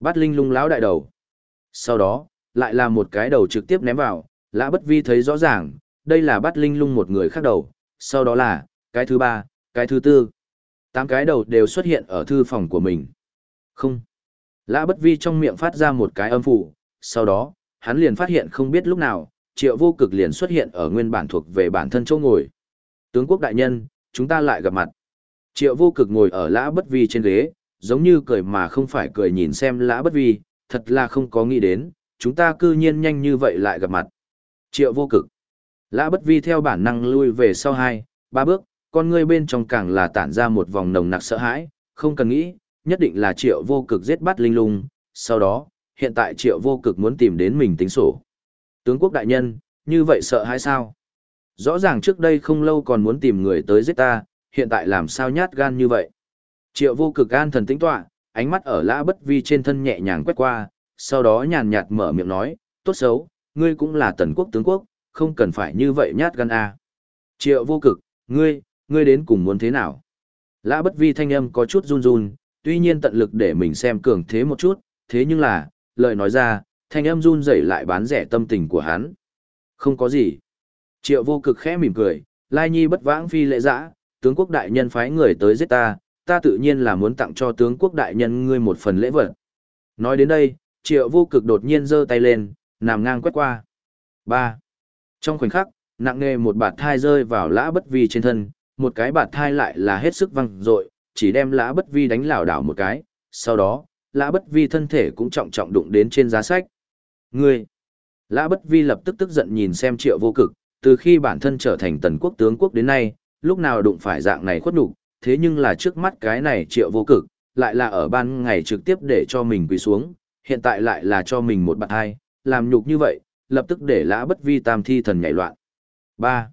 Bắt linh lung lão đại đầu. Sau đó, lại là một cái đầu trực tiếp ném vào, lã bất vi thấy rõ ràng, đây là bắt linh lung một người khác đầu, sau đó là, cái thứ ba, cái thứ tư. Tám cái đầu đều xuất hiện ở thư phòng của mình. Không. Lã bất vi trong miệng phát ra một cái âm phủ, sau đó, hắn liền phát hiện không biết lúc nào, triệu vô cực liền xuất hiện ở nguyên bản thuộc về bản thân chỗ ngồi. Tướng quốc đại nhân, chúng ta lại gặp mặt. Triệu vô cực ngồi ở lã bất vi trên ghế, giống như cười mà không phải cười nhìn xem lã bất vi, thật là không có nghĩ đến, chúng ta cư nhiên nhanh như vậy lại gặp mặt. Triệu vô cực. Lã bất vi theo bản năng lui về sau hai, ba bước, con ngươi bên trong càng là tản ra một vòng nồng nặc sợ hãi, không cần nghĩ, nhất định là triệu vô cực giết bắt linh lung, sau đó, hiện tại triệu vô cực muốn tìm đến mình tính sổ. Tướng quốc đại nhân, như vậy sợ hãi sao? Rõ ràng trước đây không lâu còn muốn tìm người tới giết ta, hiện tại làm sao nhát gan như vậy? Triệu vô cực an thần tĩnh tọa, ánh mắt ở lã bất vi trên thân nhẹ nhàng quét qua, sau đó nhàn nhạt mở miệng nói, tốt xấu, ngươi cũng là tần quốc tướng quốc, không cần phải như vậy nhát gan à. Triệu vô cực, ngươi, ngươi đến cùng muốn thế nào? Lã bất vi thanh âm có chút run run, tuy nhiên tận lực để mình xem cường thế một chút, thế nhưng là, lời nói ra, thanh âm run rẩy lại bán rẻ tâm tình của hắn. Không có gì. Triệu vô cực khẽ mỉm cười, Lai Nhi bất vãng phi lệ dã, tướng quốc đại nhân phái người tới giết ta, ta tự nhiên là muốn tặng cho tướng quốc đại nhân ngươi một phần lễ vật. Nói đến đây, triệu vô cực đột nhiên giơ tay lên, nằm ngang quét qua. 3. Trong khoảnh khắc, nặng nề một bạt thai rơi vào lã bất vi trên thân, một cái bạt thai lại là hết sức văng rội, chỉ đem lã bất vi đánh lảo đảo một cái, sau đó, lã bất vi thân thể cũng trọng trọng đụng đến trên giá sách. Ngươi! Lã bất vi lập tức tức giận nhìn xem triệu vô cực, từ khi bản thân trở thành tần quốc tướng quốc đến nay, lúc nào đụng phải dạng này khuất đủ thế nhưng là trước mắt cái này triệu vô cực, lại là ở ban ngày trực tiếp để cho mình quỳ xuống, hiện tại lại là cho mình một bạn hai, làm nhục như vậy, lập tức để lã bất vi tam thi thần nhảy loạn. 3.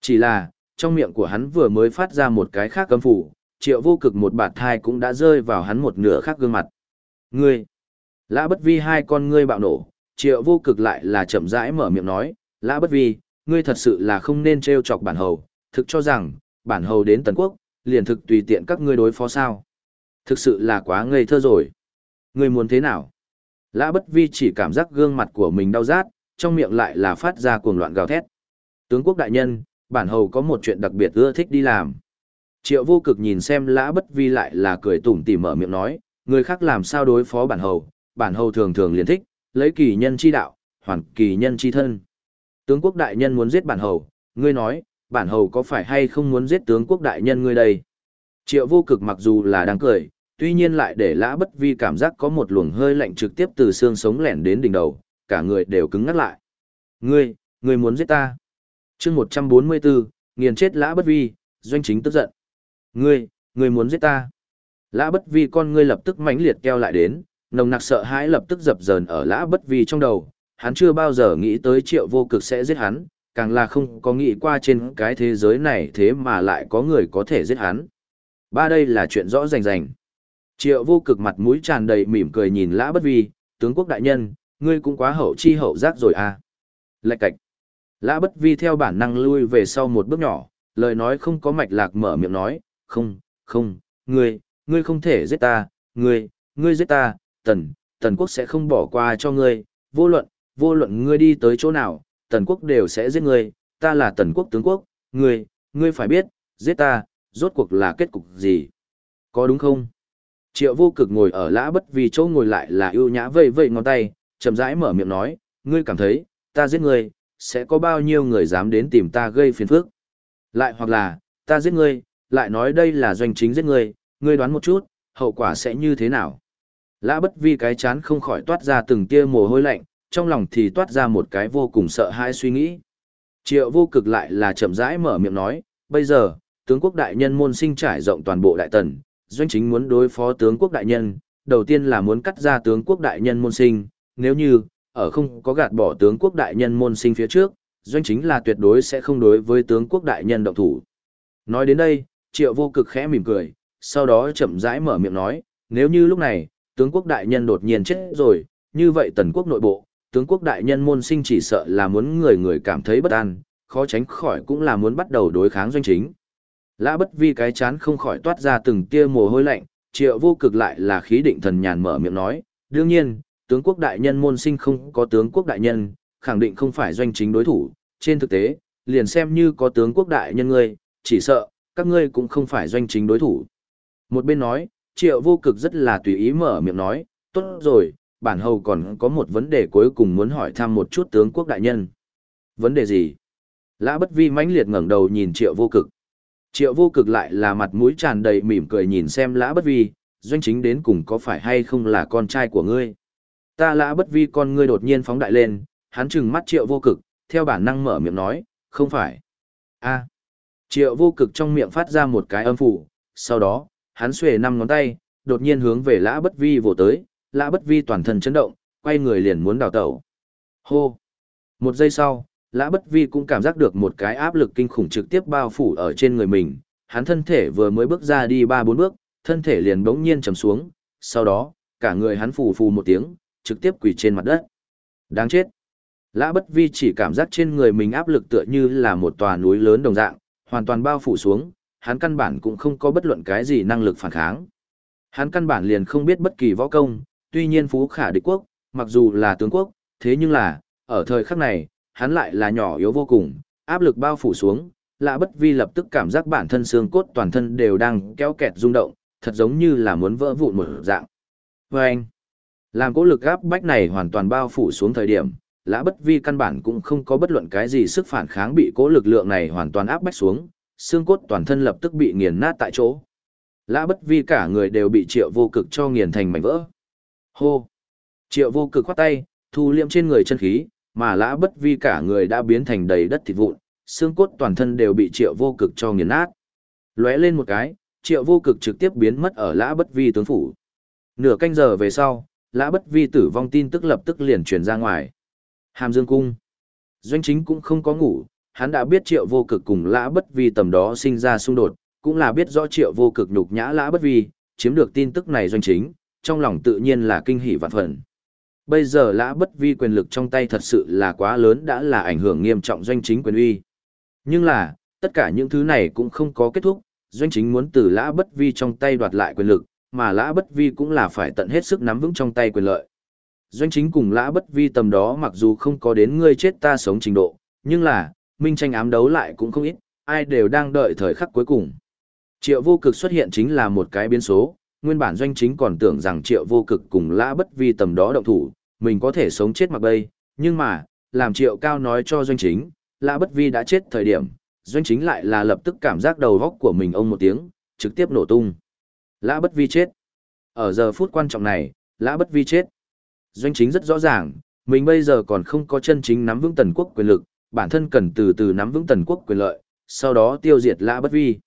Chỉ là, trong miệng của hắn vừa mới phát ra một cái khác cấm phủ, triệu vô cực một bạt thai cũng đã rơi vào hắn một nửa khác gương mặt. Ngươi! Lã bất vi hai con ngươi bạo nổ, triệu vô cực lại là chậm rãi mở miệng nói, Lã bất vi, ngươi thật sự là không nên trêu chọc bản hầu, thực cho rằng, bản hầu đến Tần Quốc, liền thực tùy tiện các ngươi đối phó sao. Thực sự là quá ngây thơ rồi. Ngươi muốn thế nào? Lã bất vi chỉ cảm giác gương mặt của mình đau rát, trong miệng lại là phát ra cuồng loạn gào thét. Tướng quốc đại nhân, bản hầu có một chuyện đặc biệt ưa thích đi làm. Triệu vô cực nhìn xem lã bất vi lại là cười tủm tỉm mở miệng nói, người khác làm sao đối phó bản hầu, bản hầu thường thường liền thích, lấy kỳ nhân chi đạo, hoàn kỳ nhân chi thân. Tướng quốc đại nhân muốn giết bản hầu, ngươi nói, bản hầu có phải hay không muốn giết tướng quốc đại nhân ngươi đây? Triệu vô cực mặc dù là đang cười, tuy nhiên lại để lã bất vi cảm giác có một luồng hơi lạnh trực tiếp từ xương sống lẻn đến đỉnh đầu, cả người đều cứng ngắt lại. Ngươi, ngươi muốn giết ta. chương 144, nghiền chết lã bất vi, doanh chính tức giận. Ngươi, ngươi muốn giết ta. Lã bất vi con ngươi lập tức mãnh liệt keo lại đến, nồng nặc sợ hãi lập tức dập dờn ở lã bất vi trong đầu. Hắn chưa bao giờ nghĩ tới triệu vô cực sẽ giết hắn, càng là không có nghĩ qua trên cái thế giới này thế mà lại có người có thể giết hắn. Ba đây là chuyện rõ rành rành. Triệu vô cực mặt mũi tràn đầy mỉm cười nhìn lã bất vi, tướng quốc đại nhân, ngươi cũng quá hậu chi hậu giác rồi à. Lạch cạch. Lã bất vi theo bản năng lui về sau một bước nhỏ, lời nói không có mạch lạc mở miệng nói, không, không, ngươi, ngươi không thể giết ta, ngươi, ngươi giết ta, tần, tần quốc sẽ không bỏ qua cho ngươi, vô luận, vô luận ngươi đi tới chỗ nào, tần quốc đều sẽ giết ngươi, ta là tần quốc tướng quốc, ngươi, ngươi phải biết, giết ta, rốt cuộc là kết cục gì. Có đúng không? Triệu vô cực ngồi ở lã bất vì chỗ ngồi lại là ưu nhã vây vây ngón tay, chậm rãi mở miệng nói, ngươi cảm thấy, ta giết ngươi, sẽ có bao nhiêu người dám đến tìm ta gây phiền phức. Lại hoặc là, ta giết ngươi, lại nói đây là doanh chính giết ngươi, ngươi đoán một chút, hậu quả sẽ như thế nào. Lã bất vi cái chán không khỏi toát ra từng tia mồ hôi lạnh, trong lòng thì toát ra một cái vô cùng sợ hãi suy nghĩ. Triệu vô cực lại là chậm rãi mở miệng nói, bây giờ, tướng quốc đại nhân môn sinh trải rộng toàn bộ đại tần, doanh chính muốn đối phó tướng quốc đại nhân, đầu tiên là muốn cắt ra tướng quốc đại nhân môn sinh, nếu như, ở không có gạt bỏ tướng quốc đại nhân môn sinh phía trước, doanh chính là tuyệt đối sẽ không đối với tướng quốc đại nhân động thủ. Nói đến đây, triệu vô cực khẽ mỉm cười, sau đó chậm rãi mở miệng nói, nếu như lúc này, tướng quốc đại nhân đột nhiên chết rồi, như vậy tần quốc nội bộ, tướng quốc đại nhân môn sinh chỉ sợ là muốn người người cảm thấy bất an, khó tránh khỏi cũng là muốn bắt đầu đối kháng doanh chính. Lã bất vi cái chán không khỏi toát ra từng tia mồ hôi lạnh, triệu vô cực lại là khí định thần nhàn mở miệng nói, đương nhiên, tướng quốc đại nhân môn sinh không có tướng quốc đại nhân, khẳng định không phải doanh chính đối thủ, trên thực tế, liền xem như có tướng quốc đại nhân ngươi, chỉ sợ, các ngươi cũng không phải doanh chính đối thủ. Một bên nói, triệu vô cực rất là tùy ý mở miệng nói, tốt rồi, bản hầu còn có một vấn đề cuối cùng muốn hỏi thăm một chút tướng quốc đại nhân. Vấn đề gì? Lã bất vi mãnh liệt ngẩng đầu nhìn triệu vô cực. Triệu vô cực lại là mặt mũi tràn đầy mỉm cười nhìn xem lã bất vi, doanh chính đến cùng có phải hay không là con trai của ngươi. Ta lã bất vi con ngươi đột nhiên phóng đại lên, hắn trừng mắt triệu vô cực, theo bản năng mở miệng nói, không phải. a Triệu vô cực trong miệng phát ra một cái âm phủ, sau đó, hắn xuề năm ngón tay, đột nhiên hướng về lã bất vi vồ tới, lã bất vi toàn thân chấn động, quay người liền muốn đào tẩu. Hô! Một giây sau, lã bất vi cũng cảm giác được một cái áp lực kinh khủng trực tiếp bao phủ ở trên người mình, hắn thân thể vừa mới bước ra đi ba bốn bước, thân thể liền bỗng nhiên trầm xuống, sau đó, cả người hắn phù phù một tiếng, trực tiếp quỳ trên mặt đất. Đáng chết! Lã bất vi chỉ cảm giác trên người mình áp lực tựa như là một tòa núi lớn đồng dạng, hoàn toàn bao phủ xuống, hắn căn bản cũng không có bất luận cái gì năng lực phản kháng. Hắn căn bản liền không biết bất kỳ võ công, tuy nhiên phú khả địch quốc, mặc dù là tướng quốc, thế nhưng là, ở thời khắc này, hắn lại là nhỏ yếu vô cùng, áp lực bao phủ xuống, lạ bất vi lập tức cảm giác bản thân xương cốt toàn thân đều đang kéo kẹt rung động, thật giống như là muốn vỡ vụn một dạng. Và anh, làm cố lực áp bách này hoàn toàn bao phủ xuống thời điểm, lã bất vi căn bản cũng không có bất luận cái gì sức phản kháng bị cố lực lượng này hoàn toàn áp bách xuống, xương cốt toàn thân lập tức bị nghiền nát tại chỗ. Lã bất vi cả người đều bị triệu vô cực cho nghiền thành mảnh vỡ. Hô! Triệu vô cực khoát tay, thu liệm trên người chân khí, mà lã bất vi cả người đã biến thành đầy đất thịt vụn, xương cốt toàn thân đều bị triệu vô cực cho nghiền nát. Lóe lên một cái, triệu vô cực trực tiếp biến mất ở lã bất vi tướng phủ. Nửa canh giờ về sau, lã bất vi tử vong tin tức lập tức liền truyền ra ngoài. Hàm Dương Cung. Doanh chính cũng không có ngủ, hắn đã biết triệu vô cực cùng lã bất vi tầm đó sinh ra xung đột, cũng là biết rõ triệu vô cực nhục nhã lã bất vi, chiếm được tin tức này doanh chính, trong lòng tự nhiên là kinh hỉ vạn phần. Bây giờ lã bất vi quyền lực trong tay thật sự là quá lớn đã là ảnh hưởng nghiêm trọng doanh chính quyền uy. Nhưng là, tất cả những thứ này cũng không có kết thúc, doanh chính muốn từ lã bất vi trong tay đoạt lại quyền lực, mà lã bất vi cũng là phải tận hết sức nắm vững trong tay quyền lợi. Doanh chính cùng lã bất vi tầm đó mặc dù không có đến ngươi chết ta sống trình độ, nhưng là, minh tranh ám đấu lại cũng không ít, ai đều đang đợi thời khắc cuối cùng. Triệu vô cực xuất hiện chính là một cái biến số, nguyên bản doanh chính còn tưởng rằng triệu vô cực cùng lã bất vi tầm đó động thủ, mình có thể sống chết mặc bay, nhưng mà, làm triệu cao nói cho doanh chính, lã bất vi đã chết thời điểm, doanh chính lại là lập tức cảm giác đầu góc của mình ông một tiếng, trực tiếp nổ tung. Lã bất vi chết. Ở giờ phút quan trọng này, lã bất vi chết. Doanh chính rất rõ ràng, mình bây giờ còn không có chân chính nắm vững tần quốc quyền lực, bản thân cần từ từ nắm vững tần quốc quyền lợi, sau đó tiêu diệt lã bất vi.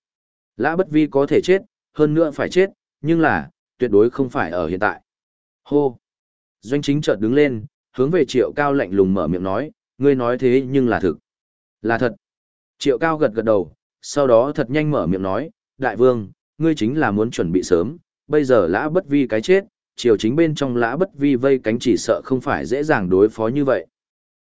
Lã bất vi có thể chết, hơn nữa phải chết, nhưng là, tuyệt đối không phải ở hiện tại. Hô! Doanh chính chợt đứng lên, hướng về triệu cao lạnh lùng mở miệng nói, ngươi nói thế nhưng là thực. Là thật. Triệu cao gật gật đầu, sau đó thật nhanh mở miệng nói, đại vương, ngươi chính là muốn chuẩn bị sớm, bây giờ lã bất vi cái chết, triều chính bên trong lã bất vi vây cánh chỉ sợ không phải dễ dàng đối phó như vậy.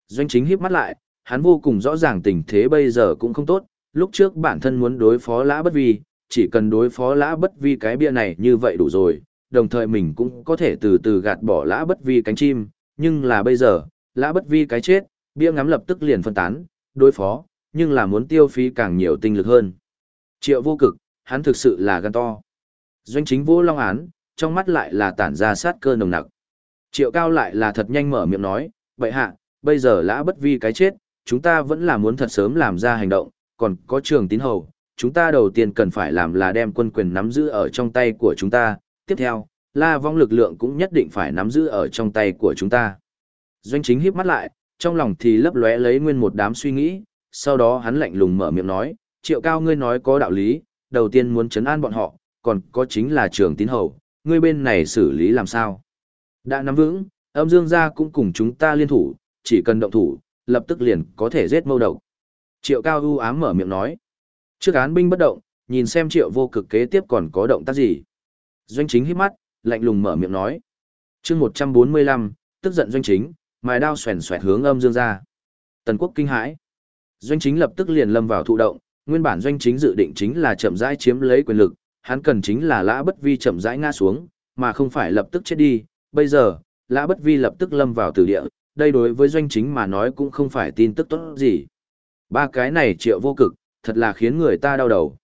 Doanh chính híp mắt lại, hắn vô cùng rõ ràng tình thế bây giờ cũng không tốt, lúc trước bản thân muốn đối phó lã bất vi, chỉ cần đối phó lã bất vi cái bia này như vậy đủ rồi, đồng thời mình cũng có thể từ từ gạt bỏ lã bất vi cánh chim, nhưng là bây giờ, lã bất vi cái chết, bia ngắm lập tức liền phân tán, đối phó, nhưng là muốn tiêu phí càng nhiều tinh lực hơn. Triệu vô cực, hắn thực sự là gan to. Doanh chính vô long án, trong mắt lại là tản ra sát cơ nồng nặc. Triệu cao lại là thật nhanh mở miệng nói, vậy hạ, bây giờ lã bất vi cái chết, chúng ta vẫn là muốn thật sớm làm ra hành động, còn có trường tín hầu, chúng ta đầu tiên cần phải làm là đem quân quyền nắm giữ ở trong tay của chúng ta, tiếp theo, la vong lực lượng cũng nhất định phải nắm giữ ở trong tay của chúng ta. Doanh chính híp mắt lại, trong lòng thì lấp lóe lấy nguyên một đám suy nghĩ, sau đó hắn lạnh lùng mở miệng nói, triệu cao ngươi nói có đạo lý, đầu tiên muốn chấn an bọn họ, còn có chính là trường tín hầu, ngươi bên này xử lý làm sao. Đã nắm vững, âm dương gia cũng cùng chúng ta liên thủ, chỉ cần động thủ, lập tức liền có thể giết mâu độc. Triệu cao u ám mở miệng nói. Trước án binh bất động, nhìn xem triệu vô cực kế tiếp còn có động tác gì. Doanh chính hít mắt, lạnh lùng mở miệng nói. chương 145, tức giận doanh chính, mài đao xoèn xoẹt hướng âm dương ra. Tần quốc kinh hãi. Doanh chính lập tức liền lâm vào thụ động, nguyên bản doanh chính dự định chính là chậm rãi chiếm lấy quyền lực, hắn cần chính là lã bất vi chậm rãi ngã xuống, mà không phải lập tức chết đi. Bây giờ, Lã Bất Vi lập tức lâm vào tử địa, đây đối với doanh chính mà nói cũng không phải tin tức tốt gì. Ba cái này triệu vô cực, thật là khiến người ta đau đầu.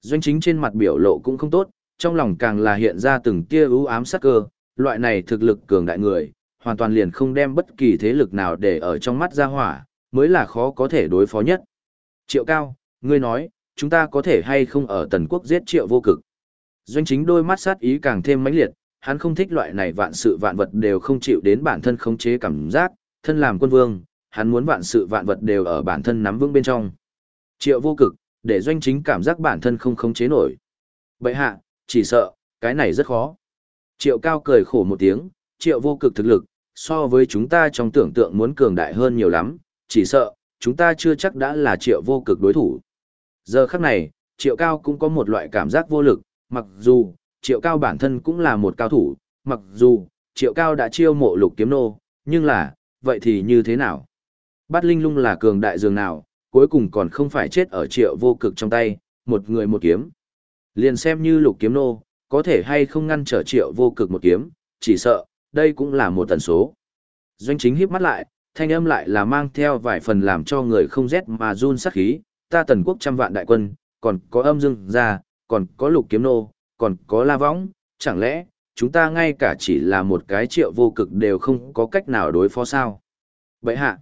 Doanh chính trên mặt biểu lộ cũng không tốt, trong lòng càng là hiện ra từng tia ưu ám sắc cơ, loại này thực lực cường đại người, hoàn toàn liền không đem bất kỳ thế lực nào để ở trong mắt ra hỏa, mới là khó có thể đối phó nhất. Triệu cao, ngươi nói, chúng ta có thể hay không ở tần quốc giết triệu vô cực. Doanh chính đôi mắt sát ý càng thêm mãnh liệt, hắn không thích loại này vạn sự vạn vật đều không chịu đến bản thân khống chế cảm giác, thân làm quân vương, hắn muốn vạn sự vạn vật đều ở bản thân nắm vững bên trong. Triệu vô cực, để doanh chính cảm giác bản thân không khống chế nổi. Bậy hạ, chỉ sợ, cái này rất khó. Triệu cao cười khổ một tiếng, triệu vô cực thực lực, so với chúng ta trong tưởng tượng muốn cường đại hơn nhiều lắm, chỉ sợ, chúng ta chưa chắc đã là triệu vô cực đối thủ. Giờ khắc này, triệu cao cũng có một loại cảm giác vô lực, mặc dù, triệu cao bản thân cũng là một cao thủ, mặc dù, triệu cao đã chiêu mộ lục kiếm nô, nhưng là, vậy thì như thế nào? Bát Linh lung là cường đại dường nào, cuối cùng còn không phải chết ở triệu vô cực trong tay, một người một kiếm. Liền xem như lục kiếm nô, có thể hay không ngăn trở triệu vô cực một kiếm, chỉ sợ, đây cũng là một tần số. Doanh chính híp mắt lại, thanh âm lại là mang theo vài phần làm cho người không rét mà run sắc khí, ta tần quốc trăm vạn đại quân, còn có âm dương ra còn có lục kiếm nô, còn có la võng, chẳng lẽ, chúng ta ngay cả chỉ là một cái triệu vô cực đều không có cách nào đối phó sao. vậy hạ,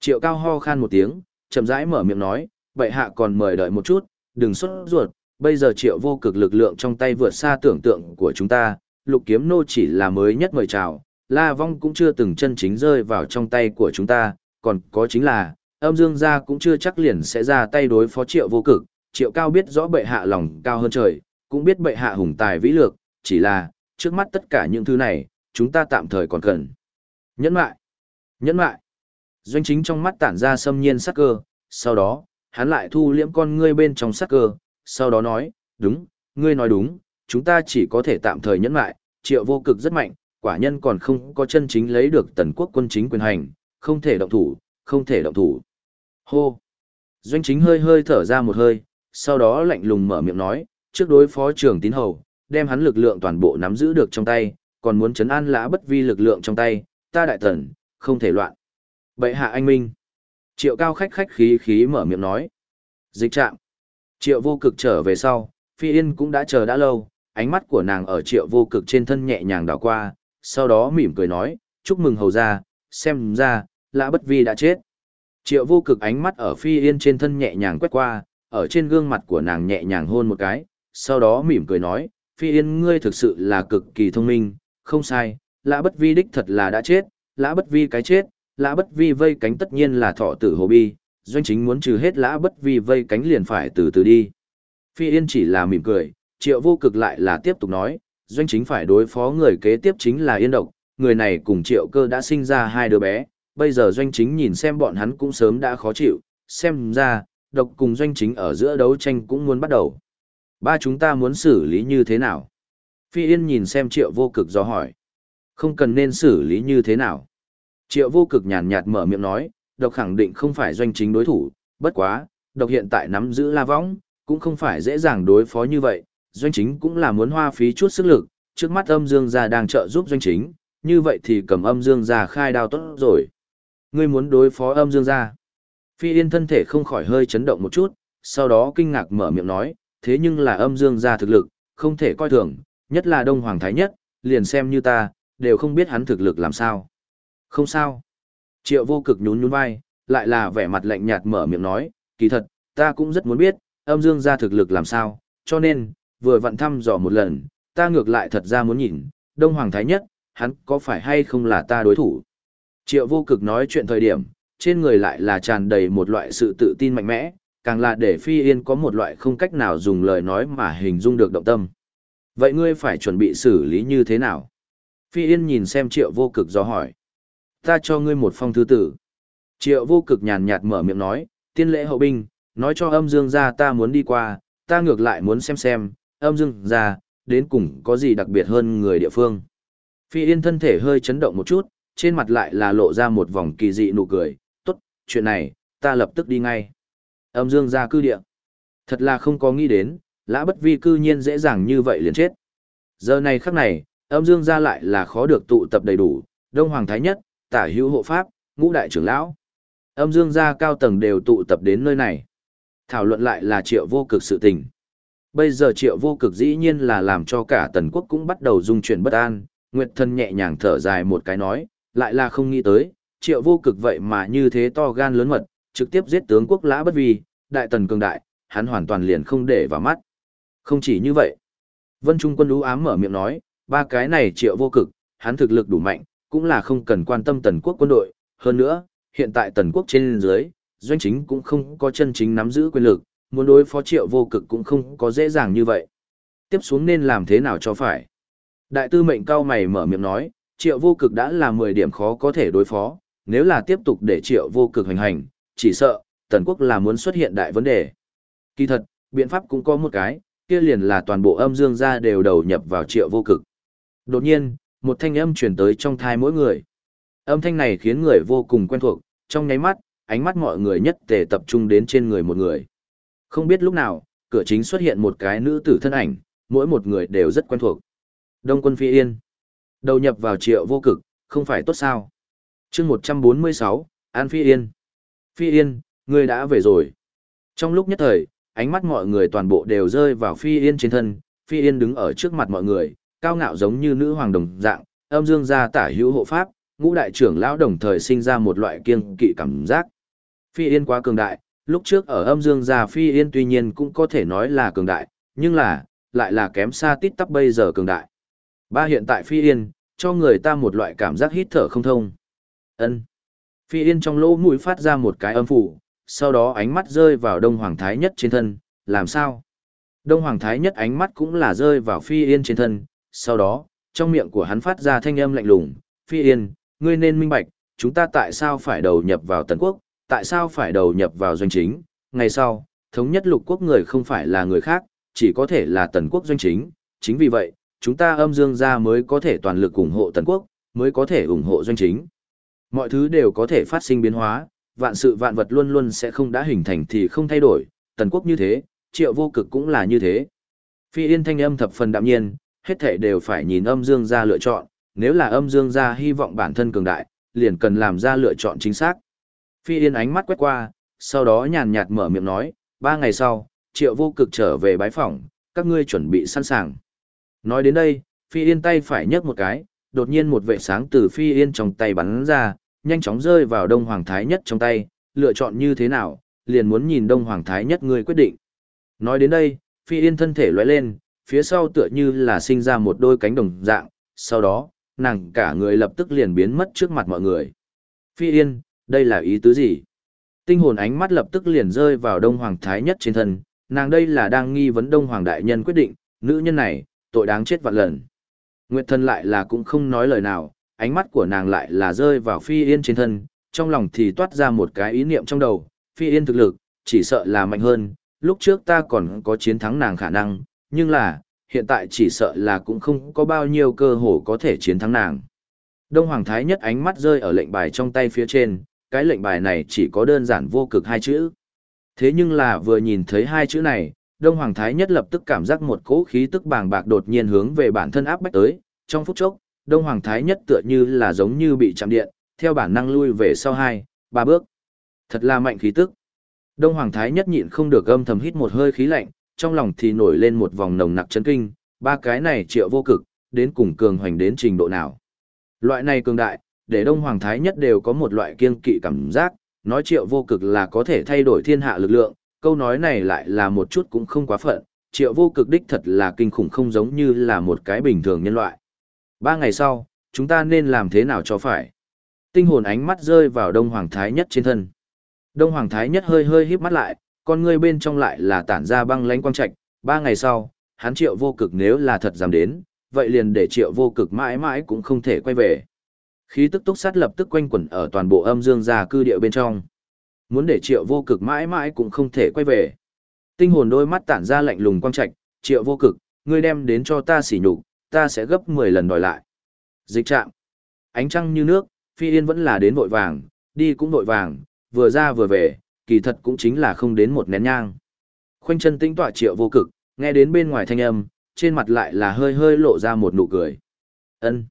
triệu cao ho khan một tiếng, chậm rãi mở miệng nói, vậy hạ còn mời đợi một chút, đừng sốt ruột, bây giờ triệu vô cực lực lượng trong tay vượt xa tưởng tượng của chúng ta, lục kiếm nô chỉ là mới nhất mời chào, la vong cũng chưa từng chân chính rơi vào trong tay của chúng ta, còn có chính là, âm dương gia cũng chưa chắc liền sẽ ra tay đối phó triệu vô cực, triệu cao biết rõ bệ hạ lòng cao hơn trời, cũng biết bệ hạ hùng tài vĩ lược, chỉ là, trước mắt tất cả những thứ này, chúng ta tạm thời còn cần. Nhẫn mại! Nhẫn mại! Doanh chính trong mắt tản ra xâm nhiên sắc cơ, sau đó, hắn lại thu liễm con ngươi bên trong sắc cơ, sau đó nói, đúng, ngươi nói đúng, chúng ta chỉ có thể tạm thời nhẫn lại, triệu vô cực rất mạnh, quả nhân còn không có chân chính lấy được tần quốc quân chính quyền hành, không thể động thủ, không thể động thủ. Hô! Doanh chính hơi hơi thở ra một hơi, sau đó lạnh lùng mở miệng nói, trước đối phó trưởng tín hầu, đem hắn lực lượng toàn bộ nắm giữ được trong tay, còn muốn chấn an lã bất vi lực lượng trong tay, ta đại tần, không thể loạn. Bệ hạ anh minh. Triệu cao khách khách khí khí mở miệng nói. Dịch trạm. Triệu vô cực trở về sau, phi yên cũng đã chờ đã lâu, ánh mắt của nàng ở triệu vô cực trên thân nhẹ nhàng đảo qua, sau đó mỉm cười nói, chúc mừng hầu ra, xem ra, lã bất vi đã chết. Triệu vô cực ánh mắt ở phi yên trên thân nhẹ nhàng quét qua, ở trên gương mặt của nàng nhẹ nhàng hôn một cái, sau đó mỉm cười nói, phi yên ngươi thực sự là cực kỳ thông minh, không sai, lã bất vi đích thật là đã chết, lã bất vi cái chết, lã bất vi vây cánh tất nhiên là thọ tử hồ bi, doanh chính muốn trừ hết lã bất vi vây cánh liền phải từ từ đi. Phi yên chỉ là mỉm cười, triệu vô cực lại là tiếp tục nói, doanh chính phải đối phó người kế tiếp chính là yên độc, người này cùng triệu cơ đã sinh ra hai đứa bé, bây giờ doanh chính nhìn xem bọn hắn cũng sớm đã khó chịu, xem ra, độc cùng doanh chính ở giữa đấu tranh cũng muốn bắt đầu. Ba chúng ta muốn xử lý như thế nào? Phi Yên nhìn xem triệu vô cực do hỏi. Không cần nên xử lý như thế nào? Triệu vô cực nhàn nhạt mở miệng nói, độc khẳng định không phải doanh chính đối thủ, bất quá, độc hiện tại nắm giữ la võng, cũng không phải dễ dàng đối phó như vậy, doanh chính cũng là muốn hoa phí chút sức lực, trước mắt âm dương gia đang trợ giúp doanh chính, như vậy thì cầm âm dương gia khai đao tốt rồi. Ngươi muốn đối phó âm dương gia. Phi Yên thân thể không khỏi hơi chấn động một chút, sau đó kinh ngạc mở miệng nói, thế nhưng là âm dương gia thực lực, không thể coi thường, nhất là Đông Hoàng Thái Nhất, liền xem như ta, đều không biết hắn thực lực làm sao. Không sao. Triệu vô cực nhún nhún vai, lại là vẻ mặt lạnh nhạt mở miệng nói, kỳ thật, ta cũng rất muốn biết, âm dương gia thực lực làm sao, cho nên, vừa vặn thăm dò một lần, ta ngược lại thật ra muốn nhìn, Đông Hoàng Thái Nhất, hắn có phải hay không là ta đối thủ. Triệu vô cực nói chuyện thời điểm, trên người lại là tràn đầy một loại sự tự tin mạnh mẽ, càng là để Phi Yên có một loại không cách nào dùng lời nói mà hình dung được động tâm. Vậy ngươi phải chuẩn bị xử lý như thế nào? Phi Yên nhìn xem triệu vô cực do hỏi. Ta cho ngươi một phong thư tử. Triệu vô cực nhàn nhạt mở miệng nói, tiên lễ hậu binh, nói cho âm dương ra ta muốn đi qua, ta ngược lại muốn xem xem, âm dương ra, đến cùng có gì đặc biệt hơn người địa phương. Phi Yên thân thể hơi chấn động một chút, trên mặt lại là lộ ra một vòng kỳ dị nụ cười, tốt, chuyện này, ta lập tức đi ngay. Âm dương ra cư địa. Thật là không có nghĩ đến, lã bất vi cư nhiên dễ dàng như vậy liền chết. Giờ này khắc này, âm dương ra lại là khó được tụ tập đầy đủ, Đông Hoàng Thái Nhất, Tả Hữu Hộ Pháp, Ngũ Đại trưởng Lão. Âm dương gia cao tầng đều tụ tập đến nơi này. Thảo luận lại là triệu vô cực sự tình. Bây giờ triệu vô cực dĩ nhiên là làm cho cả tần quốc cũng bắt đầu dung chuyển bất an, Nguyệt thân nhẹ nhàng thở dài một cái nói, lại là không nghĩ tới, triệu vô cực vậy mà như thế to gan lớn mật, trực tiếp giết tướng quốc lã bất vì, đại tần cường đại, hắn hoàn toàn liền không để vào mắt. Không chỉ như vậy. Vân Trung quân ú ám mở miệng nói, ba cái này triệu vô cực, hắn thực lực đủ mạnh, cũng là không cần quan tâm tần quốc quân đội. Hơn nữa, hiện tại tần quốc trên dưới, doanh chính cũng không có chân chính nắm giữ quyền lực, muốn đối phó triệu vô cực cũng không có dễ dàng như vậy. Tiếp xuống nên làm thế nào cho phải. Đại tư mệnh cao mày mở miệng nói, triệu vô cực đã là 10 điểm khó có thể đối phó, nếu là tiếp tục để triệu vô cực hành hành, chỉ sợ, tần quốc là muốn xuất hiện đại vấn đề. Kỳ thật, biện pháp cũng có một cái, kia liền là toàn bộ âm dương gia đều đầu nhập vào triệu vô cực. Đột nhiên, một thanh âm truyền tới trong thai mỗi người. Âm thanh này khiến người vô cùng quen thuộc, trong nháy mắt, ánh mắt mọi người nhất tề tập trung đến trên người một người. Không biết lúc nào, cửa chính xuất hiện một cái nữ tử thân ảnh, mỗi một người đều rất quen thuộc. Đông quân Phi Yên. Đầu nhập vào triệu vô cực, không phải tốt sao. chương 146, An Phi Yên. Phi Yên, ngươi đã về rồi. Trong lúc nhất thời, ánh mắt mọi người toàn bộ đều rơi vào Phi Yên trên thân, Phi Yên đứng ở trước mặt mọi người, cao ngạo giống như nữ hoàng đồng dạng, âm dương gia tả hữu hộ pháp, ngũ đại trưởng lão đồng thời sinh ra một loại kiêng kỵ cảm giác. Phi Yên quá cường đại, lúc trước ở âm dương gia Phi Yên tuy nhiên cũng có thể nói là cường đại, nhưng là, lại là kém xa tít tắp bây giờ cường đại. Ba hiện tại Phi Yên, cho người ta một loại cảm giác hít thở không thông. Ân. Phi Yên trong lỗ mũi phát ra một cái âm phủ, sau đó ánh mắt rơi vào Đông Hoàng Thái Nhất trên thân, làm sao? Đông Hoàng Thái Nhất ánh mắt cũng là rơi vào Phi Yên trên thân, sau đó, trong miệng của hắn phát ra thanh âm lạnh lùng, Phi Yên, ngươi nên minh bạch, chúng ta tại sao phải đầu nhập vào Tần Quốc, tại sao phải đầu nhập vào doanh chính, ngày sau, thống nhất lục quốc người không phải là người khác, chỉ có thể là Tần Quốc doanh chính, chính vì vậy, chúng ta âm dương gia mới có thể toàn lực ủng hộ Tần Quốc, mới có thể ủng hộ doanh chính. Mọi thứ đều có thể phát sinh biến hóa, vạn sự vạn vật luôn luôn sẽ không đã hình thành thì không thay đổi, Tần Quốc như thế, triệu vô cực cũng là như thế. Phi yên thanh âm thập phần đạm nhiên, hết thể đều phải nhìn âm dương gia lựa chọn, nếu là âm dương gia hy vọng bản thân cường đại, liền cần làm ra lựa chọn chính xác. Phi yên ánh mắt quét qua, sau đó nhàn nhạt mở miệng nói, ba ngày sau, triệu vô cực trở về bái phỏng, các ngươi chuẩn bị sẵn sàng. Nói đến đây, Phi Yên tay phải nhấc một cái, đột nhiên một vệ sáng từ Phi Yên trong tay bắn ra, nhanh chóng rơi vào Đông Hoàng Thái Nhất trong tay, lựa chọn như thế nào, liền muốn nhìn Đông Hoàng Thái Nhất người quyết định. Nói đến đây, Phi Yên thân thể lóe lên, phía sau tựa như là sinh ra một đôi cánh đồng dạng, sau đó, nàng cả người lập tức liền biến mất trước mặt mọi người. Phi Yên, đây là ý tứ gì? Tinh hồn ánh mắt lập tức liền rơi vào Đông Hoàng Thái Nhất trên thân, nàng đây là đang nghi vấn Đông Hoàng Đại Nhân quyết định, nữ nhân này, tội đáng chết vạn lần. Nguyệt thân lại là cũng không nói lời nào, ánh mắt của nàng lại là rơi vào phi yên trên thân, trong lòng thì toát ra một cái ý niệm trong đầu, phi yên thực lực, chỉ sợ là mạnh hơn, lúc trước ta còn có chiến thắng nàng khả năng, nhưng là, hiện tại chỉ sợ là cũng không có bao nhiêu cơ hội có thể chiến thắng nàng. Đông Hoàng Thái nhất ánh mắt rơi ở lệnh bài trong tay phía trên, cái lệnh bài này chỉ có đơn giản vô cực hai chữ. Thế nhưng là vừa nhìn thấy hai chữ này, Đông Hoàng Thái nhất lập tức cảm giác một cỗ khí tức bàng bạc đột nhiên hướng về bản thân áp bách tới, trong phút chốc, Đông Hoàng Thái nhất tựa như là giống như bị chạm điện, theo bản năng lui về sau hai, ba bước. Thật là mạnh khí tức. Đông Hoàng Thái nhất nhịn không được âm thầm hít một hơi khí lạnh, trong lòng thì nổi lên một vòng nồng nặc chấn kinh, ba cái này triệu vô cực, đến cùng cường hoành đến trình độ nào. Loại này cường đại, để Đông Hoàng Thái nhất đều có một loại kiên kỵ cảm giác, nói triệu vô cực là có thể thay đổi thiên hạ lực lượng, câu nói này lại là một chút cũng không quá phận, triệu vô cực đích thật là kinh khủng không giống như là một cái bình thường nhân loại. Ba ngày sau, chúng ta nên làm thế nào cho phải? Tinh hồn ánh mắt rơi vào Đông Hoàng Thái Nhất trên thân. Đông Hoàng Thái Nhất hơi hơi híp mắt lại, con ngươi bên trong lại là tản ra băng lãnh quang trạch. Ba ngày sau, hắn triệu vô cực nếu là thật dám đến, vậy liền để triệu vô cực mãi mãi cũng không thể quay về. Khí tức túc sát lập tức quanh quẩn ở toàn bộ âm dương gia cư địa bên trong muốn để triệu vô cực mãi mãi cũng không thể quay về. Tinh hồn đôi mắt tản ra lạnh lùng quang trạch, triệu vô cực, ngươi đem đến cho ta xỉ nhục, ta sẽ gấp 10 lần đòi lại. Dịch trạm, ánh trăng như nước, phi yên vẫn là đến vội vàng, đi cũng vội vàng, vừa ra vừa về, kỳ thật cũng chính là không đến một nén nhang. Khoanh chân tĩnh tọa triệu vô cực, nghe đến bên ngoài thanh âm, trên mặt lại là hơi hơi lộ ra một nụ cười. Ân.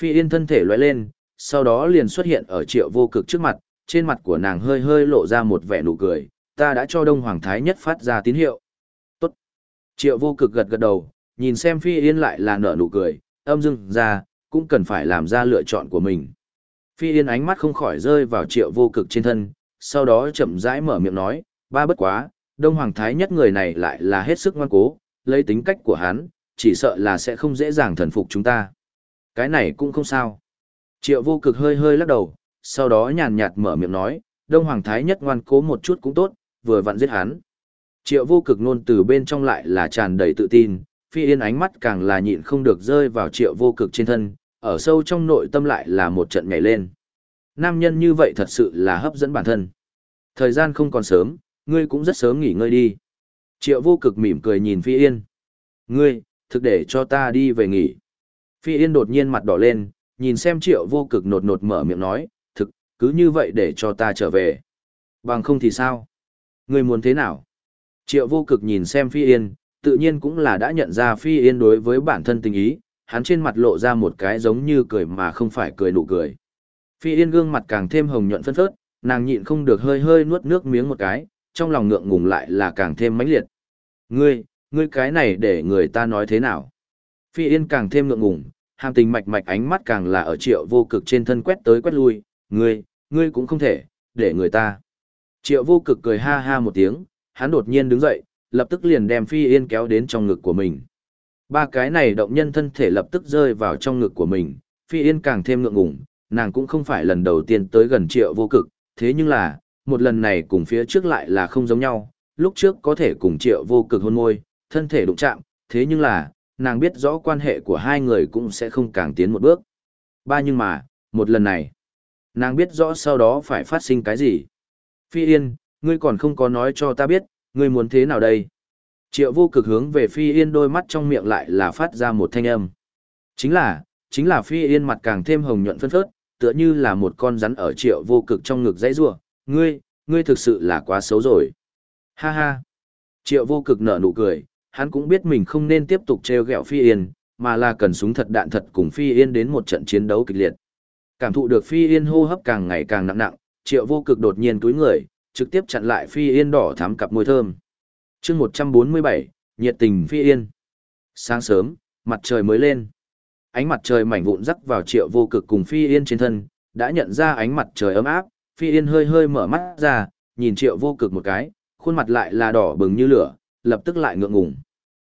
Phi yên thân thể lóe lên, sau đó liền xuất hiện ở triệu vô cực trước mặt, trên mặt của nàng hơi hơi lộ ra một vẻ nụ cười, ta đã cho Đông Hoàng Thái nhất phát ra tín hiệu. Tốt. Triệu vô cực gật gật đầu, nhìn xem Phi Yên lại là nở nụ cười, âm dưng ra, cũng cần phải làm ra lựa chọn của mình. Phi Yên ánh mắt không khỏi rơi vào triệu vô cực trên thân, sau đó chậm rãi mở miệng nói, ba bất quá, Đông Hoàng Thái nhất người này lại là hết sức ngoan cố, lấy tính cách của hắn, chỉ sợ là sẽ không dễ dàng thần phục chúng ta. Cái này cũng không sao. Triệu vô cực hơi hơi lắc đầu, sau đó nhàn nhạt mở miệng nói, Đông Hoàng Thái nhất ngoan cố một chút cũng tốt, vừa vặn giết hắn. Triệu vô cực nôn từ bên trong lại là tràn đầy tự tin, phi yên ánh mắt càng là nhịn không được rơi vào triệu vô cực trên thân, ở sâu trong nội tâm lại là một trận nhảy lên. Nam nhân như vậy thật sự là hấp dẫn bản thân. Thời gian không còn sớm, ngươi cũng rất sớm nghỉ ngơi đi. Triệu vô cực mỉm cười nhìn phi yên. Ngươi, thực để cho ta đi về nghỉ. Phi yên đột nhiên mặt đỏ lên, nhìn xem triệu vô cực nột nột mở miệng nói, thực, cứ như vậy để cho ta trở về. Bằng không thì sao? Ngươi muốn thế nào? Triệu vô cực nhìn xem Phi Yên, tự nhiên cũng là đã nhận ra Phi Yên đối với bản thân tình ý, hắn trên mặt lộ ra một cái giống như cười mà không phải cười nụ cười. Phi Yên gương mặt càng thêm hồng nhuận phân phớt, nàng nhịn không được hơi hơi nuốt nước miếng một cái, trong lòng ngượng ngùng lại là càng thêm mãnh liệt. Ngươi, ngươi cái này để người ta nói thế nào? Phi Yên càng thêm ngượng ngùng, hàm tình mạch mạch ánh mắt càng là ở triệu vô cực trên thân quét tới quét lui, ngươi, ngươi cũng không thể, để người ta. Triệu vô cực cười ha ha một tiếng, hắn đột nhiên đứng dậy, lập tức liền đem Phi Yên kéo đến trong ngực của mình. Ba cái này động nhân thân thể lập tức rơi vào trong ngực của mình, Phi Yên càng thêm ngượng ngùng, nàng cũng không phải lần đầu tiên tới gần triệu vô cực, thế nhưng là, một lần này cùng phía trước lại là không giống nhau, lúc trước có thể cùng triệu vô cực hôn môi, thân thể đụng chạm, thế nhưng là, nàng biết rõ quan hệ của hai người cũng sẽ không càng tiến một bước. Ba nhưng mà, một lần này, nàng biết rõ sau đó phải phát sinh cái gì. Phi Yên, ngươi còn không có nói cho ta biết, ngươi muốn thế nào đây? Triệu vô cực hướng về Phi Yên đôi mắt trong miệng lại là phát ra một thanh âm. Chính là, chính là Phi Yên mặt càng thêm hồng nhuận phân phớt, tựa như là một con rắn ở triệu vô cực trong ngực dãy rủa Ngươi, ngươi thực sự là quá xấu rồi. Ha ha. Triệu vô cực nở nụ cười, hắn cũng biết mình không nên tiếp tục treo gẹo Phi Yên, mà là cần súng thật đạn thật cùng Phi Yên đến một trận chiến đấu kịch liệt. Cảm thụ được Phi Yên hô hấp càng ngày càng nặng nặng, triệu vô cực đột nhiên túi người, trực tiếp chặn lại phi yên đỏ thắm cặp môi thơm. chương 147, nhiệt tình phi yên. Sáng sớm, mặt trời mới lên. Ánh mặt trời mảnh vụn rắc vào triệu vô cực cùng phi yên trên thân, đã nhận ra ánh mặt trời ấm áp, phi yên hơi hơi mở mắt ra, nhìn triệu vô cực một cái, khuôn mặt lại là đỏ bừng như lửa, lập tức lại ngượng ngùng.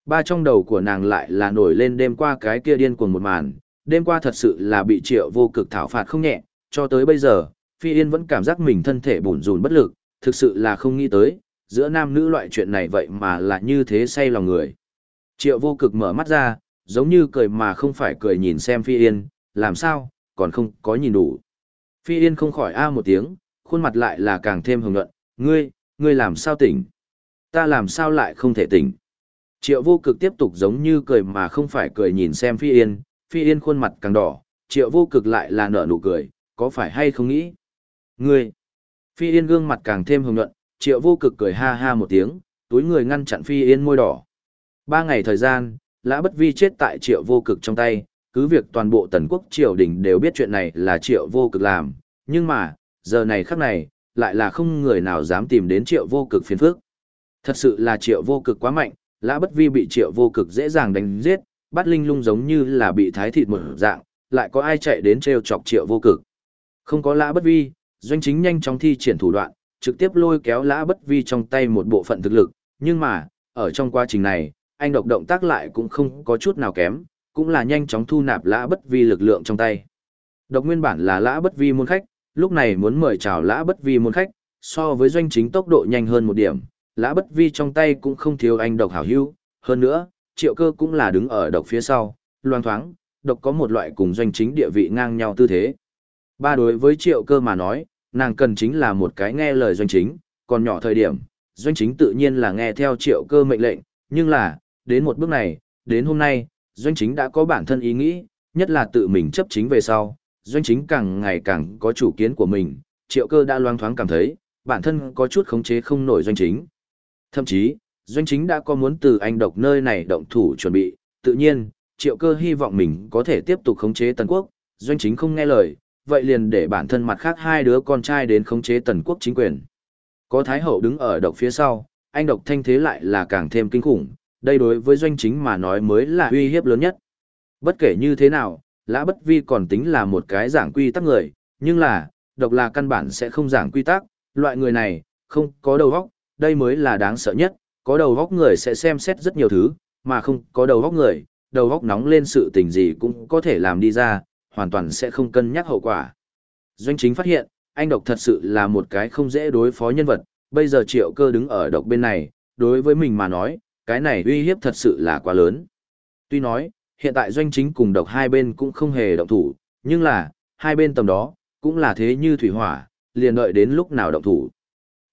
Ba trong đầu của nàng lại là nổi lên đêm qua cái kia điên cuồng một màn, đêm qua thật sự là bị triệu vô cực thảo phạt không nhẹ, cho tới bây giờ, Phi Yên vẫn cảm giác mình thân thể bủn rùn bất lực, thực sự là không nghĩ tới, giữa nam nữ loại chuyện này vậy mà là như thế say lòng người. Triệu vô cực mở mắt ra, giống như cười mà không phải cười nhìn xem Phi Yên, làm sao, còn không có nhìn đủ. Phi Yên không khỏi a một tiếng, khuôn mặt lại là càng thêm hồng nhuận, ngươi, ngươi làm sao tỉnh? Ta làm sao lại không thể tỉnh? Triệu vô cực tiếp tục giống như cười mà không phải cười nhìn xem Phi Yên, Phi Yên khuôn mặt càng đỏ, triệu vô cực lại là nở nụ cười, có phải hay không nghĩ? Ngươi! Phi Yên gương mặt càng thêm hồng nhuận, triệu vô cực cười ha ha một tiếng, túi người ngăn chặn Phi Yên môi đỏ. Ba ngày thời gian, Lã Bất Vi chết tại triệu vô cực trong tay, cứ việc toàn bộ tần quốc triều đình đều biết chuyện này là triệu vô cực làm, nhưng mà, giờ này khắc này, lại là không người nào dám tìm đến triệu vô cực phiền phức. Thật sự là triệu vô cực quá mạnh, Lã Bất Vi bị triệu vô cực dễ dàng đánh giết, bắt linh lung giống như là bị thái thịt một dạng, lại có ai chạy đến treo chọc triệu vô cực. Không có Lã Bất Vi, doanh chính nhanh chóng thi triển thủ đoạn, trực tiếp lôi kéo lã bất vi trong tay một bộ phận thực lực, nhưng mà, ở trong quá trình này, anh độc động tác lại cũng không có chút nào kém, cũng là nhanh chóng thu nạp lã bất vi lực lượng trong tay. Độc nguyên bản là lã bất vi môn khách, lúc này muốn mời chào lã bất vi môn khách, so với doanh chính tốc độ nhanh hơn một điểm, lã bất vi trong tay cũng không thiếu anh độc hảo hữu, hơn nữa, triệu cơ cũng là đứng ở độc phía sau, loang thoáng, độc có một loại cùng doanh chính địa vị ngang nhau tư thế. Ba đối với triệu cơ mà nói, nàng cần chính là một cái nghe lời doanh chính, còn nhỏ thời điểm, doanh chính tự nhiên là nghe theo triệu cơ mệnh lệnh, nhưng là, đến một bước này, đến hôm nay, doanh chính đã có bản thân ý nghĩ, nhất là tự mình chấp chính về sau, doanh chính càng ngày càng có chủ kiến của mình, triệu cơ đã loang thoáng cảm thấy, bản thân có chút khống chế không nổi doanh chính. Thậm chí, doanh chính đã có muốn từ anh độc nơi này động thủ chuẩn bị, tự nhiên, triệu cơ hy vọng mình có thể tiếp tục khống chế tần quốc, doanh chính không nghe lời, vậy liền để bản thân mặt khác hai đứa con trai đến khống chế tần quốc chính quyền. Có Thái Hậu đứng ở độc phía sau, anh độc thanh thế lại là càng thêm kinh khủng, đây đối với doanh chính mà nói mới là uy hiếp lớn nhất. Bất kể như thế nào, Lã Bất Vi còn tính là một cái giảng quy tắc người, nhưng là, độc là căn bản sẽ không giảng quy tắc, loại người này, không có đầu óc, đây mới là đáng sợ nhất, có đầu óc người sẽ xem xét rất nhiều thứ, mà không có đầu óc người, đầu óc nóng lên sự tình gì cũng có thể làm đi ra, hoàn toàn sẽ không cân nhắc hậu quả. Doanh chính phát hiện, anh độc thật sự là một cái không dễ đối phó nhân vật, bây giờ triệu cơ đứng ở độc bên này, đối với mình mà nói, cái này uy hiếp thật sự là quá lớn. Tuy nói, hiện tại doanh chính cùng độc hai bên cũng không hề động thủ, nhưng là, hai bên tầm đó, cũng là thế như thủy hỏa, liền đợi đến lúc nào động thủ.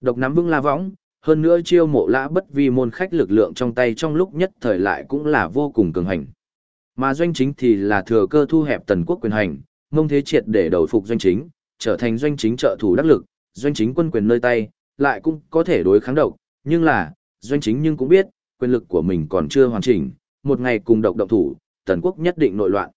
Độc nắm vững la võng, hơn nữa chiêu mộ lã bất vi môn khách lực lượng trong tay trong lúc nhất thời lại cũng là vô cùng cường hành. Mà doanh chính thì là thừa cơ thu hẹp tần quốc quyền hành, ngông thế triệt để đầu phục doanh chính, trở thành doanh chính trợ thủ đắc lực, doanh chính quân quyền nơi tay, lại cũng có thể đối kháng độc, nhưng là, doanh chính nhưng cũng biết, quyền lực của mình còn chưa hoàn chỉnh, một ngày cùng độc động thủ, tần quốc nhất định nội loạn.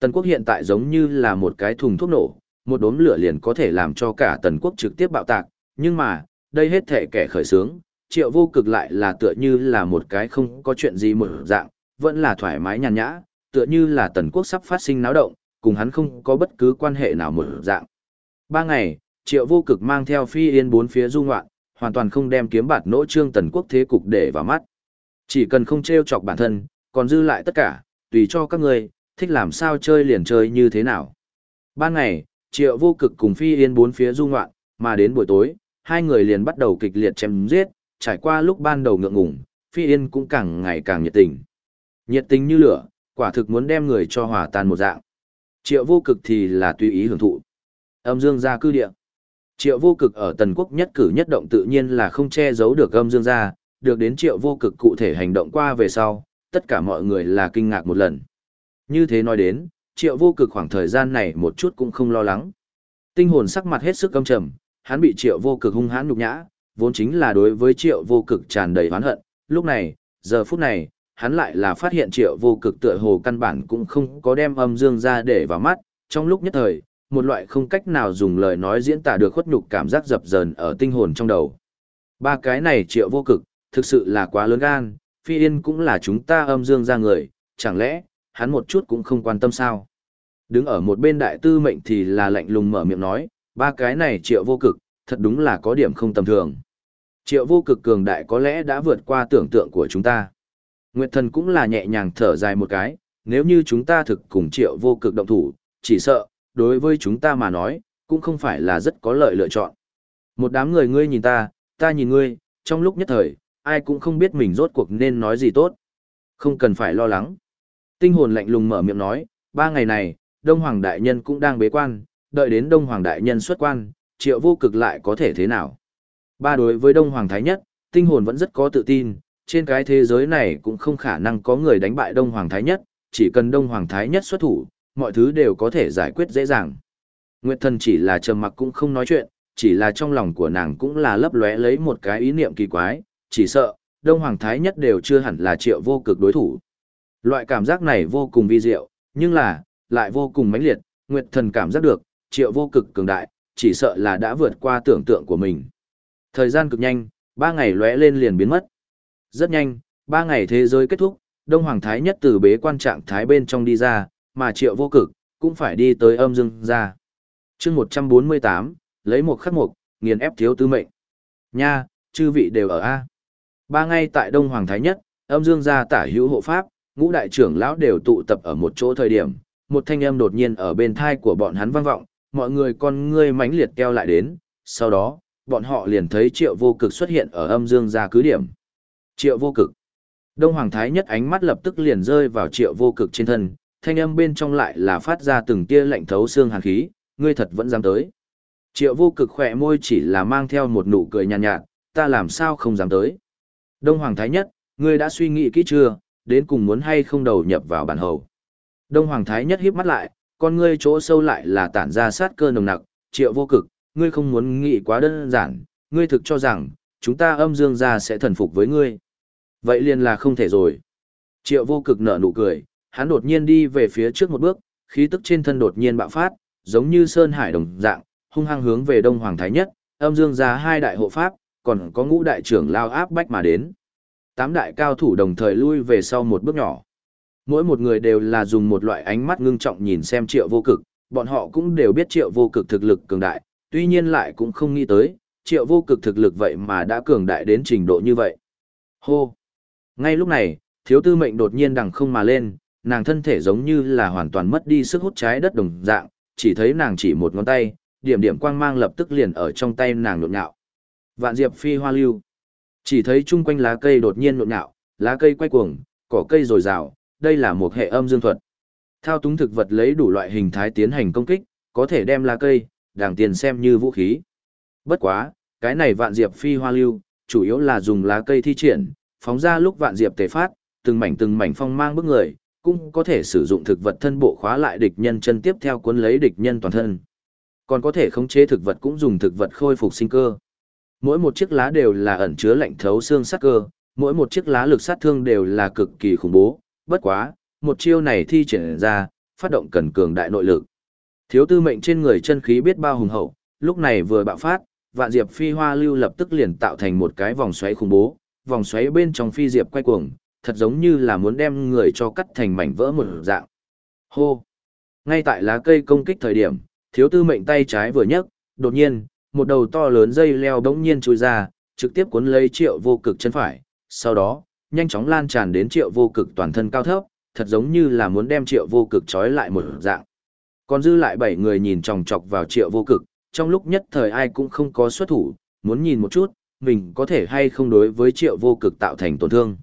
Tần quốc hiện tại giống như là một cái thùng thuốc nổ, một đốm lửa liền có thể làm cho cả tần quốc trực tiếp bạo tạc, nhưng mà, đây hết thể kẻ khởi sướng, triệu vô cực lại là tựa như là một cái không có chuyện gì một dạng, vẫn là thoải mái nhàn nhã, tựa như là tần quốc sắp phát sinh náo động, cùng hắn không có bất cứ quan hệ nào một dạng. Ba ngày, triệu vô cực mang theo phi yên bốn phía du ngoạn, hoàn toàn không đem kiếm bạt nỗ trương tần quốc thế cục để vào mắt. Chỉ cần không treo chọc bản thân, còn dư lại tất cả, tùy cho các người, thích làm sao chơi liền chơi như thế nào. ban ngày, triệu vô cực cùng phi yên bốn phía du ngoạn, mà đến buổi tối, hai người liền bắt đầu kịch liệt chém giết, trải qua lúc ban đầu ngượng ngùng, phi yên cũng càng ngày càng nhiệt tình. Nhiệt tình như lửa, quả thực muốn đem người cho hòa tan một dạng. Triệu vô cực thì là tùy ý hưởng thụ. Âm dương gia cư địa. Triệu vô cực ở tần quốc nhất cử nhất động tự nhiên là không che giấu được âm dương gia, được đến triệu vô cực cụ thể hành động qua về sau, tất cả mọi người là kinh ngạc một lần. Như thế nói đến, triệu vô cực khoảng thời gian này một chút cũng không lo lắng. Tinh hồn sắc mặt hết sức căm trầm, hắn bị triệu vô cực hung hãn nhục nhã, vốn chính là đối với triệu vô cực tràn đầy oán hận. Lúc này, giờ phút này, hắn lại là phát hiện triệu vô cực tựa hồ căn bản cũng không có đem âm dương ra để vào mắt, trong lúc nhất thời, một loại không cách nào dùng lời nói diễn tả được khuất nhục cảm giác dập dờn ở tinh hồn trong đầu. Ba cái này triệu vô cực, thực sự là quá lớn gan, phi yên cũng là chúng ta âm dương ra người, chẳng lẽ, hắn một chút cũng không quan tâm sao. Đứng ở một bên đại tư mệnh thì là lạnh lùng mở miệng nói, ba cái này triệu vô cực, thật đúng là có điểm không tầm thường. Triệu vô cực cường đại có lẽ đã vượt qua tưởng tượng của chúng ta. Nguyệt thần cũng là nhẹ nhàng thở dài một cái, nếu như chúng ta thực cùng triệu vô cực động thủ, chỉ sợ, đối với chúng ta mà nói, cũng không phải là rất có lợi lựa chọn. Một đám người ngươi nhìn ta, ta nhìn ngươi, trong lúc nhất thời, ai cũng không biết mình rốt cuộc nên nói gì tốt. Không cần phải lo lắng. Tinh hồn lạnh lùng mở miệng nói, ba ngày này, Đông Hoàng Đại Nhân cũng đang bế quan, đợi đến Đông Hoàng Đại Nhân xuất quan, triệu vô cực lại có thể thế nào. Ba đối với Đông Hoàng Thái Nhất, tinh hồn vẫn rất có tự tin, trên cái thế giới này cũng không khả năng có người đánh bại Đông Hoàng Thái Nhất, chỉ cần Đông Hoàng Thái Nhất xuất thủ, mọi thứ đều có thể giải quyết dễ dàng. Nguyệt thần chỉ là trầm mặc cũng không nói chuyện, chỉ là trong lòng của nàng cũng là lấp lóe lấy một cái ý niệm kỳ quái, chỉ sợ, Đông Hoàng Thái Nhất đều chưa hẳn là triệu vô cực đối thủ. Loại cảm giác này vô cùng vi diệu, nhưng là, lại vô cùng mãnh liệt, Nguyệt thần cảm giác được, triệu vô cực cường đại, chỉ sợ là đã vượt qua tưởng tượng của mình. Thời gian cực nhanh, ba ngày lóe lên liền biến mất. Rất nhanh, ba ngày thế giới kết thúc, Đông Hoàng Thái nhất từ bế quan trạng thái bên trong đi ra, mà triệu vô cực, cũng phải đi tới âm dương ra. chương 148, lấy một khắc mục, nghiền ép thiếu tư mệnh. Nha, chư vị đều ở A. Ba ngày tại Đông Hoàng Thái nhất, âm dương gia tả hữu hộ pháp, ngũ đại trưởng lão đều tụ tập ở một chỗ thời điểm, một thanh âm đột nhiên ở bên thai của bọn hắn vang vọng, mọi người con ngươi mãnh liệt keo lại đến, sau đó, bọn họ liền thấy triệu vô cực xuất hiện ở âm dương gia cứ điểm. Triệu vô cực. Đông Hoàng Thái nhất ánh mắt lập tức liền rơi vào triệu vô cực trên thân, thanh âm bên trong lại là phát ra từng tia lạnh thấu xương hàn khí, ngươi thật vẫn dám tới. Triệu vô cực khỏe môi chỉ là mang theo một nụ cười nhàn nhạt, nhạt, ta làm sao không dám tới. Đông Hoàng Thái nhất, ngươi đã suy nghĩ kỹ chưa, đến cùng muốn hay không đầu nhập vào bản hầu. Đông Hoàng Thái nhất híp mắt lại, con ngươi chỗ sâu lại là tản ra sát cơ nồng nặc, triệu vô cực, ngươi không muốn nghĩ quá đơn giản, ngươi thực cho rằng, chúng ta âm dương gia sẽ thần phục với ngươi. Vậy liền là không thể rồi. Triệu vô cực nở nụ cười, hắn đột nhiên đi về phía trước một bước, khí tức trên thân đột nhiên bạo phát, giống như sơn hải đồng dạng, hung hăng hướng về Đông Hoàng Thái Nhất, âm dương ra hai đại hộ pháp, còn có ngũ đại trưởng lao áp bách mà đến. Tám đại cao thủ đồng thời lui về sau một bước nhỏ. Mỗi một người đều là dùng một loại ánh mắt ngưng trọng nhìn xem triệu vô cực, bọn họ cũng đều biết triệu vô cực thực lực cường đại, tuy nhiên lại cũng không nghĩ tới, triệu vô cực thực lực vậy mà đã cường đại đến trình độ như vậy. Hô! Ngay lúc này, thiếu tư mệnh đột nhiên đằng không mà lên, nàng thân thể giống như là hoàn toàn mất đi sức hút trái đất đồng dạng, chỉ thấy nàng chỉ một ngón tay, điểm điểm quang mang lập tức liền ở trong tay nàng nhộn nhạo. Vạn diệp phi hoa lưu. Chỉ thấy chung quanh lá cây đột nhiên nộn nhạo, lá cây quay cuồng, cỏ cây rồi rào, đây là một hệ âm dương thuật. Thao túng thực vật lấy đủ loại hình thái tiến hành công kích, có thể đem lá cây, đàng tiền xem như vũ khí. Bất quá, cái này vạn diệp phi hoa lưu, chủ yếu là dùng lá cây thi triển, phóng ra lúc vạn diệp tề phát, từng mảnh từng mảnh phong mang bức người, cũng có thể sử dụng thực vật thân bộ khóa lại địch nhân chân tiếp theo cuốn lấy địch nhân toàn thân. Còn có thể khống chế thực vật cũng dùng thực vật khôi phục sinh cơ. Mỗi một chiếc lá đều là ẩn chứa lạnh thấu xương sát cơ, mỗi một chiếc lá lực sát thương đều là cực kỳ khủng bố, bất quá, một chiêu này thi triển ra, phát động cần cường đại nội lực. Thiếu tư mệnh trên người chân khí biết bao hùng hậu, lúc này vừa bạo phát, vạn diệp phi hoa lưu lập tức liền tạo thành một cái vòng xoáy khủng bố, vòng xoáy bên trong phi diệp quay cuồng, thật giống như là muốn đem người cho cắt thành mảnh vỡ một dạng. Hô! Ngay tại lá cây công kích thời điểm, thiếu tư mệnh tay trái vừa nhấc, đột nhiên, một đầu to lớn dây leo bỗng nhiên chui ra, trực tiếp cuốn lấy triệu vô cực chân phải, sau đó, nhanh chóng lan tràn đến triệu vô cực toàn thân cao thấp, thật giống như là muốn đem triệu vô cực trói lại một dạng. Còn dư lại bảy người nhìn chòng chọc vào triệu vô cực, trong lúc nhất thời ai cũng không có xuất thủ, muốn nhìn một chút, mình có thể hay không đối với triệu vô cực tạo thành tổn thương.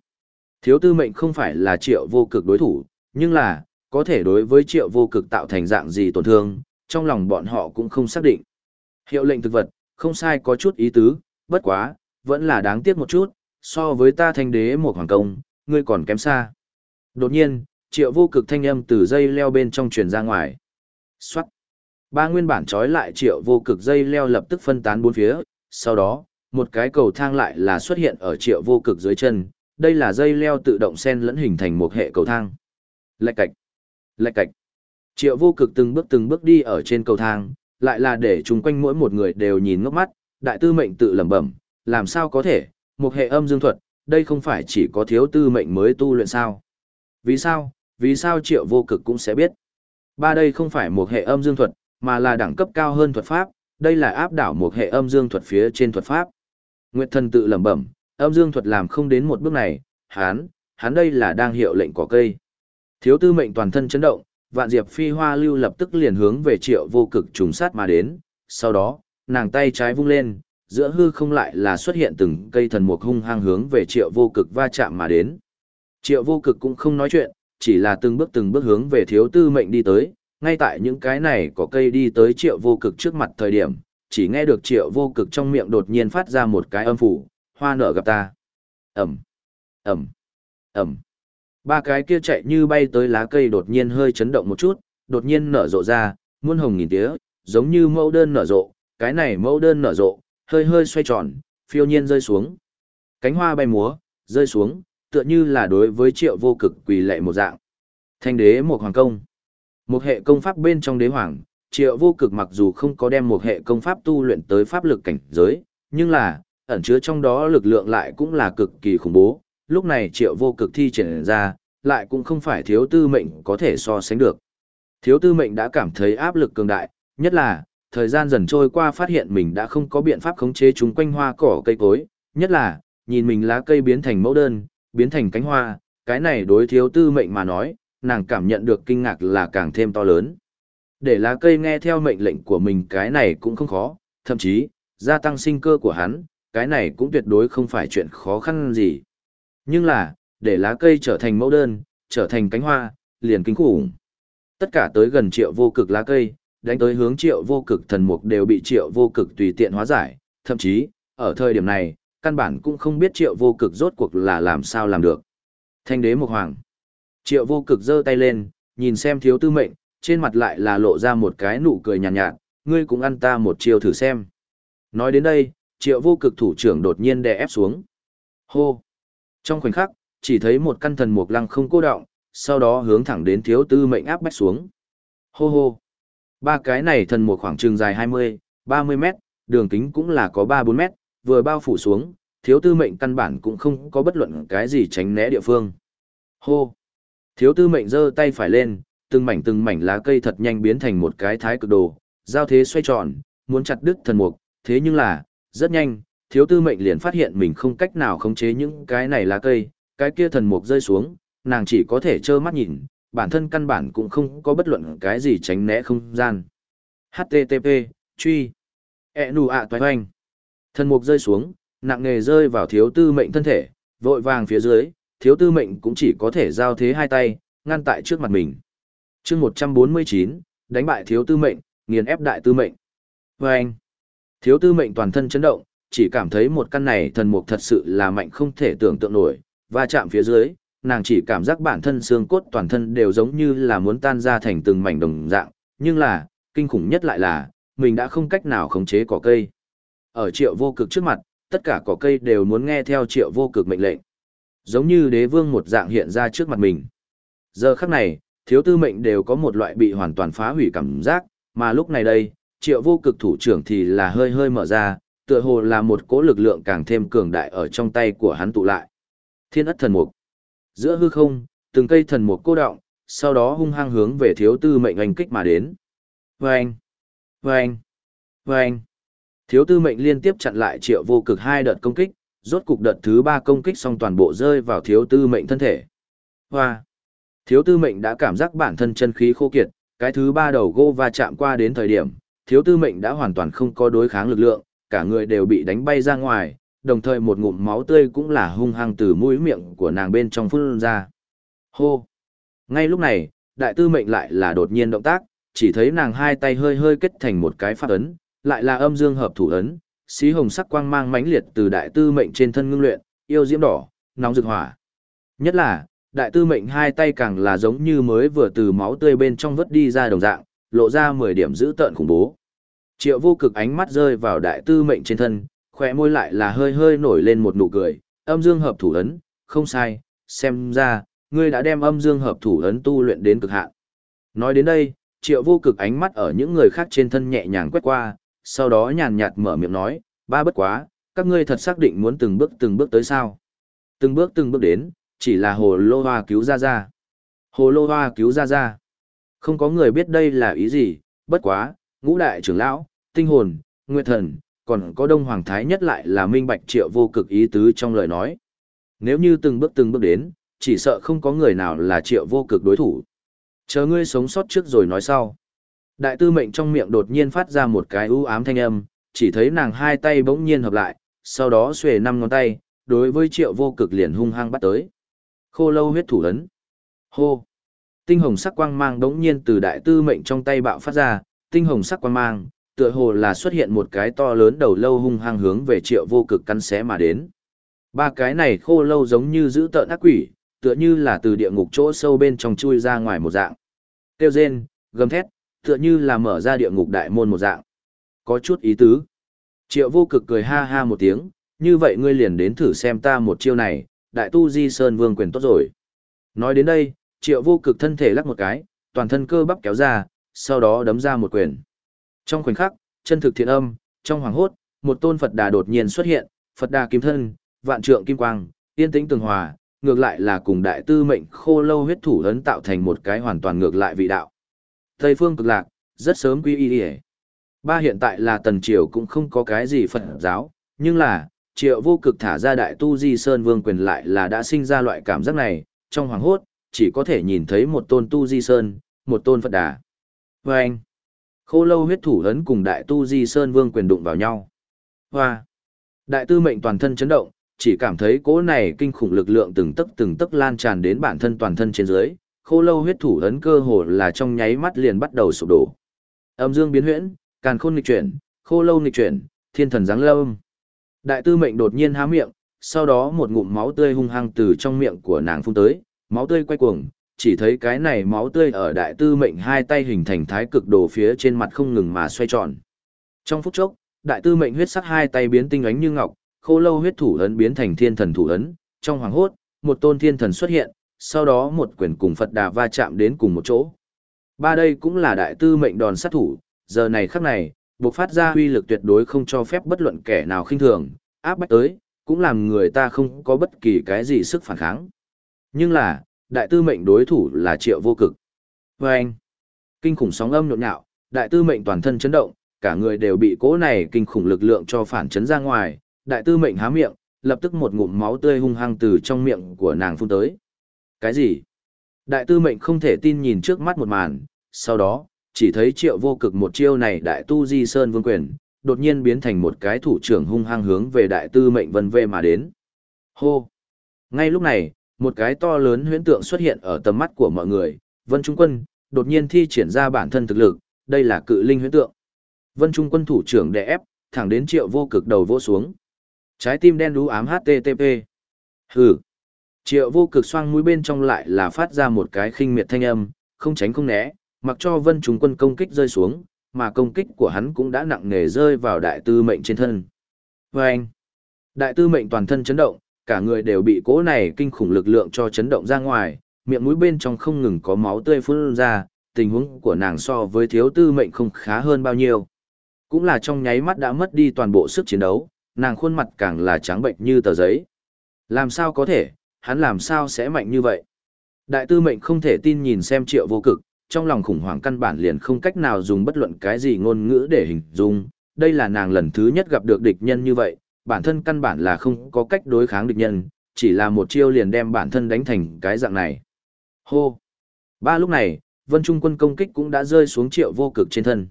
Thiếu tư mệnh không phải là triệu vô cực đối thủ, nhưng là, có thể đối với triệu vô cực tạo thành dạng gì tổn thương, trong lòng bọn họ cũng không xác định. Hiệu lệnh thực vật, không sai có chút ý tứ, bất quá, vẫn là đáng tiếc một chút, so với ta thanh đế một hoàng công, ngươi còn kém xa. Đột nhiên, triệu vô cực thanh âm từ dây leo bên trong truyền ra ngoài. Xoát. Ba nguyên bản trói lại triệu vô cực dây leo lập tức phân tán bốn phía, sau đó, một cái cầu thang lại là xuất hiện ở triệu vô cực dưới chân, đây là dây leo tự động sen lẫn hình thành một hệ cầu thang. Lạch cạch, lạch cạch. Triệu vô cực từng bước từng bước đi ở trên cầu thang, lại là để chung quanh mỗi một người đều nhìn ngốc mắt, đại tư mệnh tự lẩm bẩm, làm sao có thể, một hệ âm dương thuật, đây không phải chỉ có thiếu tư mệnh mới tu luyện sao. Vì sao, vì sao triệu vô cực cũng sẽ biết. Ba đây không phải một hệ âm dương thuật, mà là đẳng cấp cao hơn thuật pháp, đây là áp đảo một hệ âm dương thuật phía trên thuật pháp. Nguyệt thần tự lẩm bẩm, âm dương thuật làm không đến một bước này, hắn, hắn đây là đang hiệu lệnh cỏ cây. Thiếu tư mệnh toàn thân chấn động, vạn diệp phi hoa lưu lập tức liền hướng về triệu vô cực trùng sát mà đến, sau đó, nàng tay trái vung lên, giữa hư không lại là xuất hiện từng cây thần mục hung hăng hướng về triệu vô cực va chạm mà đến. Triệu vô cực cũng không nói chuyện, chỉ là từng bước từng bước hướng về thiếu tư mệnh đi tới, ngay tại những cái này có cây đi tới triệu vô cực trước mặt thời điểm, chỉ nghe được triệu vô cực trong miệng đột nhiên phát ra một cái âm phủ, hoa nở gặp ta. Ẩm, Ẩm, Ẩm. Ba cái kia chạy như bay tới lá cây đột nhiên hơi chấn động một chút, đột nhiên nở rộ ra, muôn hồng nghìn tía, giống như mẫu đơn nở rộ, cái này mẫu đơn nở rộ, hơi hơi xoay tròn, phiêu nhiên rơi xuống. Cánh hoa bay múa, rơi xuống, tựa như là đối với triệu vô cực quỳ lệ một dạng. Thanh đế một hoàng công. Một hệ công pháp bên trong đế hoàng, triệu vô cực mặc dù không có đem một hệ công pháp tu luyện tới pháp lực cảnh giới, nhưng là, ẩn chứa trong đó lực lượng lại cũng là cực kỳ khủng bố. Lúc này triệu vô cực thi triển ra, lại cũng không phải thiếu tư mệnh có thể so sánh được. Thiếu tư mệnh đã cảm thấy áp lực cường đại, nhất là, thời gian dần trôi qua phát hiện mình đã không có biện pháp khống chế chúng quanh hoa cỏ cây cối, nhất là, nhìn mình lá cây biến thành mẫu đơn, biến thành cánh hoa, cái này đối thiếu tư mệnh mà nói, nàng cảm nhận được kinh ngạc là càng thêm to lớn. Để lá cây nghe theo mệnh lệnh của mình cái này cũng không khó, thậm chí, gia tăng sinh cơ của hắn, cái này cũng tuyệt đối không phải chuyện khó khăn gì. Nhưng là, để lá cây trở thành mẫu đơn, trở thành cánh hoa, liền kinh khủng. Tất cả tới gần triệu vô cực lá cây, đánh tới hướng triệu vô cực thần mục đều bị triệu vô cực tùy tiện hóa giải, thậm chí, ở thời điểm này, căn bản cũng không biết triệu vô cực rốt cuộc là làm sao làm được. Thanh đế mục hoàng. Triệu vô cực giơ tay lên, nhìn xem thiếu tư mệnh, trên mặt lại là lộ ra một cái nụ cười nhàn nhạt, nhạt, ngươi cũng ăn ta một chiêu thử xem. Nói đến đây, triệu vô cực thủ trưởng đột nhiên đè ép xuống. Hô! Trong khoảnh khắc, chỉ thấy một căn thần mục lăng không cô động, sau đó hướng thẳng đến thiếu tư mệnh áp bách xuống. Hô hô! Ba cái này thần mục khoảng trường dài 20, 30 mét, đường kính cũng là có 3-4 mét, vừa bao phủ xuống, thiếu tư mệnh căn bản cũng không có bất luận cái gì tránh né địa phương. Hô! Thiếu tư mệnh giơ tay phải lên, từng mảnh từng mảnh lá cây thật nhanh biến thành một cái thái cực đồ, giao thế xoay tròn, muốn chặt đứt thần mục, thế nhưng là, rất nhanh, thiếu tư mệnh liền phát hiện mình không cách nào khống chế những cái này lá cây, cái kia thần mục rơi xuống, nàng chỉ có thể trơ mắt nhìn, bản thân căn bản cũng không có bất luận cái gì tránh né không gian. HTTP, truy, e nù ạ toài hoanh. Thần mục rơi xuống, nặng nghề rơi vào thiếu tư mệnh thân thể, vội vàng phía dưới, thiếu tư mệnh cũng chỉ có thể giao thế hai tay, ngăn tại trước mặt mình. chương 149, đánh bại thiếu tư mệnh, nghiền ép đại tư mệnh. Vâng! thiếu tư mệnh toàn thân chấn động, chỉ cảm thấy một căn này thần mục thật sự là mạnh không thể tưởng tượng nổi, và chạm phía dưới, nàng chỉ cảm giác bản thân xương cốt toàn thân đều giống như là muốn tan ra thành từng mảnh đồng dạng, nhưng là, kinh khủng nhất lại là, mình đã không cách nào khống chế cỏ cây. Ở triệu vô cực trước mặt, tất cả cỏ cây đều muốn nghe theo triệu vô cực mệnh lệnh. Giống như đế vương một dạng hiện ra trước mặt mình. Giờ khắc này, thiếu tư mệnh đều có một loại bị hoàn toàn phá hủy cảm giác, mà lúc này đây, triệu vô cực thủ trưởng thì là hơi hơi mở ra, tựa hồ là một cỗ lực lượng càng thêm cường đại ở trong tay của hắn tụ lại. Thiên ất thần mục. Giữa hư không, từng cây thần mục cô động, sau đó hung hăng hướng về thiếu tư mệnh oanh kích mà đến. Vâng! Vâng! Vâng! Thiếu tư mệnh liên tiếp chặn lại triệu vô cực hai đợt công kích, rốt cục đợt thứ ba công kích xong toàn bộ rơi vào thiếu tư mệnh thân thể. Hoa! Thiếu tư mệnh đã cảm giác bản thân chân khí khô kiệt, cái thứ ba đầu gô va chạm qua đến thời điểm, thiếu tư mệnh đã hoàn toàn không có đối kháng lực lượng, cả người đều bị đánh bay ra ngoài, đồng thời một ngụm máu tươi cũng là hung hăng từ mũi miệng của nàng bên trong phun ra. Hô! Ngay lúc này, đại tư mệnh lại là đột nhiên động tác, chỉ thấy nàng hai tay hơi hơi kết thành một cái pháp ấn, lại là âm dương hợp thủ ấn, xí hồng sắc quang mang mãnh liệt từ đại tư mệnh trên thân ngưng luyện, yêu diễm đỏ, nóng rực hỏa. Nhất là, đại tư mệnh hai tay càng là giống như mới vừa từ máu tươi bên trong vớt đi ra đồng dạng, lộ ra 10 điểm giữ tợn khủng bố. Triệu vô cực ánh mắt rơi vào đại tư mệnh trên thân, khỏe môi lại là hơi hơi nổi lên một nụ cười, âm dương hợp thủ ấn, không sai, xem ra, ngươi đã đem âm dương hợp thủ ấn tu luyện đến cực hạn. Nói đến đây, triệu vô cực ánh mắt ở những người khác trên thân nhẹ nhàng quét qua, sau đó nhàn nhạt mở miệng nói, ba bất quá, các ngươi thật xác định muốn từng bước từng bước tới sao. Từng bước từng bước đến, chỉ là hồ lô hoa cứu ra ra. Hồ lô hoa cứu ra ra. Không có người biết đây là ý gì, bất quá, ngũ đại trưởng lão, tinh hồn, nguyệt thần, còn có đông hoàng thái nhất lại là minh bạch triệu vô cực ý tứ trong lời nói. Nếu như từng bước từng bước đến, chỉ sợ không có người nào là triệu vô cực đối thủ. Chờ ngươi sống sót trước rồi nói sau. Đại tư mệnh trong miệng đột nhiên phát ra một cái u ám thanh âm, chỉ thấy nàng hai tay bỗng nhiên hợp lại, sau đó xuề năm ngón tay, đối với triệu vô cực liền hung hăng bắt tới. Khô lâu huyết thủ ấn. Hô. Tinh hồng sắc quang mang đống nhiên từ đại tư mệnh trong tay bạo phát ra, tinh hồng sắc quang mang, tựa hồ là xuất hiện một cái to lớn đầu lâu hung hăng hướng về triệu vô cực căn xé mà đến. Ba cái này khô lâu giống như giữ tợn ác quỷ, tựa như là từ địa ngục chỗ sâu bên trong chui ra ngoài một dạng. Tiêu rên, gầm thét, tựa như là mở ra địa ngục đại môn một dạng. Có chút ý tứ. Triệu vô cực cười ha ha một tiếng, như vậy ngươi liền đến thử xem ta một chiêu này, đại tu di sơn vương quyền tốt rồi. Nói đến đây, triệu vô cực thân thể lắc một cái, toàn thân cơ bắp kéo ra, sau đó đấm ra một quyền. Trong khoảnh khắc, chân thực thiện âm, trong hoàng hốt, một tôn Phật đà đột nhiên xuất hiện, Phật đà kim thân, vạn trượng kim quang, yên tĩnh tường hòa, ngược lại là cùng đại tư mệnh khô lâu huyết thủ ấn tạo thành một cái hoàn toàn ngược lại vị đạo. Tây phương cực lạc, rất sớm quy y đi Ba hiện tại là tần triều cũng không có cái gì Phật giáo, nhưng là, triệu vô cực thả ra đại tu di sơn vương quyền lại là đã sinh ra loại cảm giác này, trong hoàng hốt, chỉ có thể nhìn thấy một tôn tu di sơn, một tôn Phật đà. Và anh, khô lâu huyết thủ ấn cùng đại tu di sơn vương quyền đụng vào nhau. Hoa, đại tư mệnh toàn thân chấn động, chỉ cảm thấy cỗ này kinh khủng lực lượng từng tấc từng tấc lan tràn đến bản thân toàn thân trên dưới, khô lâu huyết thủ ấn cơ hồ là trong nháy mắt liền bắt đầu sụp đổ. Âm dương biến huyễn, càn khôn nghịch chuyển, khô lâu nghịch chuyển, thiên thần giáng lâm. Đại tư mệnh đột nhiên há miệng, sau đó một ngụm máu tươi hung hăng từ trong miệng của nàng phun tới, máu tươi quay cuồng, chỉ thấy cái này máu tươi ở đại tư mệnh hai tay hình thành thái cực đồ phía trên mặt không ngừng mà xoay tròn. Trong phút chốc, đại tư mệnh huyết sắc hai tay biến tinh ánh như ngọc, khô lâu huyết thủ ấn biến thành thiên thần thủ ấn, trong hoàng hốt, một tôn thiên thần xuất hiện, sau đó một quyền cùng Phật đà va chạm đến cùng một chỗ. Ba đây cũng là đại tư mệnh đòn sát thủ, giờ này khắc này, bộc phát ra huy lực tuyệt đối không cho phép bất luận kẻ nào khinh thường, áp bách tới, cũng làm người ta không có bất kỳ cái gì sức phản kháng. Nhưng là, đại tư mệnh đối thủ là triệu vô cực. Và anh, kinh khủng sóng âm nhộn nhạo, đại tư mệnh toàn thân chấn động, cả người đều bị cỗ này kinh khủng lực lượng cho phản chấn ra ngoài, đại tư mệnh há miệng, lập tức một ngụm máu tươi hung hăng từ trong miệng của nàng phun tới. Cái gì? Đại tư mệnh không thể tin nhìn trước mắt một màn, sau đó, chỉ thấy triệu vô cực một chiêu này đại tu di sơn vương quyền, đột nhiên biến thành một cái thủ trưởng hung hăng hướng về đại tư mệnh vân vê mà đến. Hô! Ngay lúc này, một cái to lớn huyễn tượng xuất hiện ở tầm mắt của mọi người, Vân Trung Quân, đột nhiên thi triển ra bản thân thực lực, đây là cự linh huyễn tượng. Vân Trung Quân thủ trưởng đè ép, thẳng đến triệu vô cực đầu vỗ xuống. Trái tim đen đú ám HTTP. Hừ. Triệu vô cực xoang mũi bên trong lại là phát ra một cái khinh miệt thanh âm, không tránh không né, mặc cho Vân Trung Quân công kích rơi xuống, mà công kích của hắn cũng đã nặng nề rơi vào đại tư mệnh trên thân. Và anh, đại tư mệnh toàn thân chấn động, cả người đều bị cỗ này kinh khủng lực lượng cho chấn động ra ngoài, miệng mũi bên trong không ngừng có máu tươi phun ra, tình huống của nàng so với thiếu tư mệnh không khá hơn bao nhiêu. Cũng là trong nháy mắt đã mất đi toàn bộ sức chiến đấu, nàng khuôn mặt càng là trắng bệnh như tờ giấy. Làm sao có thể, hắn làm sao sẽ mạnh như vậy? Đại tư mệnh không thể tin nhìn xem triệu vô cực, trong lòng khủng hoảng căn bản liền không cách nào dùng bất luận cái gì ngôn ngữ để hình dung, đây là nàng lần thứ nhất gặp được địch nhân như vậy, bản thân căn bản là không có cách đối kháng địch nhân, chỉ là một chiêu liền đem bản thân đánh thành cái dạng này. Hô! Ba lúc này, vân trung quân công kích cũng đã rơi xuống triệu vô cực trên thân.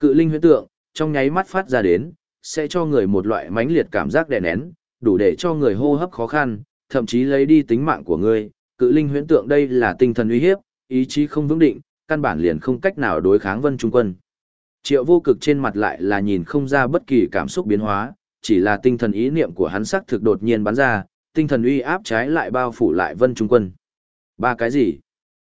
Cự linh huyễn tượng, trong nháy mắt phát ra đến, sẽ cho người một loại mãnh liệt cảm giác đè nén, đủ để cho người hô hấp khó khăn, thậm chí lấy đi tính mạng của người. Cự linh huyễn tượng đây là tinh thần uy hiếp, ý chí không vững định, căn bản liền không cách nào đối kháng vân trung quân. Triệu vô cực trên mặt lại là nhìn không ra bất kỳ cảm xúc biến hóa, chỉ là tinh thần ý niệm của hắn sắc thực đột nhiên bắn ra, tinh thần uy áp trái lại bao phủ lại vân trung quân. Ba cái gì?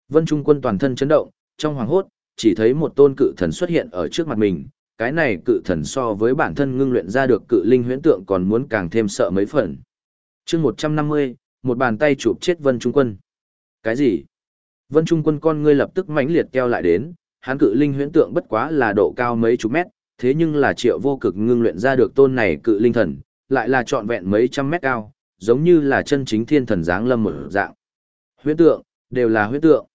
Vân trung quân toàn thân chấn động, trong hoàng hốt, chỉ thấy một tôn cự thần xuất hiện ở trước mặt mình, cái này cự thần so với bản thân ngưng luyện ra được cự linh huyễn tượng còn muốn càng thêm sợ mấy phần. chương 150, một bàn tay chụp chết Vân Trung Quân. Cái gì? Vân Trung Quân con ngươi lập tức mãnh liệt keo lại đến, hắn cự linh huyễn tượng bất quá là độ cao mấy chục mét, thế nhưng là triệu vô cực ngưng luyện ra được tôn này cự linh thần, lại là trọn vẹn mấy trăm mét cao, giống như là chân chính thiên thần dáng lâm một dạng. Huyễn tượng, đều là huyễn tượng.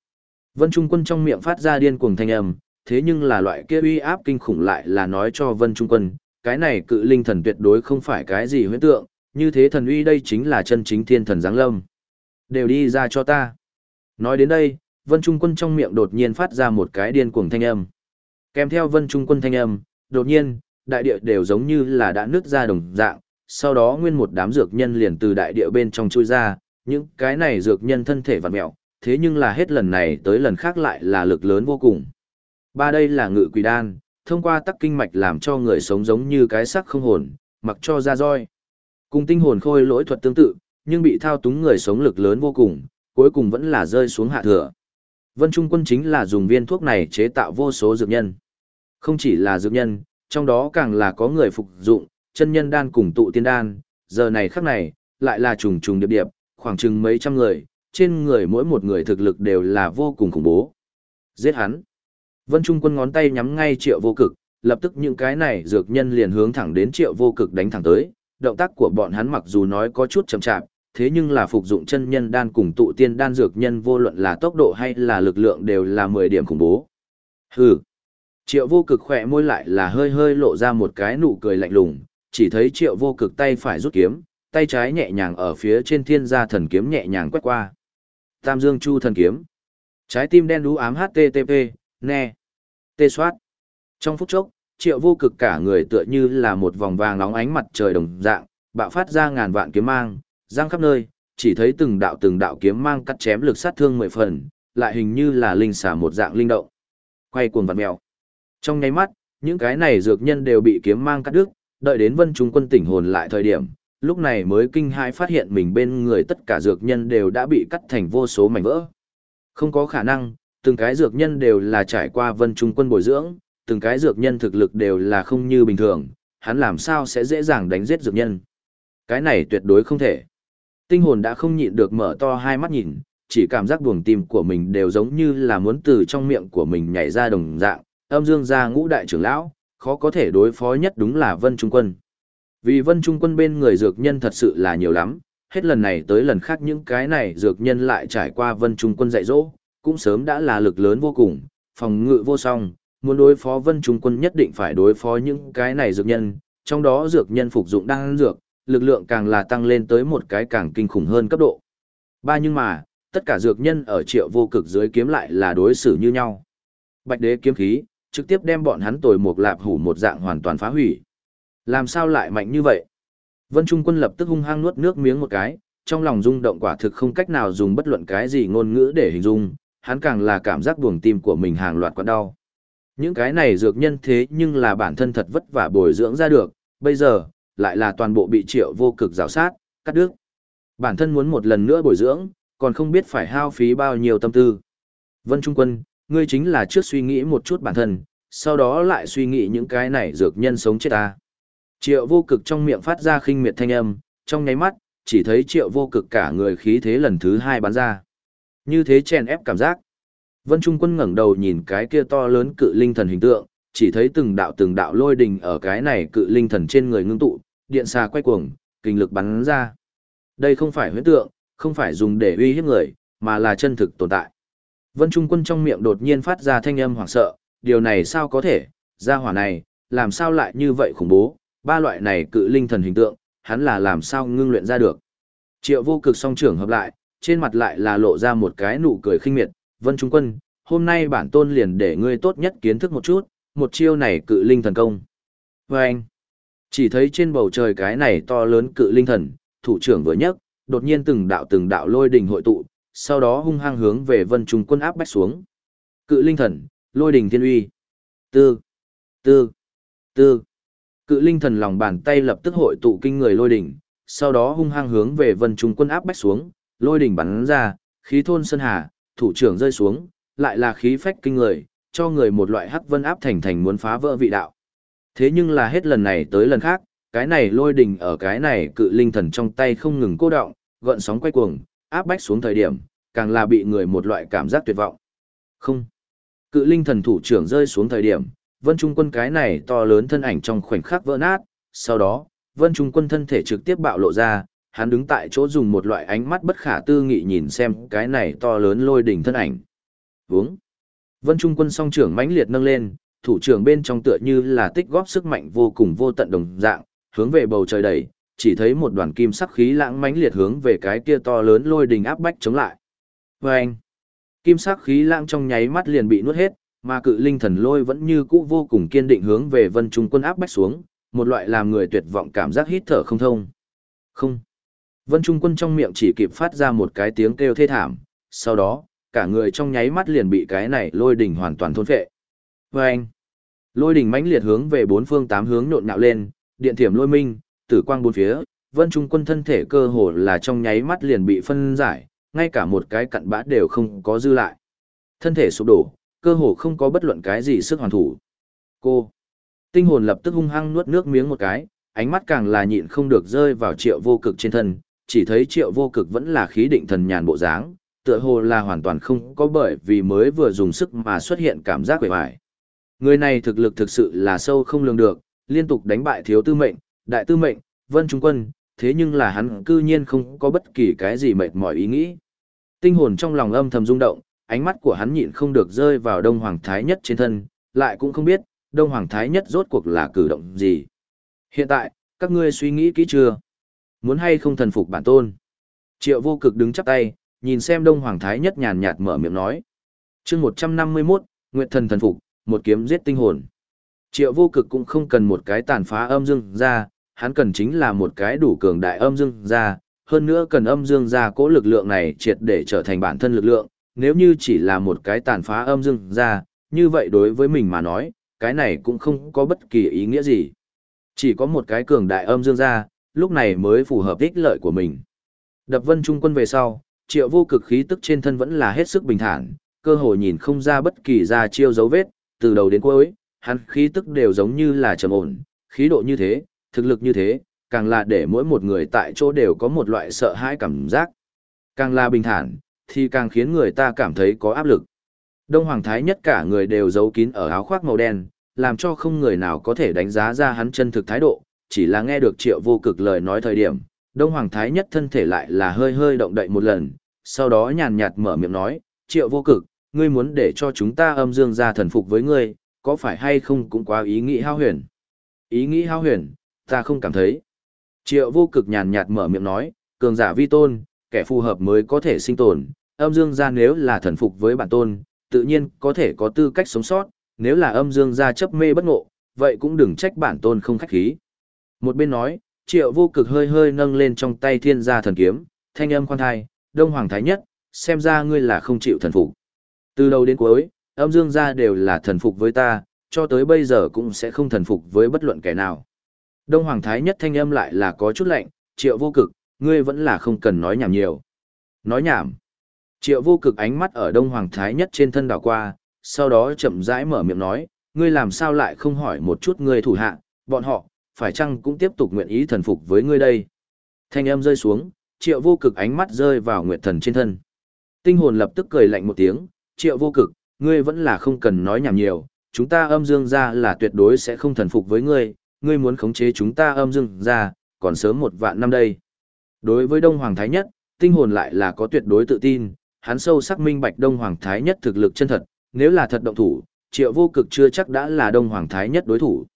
Vân Trung Quân trong miệng phát ra điên cuồng thanh âm, thế nhưng là loại kia uy áp kinh khủng lại là nói cho Vân Trung Quân, cái này cự linh thần tuyệt đối không phải cái gì huyễn tượng, như thế thần uy đây chính là chân chính thiên thần giáng lâm. Đều đi ra cho ta. Nói đến đây, Vân Trung Quân trong miệng đột nhiên phát ra một cái điên cuồng thanh âm. Kèm theo Vân Trung Quân thanh âm, đột nhiên, đại địa đều giống như là đã nứt ra đồng dạng, sau đó nguyên một đám dược nhân liền từ đại địa bên trong chui ra, những cái này dược nhân thân thể vặn mẹo, thế nhưng là hết lần này tới lần khác lại là lực lớn vô cùng. Ba đây là ngự quỷ đan, thông qua tắc kinh mạch làm cho người sống giống như cái sắc không hồn, mặc cho ra roi. Cùng tinh hồn khôi lỗi thuật tương tự, nhưng bị thao túng người sống lực lớn vô cùng, cuối cùng vẫn là rơi xuống hạ thừa. Vân Trung Quân chính là dùng viên thuốc này chế tạo vô số dược nhân. Không chỉ là dược nhân, trong đó càng là có người phục dụng, chân nhân đan cùng tụ tiên đan, giờ này khắc này, lại là trùng trùng điệp điệp, khoảng chừng mấy trăm người, trên người mỗi một người thực lực đều là vô cùng khủng bố. Giết hắn. Vân Trung Quân ngón tay nhắm ngay triệu vô cực, lập tức những cái này dược nhân liền hướng thẳng đến triệu vô cực đánh thẳng tới. Động tác của bọn hắn mặc dù nói có chút chậm chạp, thế nhưng là phục dụng chân nhân đan cùng tụ tiên đan dược nhân vô luận là tốc độ hay là lực lượng đều là 10 điểm khủng bố. Hừ. Triệu vô cực khỏe môi lại là hơi hơi lộ ra một cái nụ cười lạnh lùng, chỉ thấy triệu vô cực tay phải rút kiếm, tay trái nhẹ nhàng ở phía trên thiên gia thần kiếm nhẹ nhàng quét qua. Tam Dương Chu thần kiếm. Trái tim đen đú ám HTTP, nè. Tê soát. Trong phút chốc, triệu vô cực cả người tựa như là một vòng vàng nóng ánh mặt trời đồng dạng, bạo phát ra ngàn vạn kiếm mang, giang khắp nơi, chỉ thấy từng đạo từng đạo kiếm mang cắt chém lực sát thương mười phần, lại hình như là linh xả một dạng linh động. Quay cuồng vặt mèo. Trong nháy mắt, những cái này dược nhân đều bị kiếm mang cắt đứt, đợi đến vân trung quân tỉnh hồn lại thời điểm, lúc này mới kinh hãi phát hiện mình bên người tất cả dược nhân đều đã bị cắt thành vô số mảnh vỡ. Không có khả năng, từng cái dược nhân đều là trải qua vân trung quân bồi dưỡng, từng cái dược nhân thực lực đều là không như bình thường, hắn làm sao sẽ dễ dàng đánh giết dược nhân. Cái này tuyệt đối không thể. Tinh hồn đã không nhịn được mở to hai mắt nhìn, chỉ cảm giác buồng tim của mình đều giống như là muốn từ trong miệng của mình nhảy ra đồng dạng, âm dương gia ngũ đại trưởng lão, khó có thể đối phó nhất đúng là Vân Trung Quân. Vì Vân Trung Quân bên người dược nhân thật sự là nhiều lắm, hết lần này tới lần khác những cái này dược nhân lại trải qua Vân Trung Quân dạy dỗ, cũng sớm đã là lực lớn vô cùng, phòng ngự vô song, muốn đối phó Vân Trung Quân nhất định phải đối phó những cái này dược nhân, trong đó dược nhân phục dụng đang dược, lực lượng càng là tăng lên tới một cái càng kinh khủng hơn cấp độ. Ba nhưng mà, tất cả dược nhân ở triệu vô cực dưới kiếm lại là đối xử như nhau. Bạch đế kiếm khí, trực tiếp đem bọn hắn tồi một lạp hủ một dạng hoàn toàn phá hủy. Làm sao lại mạnh như vậy? Vân Trung quân lập tức hung hăng nuốt nước miếng một cái, trong lòng rung động quả thực không cách nào dùng bất luận cái gì ngôn ngữ để hình dung, hắn càng là cảm giác buồng tim của mình hàng loạt quặn đau. Những cái này dược nhân thế nhưng là bản thân thật vất vả bồi dưỡng ra được, bây giờ, lại là toàn bộ bị triệu vô cực rào sát, cắt đứt. Bản thân muốn một lần nữa bồi dưỡng, còn không biết phải hao phí bao nhiêu tâm tư. Vân Trung Quân, ngươi chính là trước suy nghĩ một chút bản thân, sau đó lại suy nghĩ những cái này dược nhân sống chết ta. Triệu vô cực trong miệng phát ra khinh miệt thanh âm, trong nháy mắt, chỉ thấy triệu vô cực cả người khí thế lần thứ hai bắn ra. Như thế chèn ép cảm giác. Vân Trung Quân ngẩng đầu nhìn cái kia to lớn cự linh thần hình tượng, chỉ thấy từng đạo từng đạo lôi đình ở cái này cự linh thần trên người ngưng tụ, điện xà quay cuồng, kinh lực bắn ra. Đây không phải huyễn tượng, không phải dùng để uy hiếp người, mà là chân thực tồn tại. Vân Trung Quân trong miệng đột nhiên phát ra thanh âm hoảng sợ, điều này sao có thể, gia hỏa này, làm sao lại như vậy khủng bố, ba loại này cự linh thần hình tượng, hắn là làm sao ngưng luyện ra được. Triệu vô cực song trưởng hợp lại, trên mặt lại là lộ ra một cái nụ cười khinh miệt, Vân Trung Quân, hôm nay bản tôn liền để ngươi tốt nhất kiến thức một chút, một chiêu này cự linh thần công. Và anh, chỉ thấy trên bầu trời cái này to lớn cự linh thần, thủ trưởng vừa nhấc, đột nhiên từng đạo từng đạo lôi đình hội tụ, sau đó hung hăng hướng về Vân Trung Quân áp bách xuống. Cự linh thần, lôi đình thiên uy. Tư, tư, tư. Cự linh thần lòng bàn tay lập tức hội tụ kinh người lôi đỉnh, sau đó hung hăng hướng về Vân Trung Quân áp bách xuống, lôi đỉnh bắn ra, khí thôn sơn hà, thủ trưởng rơi xuống, lại là khí phách kinh người, cho người một loại hắc vân áp thành thành muốn phá vỡ vị đạo. Thế nhưng là hết lần này tới lần khác, cái này lôi đình ở cái này cự linh thần trong tay không ngừng cô động, gợn sóng quay cuồng, áp bách xuống thời điểm, càng là bị người một loại cảm giác tuyệt vọng. Không. Cự linh thần thủ trưởng rơi xuống thời điểm, vân trung quân cái này to lớn thân ảnh trong khoảnh khắc vỡ nát, sau đó, vân trung quân thân thể trực tiếp bạo lộ ra, hắn đứng tại chỗ dùng một loại ánh mắt bất khả tư nghị nhìn xem cái này to lớn lôi đỉnh thân ảnh. Vướng. Vân Trung quân song trưởng mãnh liệt nâng lên, thủ trưởng bên trong tựa như là tích góp sức mạnh vô cùng vô tận đồng dạng, hướng về bầu trời đầy chỉ thấy một đoàn kim sắc khí lãng mãnh liệt hướng về cái kia to lớn lôi đình áp bách chống lại. Vâng! Kim sắc khí lãng trong nháy mắt liền bị nuốt hết, mà cự linh thần lôi vẫn như cũ vô cùng kiên định hướng về vân trung quân áp bách xuống, một loại làm người tuyệt vọng cảm giác hít thở không thông. Không! Vân trung quân trong miệng chỉ kịp phát ra một cái tiếng kêu thê thảm, sau đó, cả người trong nháy mắt liền bị cái này lôi đỉnh hoàn toàn thôn phệ. Vâng! Lôi đỉnh mãnh liệt hướng về bốn phương tám hướng nộn nạo lên, điện thiểm lôi minh, tử quang bốn phía, vân trung quân thân thể cơ hồ là trong nháy mắt liền bị phân giải, ngay cả một cái cặn bã đều không có dư lại. Thân thể sụp đổ, cơ hồ không có bất luận cái gì sức hoàn thủ. Cô! Tinh hồn lập tức hung hăng nuốt nước miếng một cái, ánh mắt càng là nhịn không được rơi vào triệu vô cực trên thân, chỉ thấy triệu vô cực vẫn là khí định thần nhàn bộ dáng, tựa hồ là hoàn toàn không có bởi vì mới vừa dùng sức mà xuất hiện cảm giác quệ vải. Người này thực lực thực sự là sâu không lường được, liên tục đánh bại thiếu tư mệnh, đại tư mệnh, vân trung quân, thế nhưng là hắn cư nhiên không có bất kỳ cái gì mệt mỏi ý nghĩ. Tinh hồn trong lòng âm thầm rung động, ánh mắt của hắn nhịn không được rơi vào Đông Hoàng Thái Nhất trên thân, lại cũng không biết, Đông Hoàng Thái Nhất rốt cuộc là cử động gì. Hiện tại, các ngươi suy nghĩ kỹ chưa? Muốn hay không thần phục bản tôn? Triệu vô cực đứng chắp tay, nhìn xem Đông Hoàng Thái Nhất nhàn nhạt mở miệng nói. chương 151, Nguyệt Thần thần phục, một kiếm giết tinh hồn. Triệu vô cực cũng không cần một cái tàn phá âm dương ra, hắn cần chính là một cái đủ cường đại âm dương gia, hơn nữa cần âm dương gia cố lực lượng này triệt để trở thành bản thân lực lượng, nếu như chỉ là một cái tàn phá âm dương gia, như vậy đối với mình mà nói, cái này cũng không có bất kỳ ý nghĩa gì. Chỉ có một cái cường đại âm dương gia, lúc này mới phù hợp ích lợi của mình. Đập vân trung quân về sau, triệu vô cực khí tức trên thân vẫn là hết sức bình thản, cơ hội nhìn không ra bất kỳ ra chiêu dấu vết, từ đầu đến cuối, hắn khí tức đều giống như là trầm ổn, khí độ như thế, thực lực như thế, càng là để mỗi một người tại chỗ đều có một loại sợ hãi cảm giác. Càng là bình thản, thì càng khiến người ta cảm thấy có áp lực. Đông Hoàng Thái nhất cả người đều giấu kín ở áo khoác màu đen, làm cho không người nào có thể đánh giá ra hắn chân thực thái độ, chỉ là nghe được triệu vô cực lời nói thời điểm, Đông Hoàng Thái nhất thân thể lại là hơi hơi động đậy một lần, sau đó nhàn nhạt mở miệng nói, triệu vô cực, ngươi muốn để cho chúng ta âm dương ra thần phục với ngươi, có phải hay không cũng quá ý nghĩ hao huyền. Ý nghĩ hao huyền, ta không cảm thấy. Triệu vô cực nhàn nhạt mở miệng nói, cường giả vi tôn, kẻ phù hợp mới có thể sinh tồn, âm dương gia nếu là thần phục với bản tôn, tự nhiên có thể có tư cách sống sót, nếu là âm dương gia chấp mê bất ngộ, vậy cũng đừng trách bản tôn không khách khí. Một bên nói, triệu vô cực hơi hơi nâng lên trong tay thiên gia thần kiếm, thanh âm khoan thai, đông hoàng thái nhất, xem ra ngươi là không chịu thần phục. Từ đầu đến cuối, âm dương gia đều là thần phục với ta, cho tới bây giờ cũng sẽ không thần phục với bất luận kẻ nào. Đông hoàng thái nhất thanh âm lại là có chút lạnh, triệu vô cực, ngươi vẫn là không cần nói nhảm nhiều. Nói nhảm. Triệu vô cực ánh mắt ở Đông Hoàng Thái nhất trên thân đảo qua, sau đó chậm rãi mở miệng nói, ngươi làm sao lại không hỏi một chút ngươi thủ hạ, bọn họ, phải chăng cũng tiếp tục nguyện ý thần phục với ngươi đây. Thanh âm rơi xuống, triệu vô cực ánh mắt rơi vào nguyệt thần trên thân. Tinh hồn lập tức cười lạnh một tiếng, triệu vô cực, ngươi vẫn là không cần nói nhảm nhiều, chúng ta âm dương ra là tuyệt đối sẽ không thần phục với ngươi, ngươi muốn khống chế chúng ta âm dương ra, còn sớm một vạn năm đây. Đối với Đông Hoàng Thái Nhất, tinh hồn lại là có tuyệt đối tự tin, hắn sâu sắc minh bạch Đông Hoàng Thái Nhất thực lực chân thật, nếu là thật động thủ, triệu vô cực chưa chắc đã là Đông Hoàng Thái Nhất đối thủ.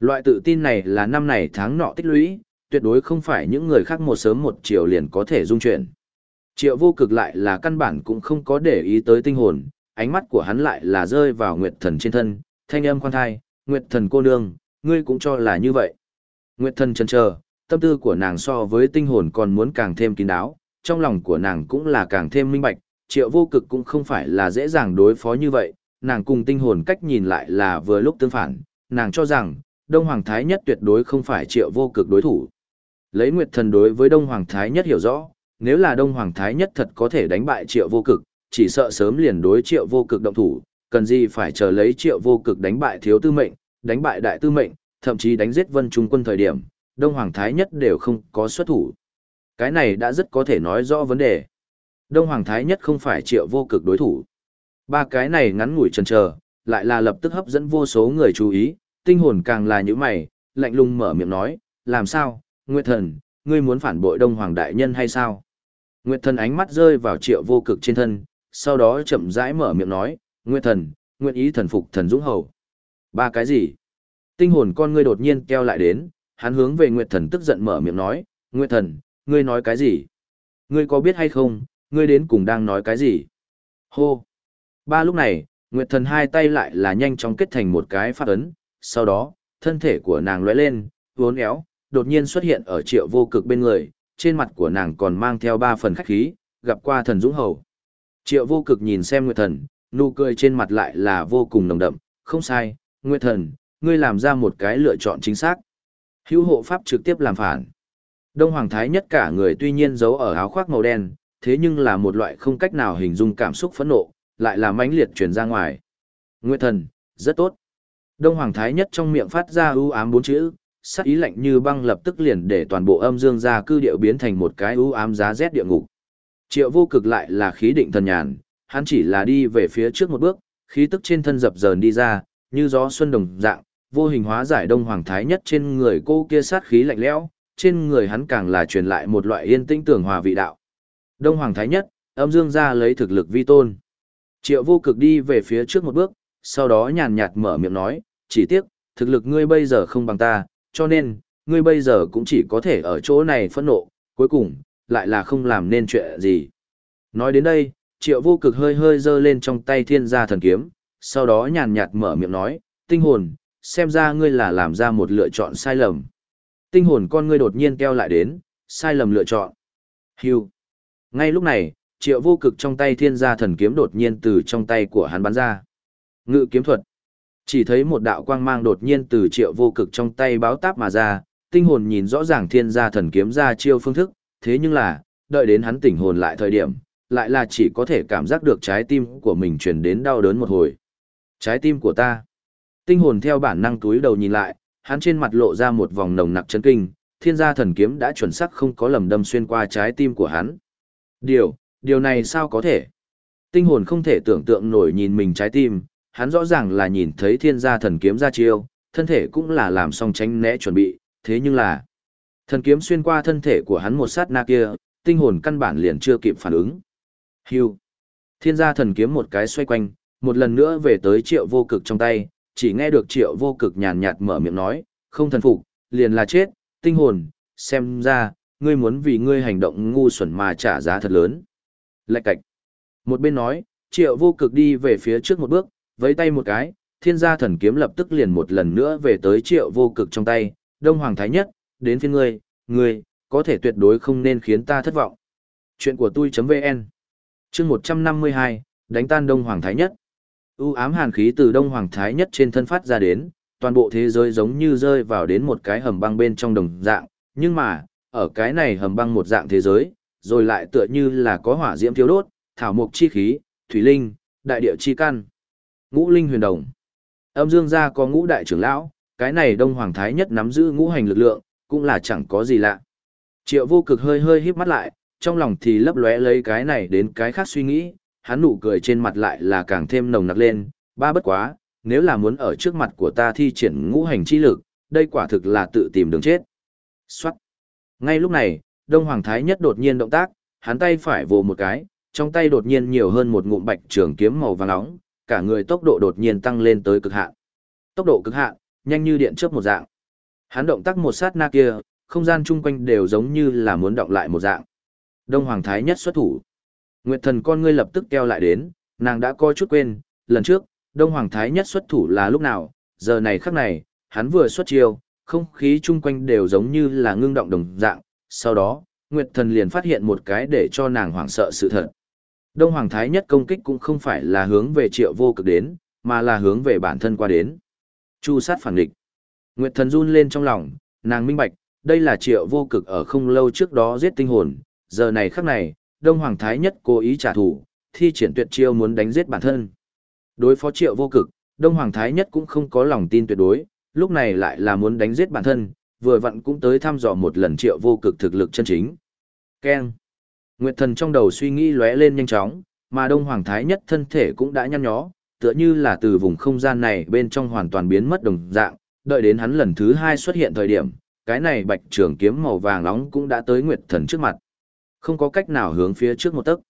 Loại tự tin này là năm này tháng nọ tích lũy, tuyệt đối không phải những người khác một sớm một chiều liền có thể dung chuyển. Triệu vô cực lại là căn bản cũng không có để ý tới tinh hồn, ánh mắt của hắn lại là rơi vào Nguyệt Thần trên thân, thanh âm khoan thai, Nguyệt Thần cô nương, ngươi cũng cho là như vậy. Nguyệt Thần chần chờ, tâm tư của nàng so với tinh hồn còn muốn càng thêm kín đáo, trong lòng của nàng cũng là càng thêm minh bạch, triệu vô cực cũng không phải là dễ dàng đối phó như vậy, nàng cùng tinh hồn cách nhìn lại là vừa lúc tương phản, nàng cho rằng, Đông Hoàng Thái Nhất tuyệt đối không phải triệu vô cực đối thủ. Lấy Nguyệt Thần đối với Đông Hoàng Thái Nhất hiểu rõ, nếu là Đông Hoàng Thái Nhất thật có thể đánh bại triệu vô cực, chỉ sợ sớm liền đối triệu vô cực động thủ, cần gì phải chờ lấy triệu vô cực đánh bại thiếu tư mệnh, đánh bại đại tư mệnh, thậm chí đánh giết vân trung quân thời điểm, Đông Hoàng Thái Nhất đều không có xuất thủ. Cái này đã rất có thể nói rõ vấn đề. Đông Hoàng Thái Nhất không phải triệu vô cực đối thủ. Ba cái này ngắn ngủi chần chờ, lại là lập tức hấp dẫn vô số người chú ý, tinh hồn càng là những mày, lạnh lùng mở miệng nói, làm sao, Nguyệt Thần, ngươi muốn phản bội Đông Hoàng Đại Nhân hay sao? Nguyệt Thần ánh mắt rơi vào triệu vô cực trên thân, sau đó chậm rãi mở miệng nói, Nguyệt Thần, nguyện ý thần phục thần dũng hầu. Ba cái gì? Tinh hồn con ngươi đột nhiên keo lại đến, hắn hướng về Nguyệt Thần tức giận mở miệng nói, Nguyệt Thần, ngươi nói cái gì? Ngươi có biết hay không, ngươi đến cùng đang nói cái gì? Hô! Ba lúc này, Nguyệt Thần hai tay lại là nhanh chóng kết thành một cái phát ấn, sau đó, thân thể của nàng lóe lên, vốn éo, đột nhiên xuất hiện ở triệu vô cực bên người, trên mặt của nàng còn mang theo ba phần khách khí, gặp qua thần dũng hầu. Triệu vô cực nhìn xem Nguyệt Thần, nụ cười trên mặt lại là vô cùng nồng đậm, không sai, Nguyệt Thần, ngươi làm ra một cái lựa chọn chính xác. Hữu hộ pháp trực tiếp làm phản. Đông Hoàng Thái nhất cả người tuy nhiên giấu ở áo khoác màu đen, thế nhưng là một loại không cách nào hình dung cảm xúc phẫn nộ, lại là mãnh liệt truyền ra ngoài. Nguyệt thần, rất tốt. Đông Hoàng Thái nhất trong miệng phát ra ưu ám bốn chữ, sắc ý lạnh như băng lập tức liền để toàn bộ âm dương gia cư điệu biến thành một cái ưu ám giá rét địa ngục. Triệu vô cực lại là khí định thần nhàn, hắn chỉ là đi về phía trước một bước, khí tức trên thân dập dờn đi ra, như gió xuân đồng dạng, vô hình hóa giải đông hoàng thái nhất trên người cô kia sát khí lạnh lẽo, trên người hắn càng là truyền lại một loại yên tĩnh tưởng hòa vị đạo. Đông hoàng thái nhất, âm dương ra lấy thực lực vi tôn. Triệu vô cực đi về phía trước một bước, sau đó nhàn nhạt mở miệng nói, chỉ tiếc, thực lực ngươi bây giờ không bằng ta, cho nên, ngươi bây giờ cũng chỉ có thể ở chỗ này phẫn nộ, cuối cùng, lại là không làm nên chuyện gì. Nói đến đây, triệu vô cực hơi hơi giơ lên trong tay thiên gia thần kiếm, sau đó nhàn nhạt mở miệng nói, tinh hồn, xem ra ngươi là làm ra một lựa chọn sai lầm. Tinh hồn con ngươi đột nhiên keo lại đến, sai lầm lựa chọn. Hưu. Ngay lúc này, triệu vô cực trong tay thiên gia thần kiếm đột nhiên từ trong tay của hắn bắn ra. Ngự kiếm thuật. Chỉ thấy một đạo quang mang đột nhiên từ triệu vô cực trong tay báo táp mà ra, tinh hồn nhìn rõ ràng thiên gia thần kiếm ra chiêu phương thức, thế nhưng là, đợi đến hắn tỉnh hồn lại thời điểm, lại là chỉ có thể cảm giác được trái tim của mình truyền đến đau đớn một hồi. Trái tim của ta. Tinh hồn theo bản năng túi đầu nhìn lại, hắn trên mặt lộ ra một vòng nồng nặc chấn kinh, thiên gia thần kiếm đã chuẩn xác không có lầm đâm xuyên qua trái tim của hắn. Điều, Điều này sao có thể? Tinh hồn không thể tưởng tượng nổi nhìn mình trái tim, hắn rõ ràng là nhìn thấy thiên gia thần kiếm ra chiêu, thân thể cũng là làm xong tránh né chuẩn bị, thế nhưng là thần kiếm xuyên qua thân thể của hắn một sát na kia, tinh hồn căn bản liền chưa kịp phản ứng. Hưu. Thiên gia thần kiếm một cái xoay quanh, một lần nữa về tới triệu vô cực trong tay, chỉ nghe được triệu vô cực nhàn nhạt mở miệng nói, không thần phục, liền là chết, tinh hồn, xem ra, ngươi muốn vì ngươi hành động ngu xuẩn mà trả giá thật lớn. Lạch cạch. Một bên nói, triệu vô cực đi về phía trước một bước, với tay một cái, thiên gia thần kiếm lập tức liền một lần nữa về tới triệu vô cực trong tay, đông hoàng thái nhất, đến phía ngươi, ngươi, có thể tuyệt đối không nên khiến ta thất vọng. Chuyện của tôi.vn chương 152, đánh tan đông hoàng thái nhất. U ám hàn khí từ đông hoàng thái nhất trên thân phát ra đến, toàn bộ thế giới giống như rơi vào đến một cái hầm băng bên trong đồng dạng, nhưng mà, ở cái này hầm băng một dạng thế giới, rồi lại tựa như là có hỏa diễm thiếu đốt, thảo mục chi khí, thủy linh, đại địa chi căn. Ngũ linh huyền đồng. Âm dương gia có ngũ đại trưởng lão, cái này đông hoàng thái nhất nắm giữ ngũ hành lực lượng, cũng là chẳng có gì lạ. Triệu vô cực hơi hơi híp mắt lại, trong lòng thì lấp lóe lấy cái này đến cái khác suy nghĩ, hắn nụ cười trên mặt lại là càng thêm nồng nặc lên, ba bất quá, nếu là muốn ở trước mặt của ta thi triển ngũ hành chi lực, đây quả thực là tự tìm đường chết. Xoát. Ngay lúc này, Đông Hoàng Thái Nhất đột nhiên động tác, hắn tay phải vồ một cái, trong tay đột nhiên nhiều hơn một ngụm bạch trường kiếm màu vàng nóng, cả người tốc độ đột nhiên tăng lên tới cực hạn. Tốc độ cực hạn, nhanh như điện chớp một dạng. Hắn động tác một sát na kia, không gian chung quanh đều giống như là muốn động lại một dạng. Đông Hoàng Thái Nhất xuất thủ. Nguyệt Thần con ngươi lập tức keo lại đến, nàng đã coi chút quên, lần trước, Đông Hoàng Thái Nhất xuất thủ là lúc nào, giờ này khắc này, hắn vừa xuất chiêu, không khí chung quanh đều giống như là ngưng động đồng dạng, sau đó, Nguyệt Thần liền phát hiện một cái để cho nàng hoảng sợ sự thật. Đông Hoàng Thái Nhất công kích cũng không phải là hướng về triệu vô cực đến, mà là hướng về bản thân qua đến. Chu sát phản địch. Nguyệt Thần run lên trong lòng, nàng minh bạch, đây là triệu vô cực ở không lâu trước đó giết tinh hồn, giờ này khắc này, Đông Hoàng Thái Nhất cố ý trả thù, thi triển tuyệt chiêu muốn đánh giết bản thân. Đối phó triệu vô cực, Đông Hoàng Thái Nhất cũng không có lòng tin tuyệt đối, lúc này lại là muốn đánh giết bản thân, vừa vặn cũng tới thăm dò một lần triệu vô cực thực lực chân chính. Keng. Nguyệt thần trong đầu suy nghĩ lóe lên nhanh chóng, mà Đông Hoàng Thái Nhất thân thể cũng đã nhăn nhó, tựa như là từ vùng không gian này bên trong hoàn toàn biến mất đồng dạng, đợi đến hắn lần thứ hai xuất hiện thời điểm, cái này bạch trường kiếm màu vàng nóng cũng đã tới Nguyệt thần trước mặt. Không có cách nào hướng phía trước một tấc.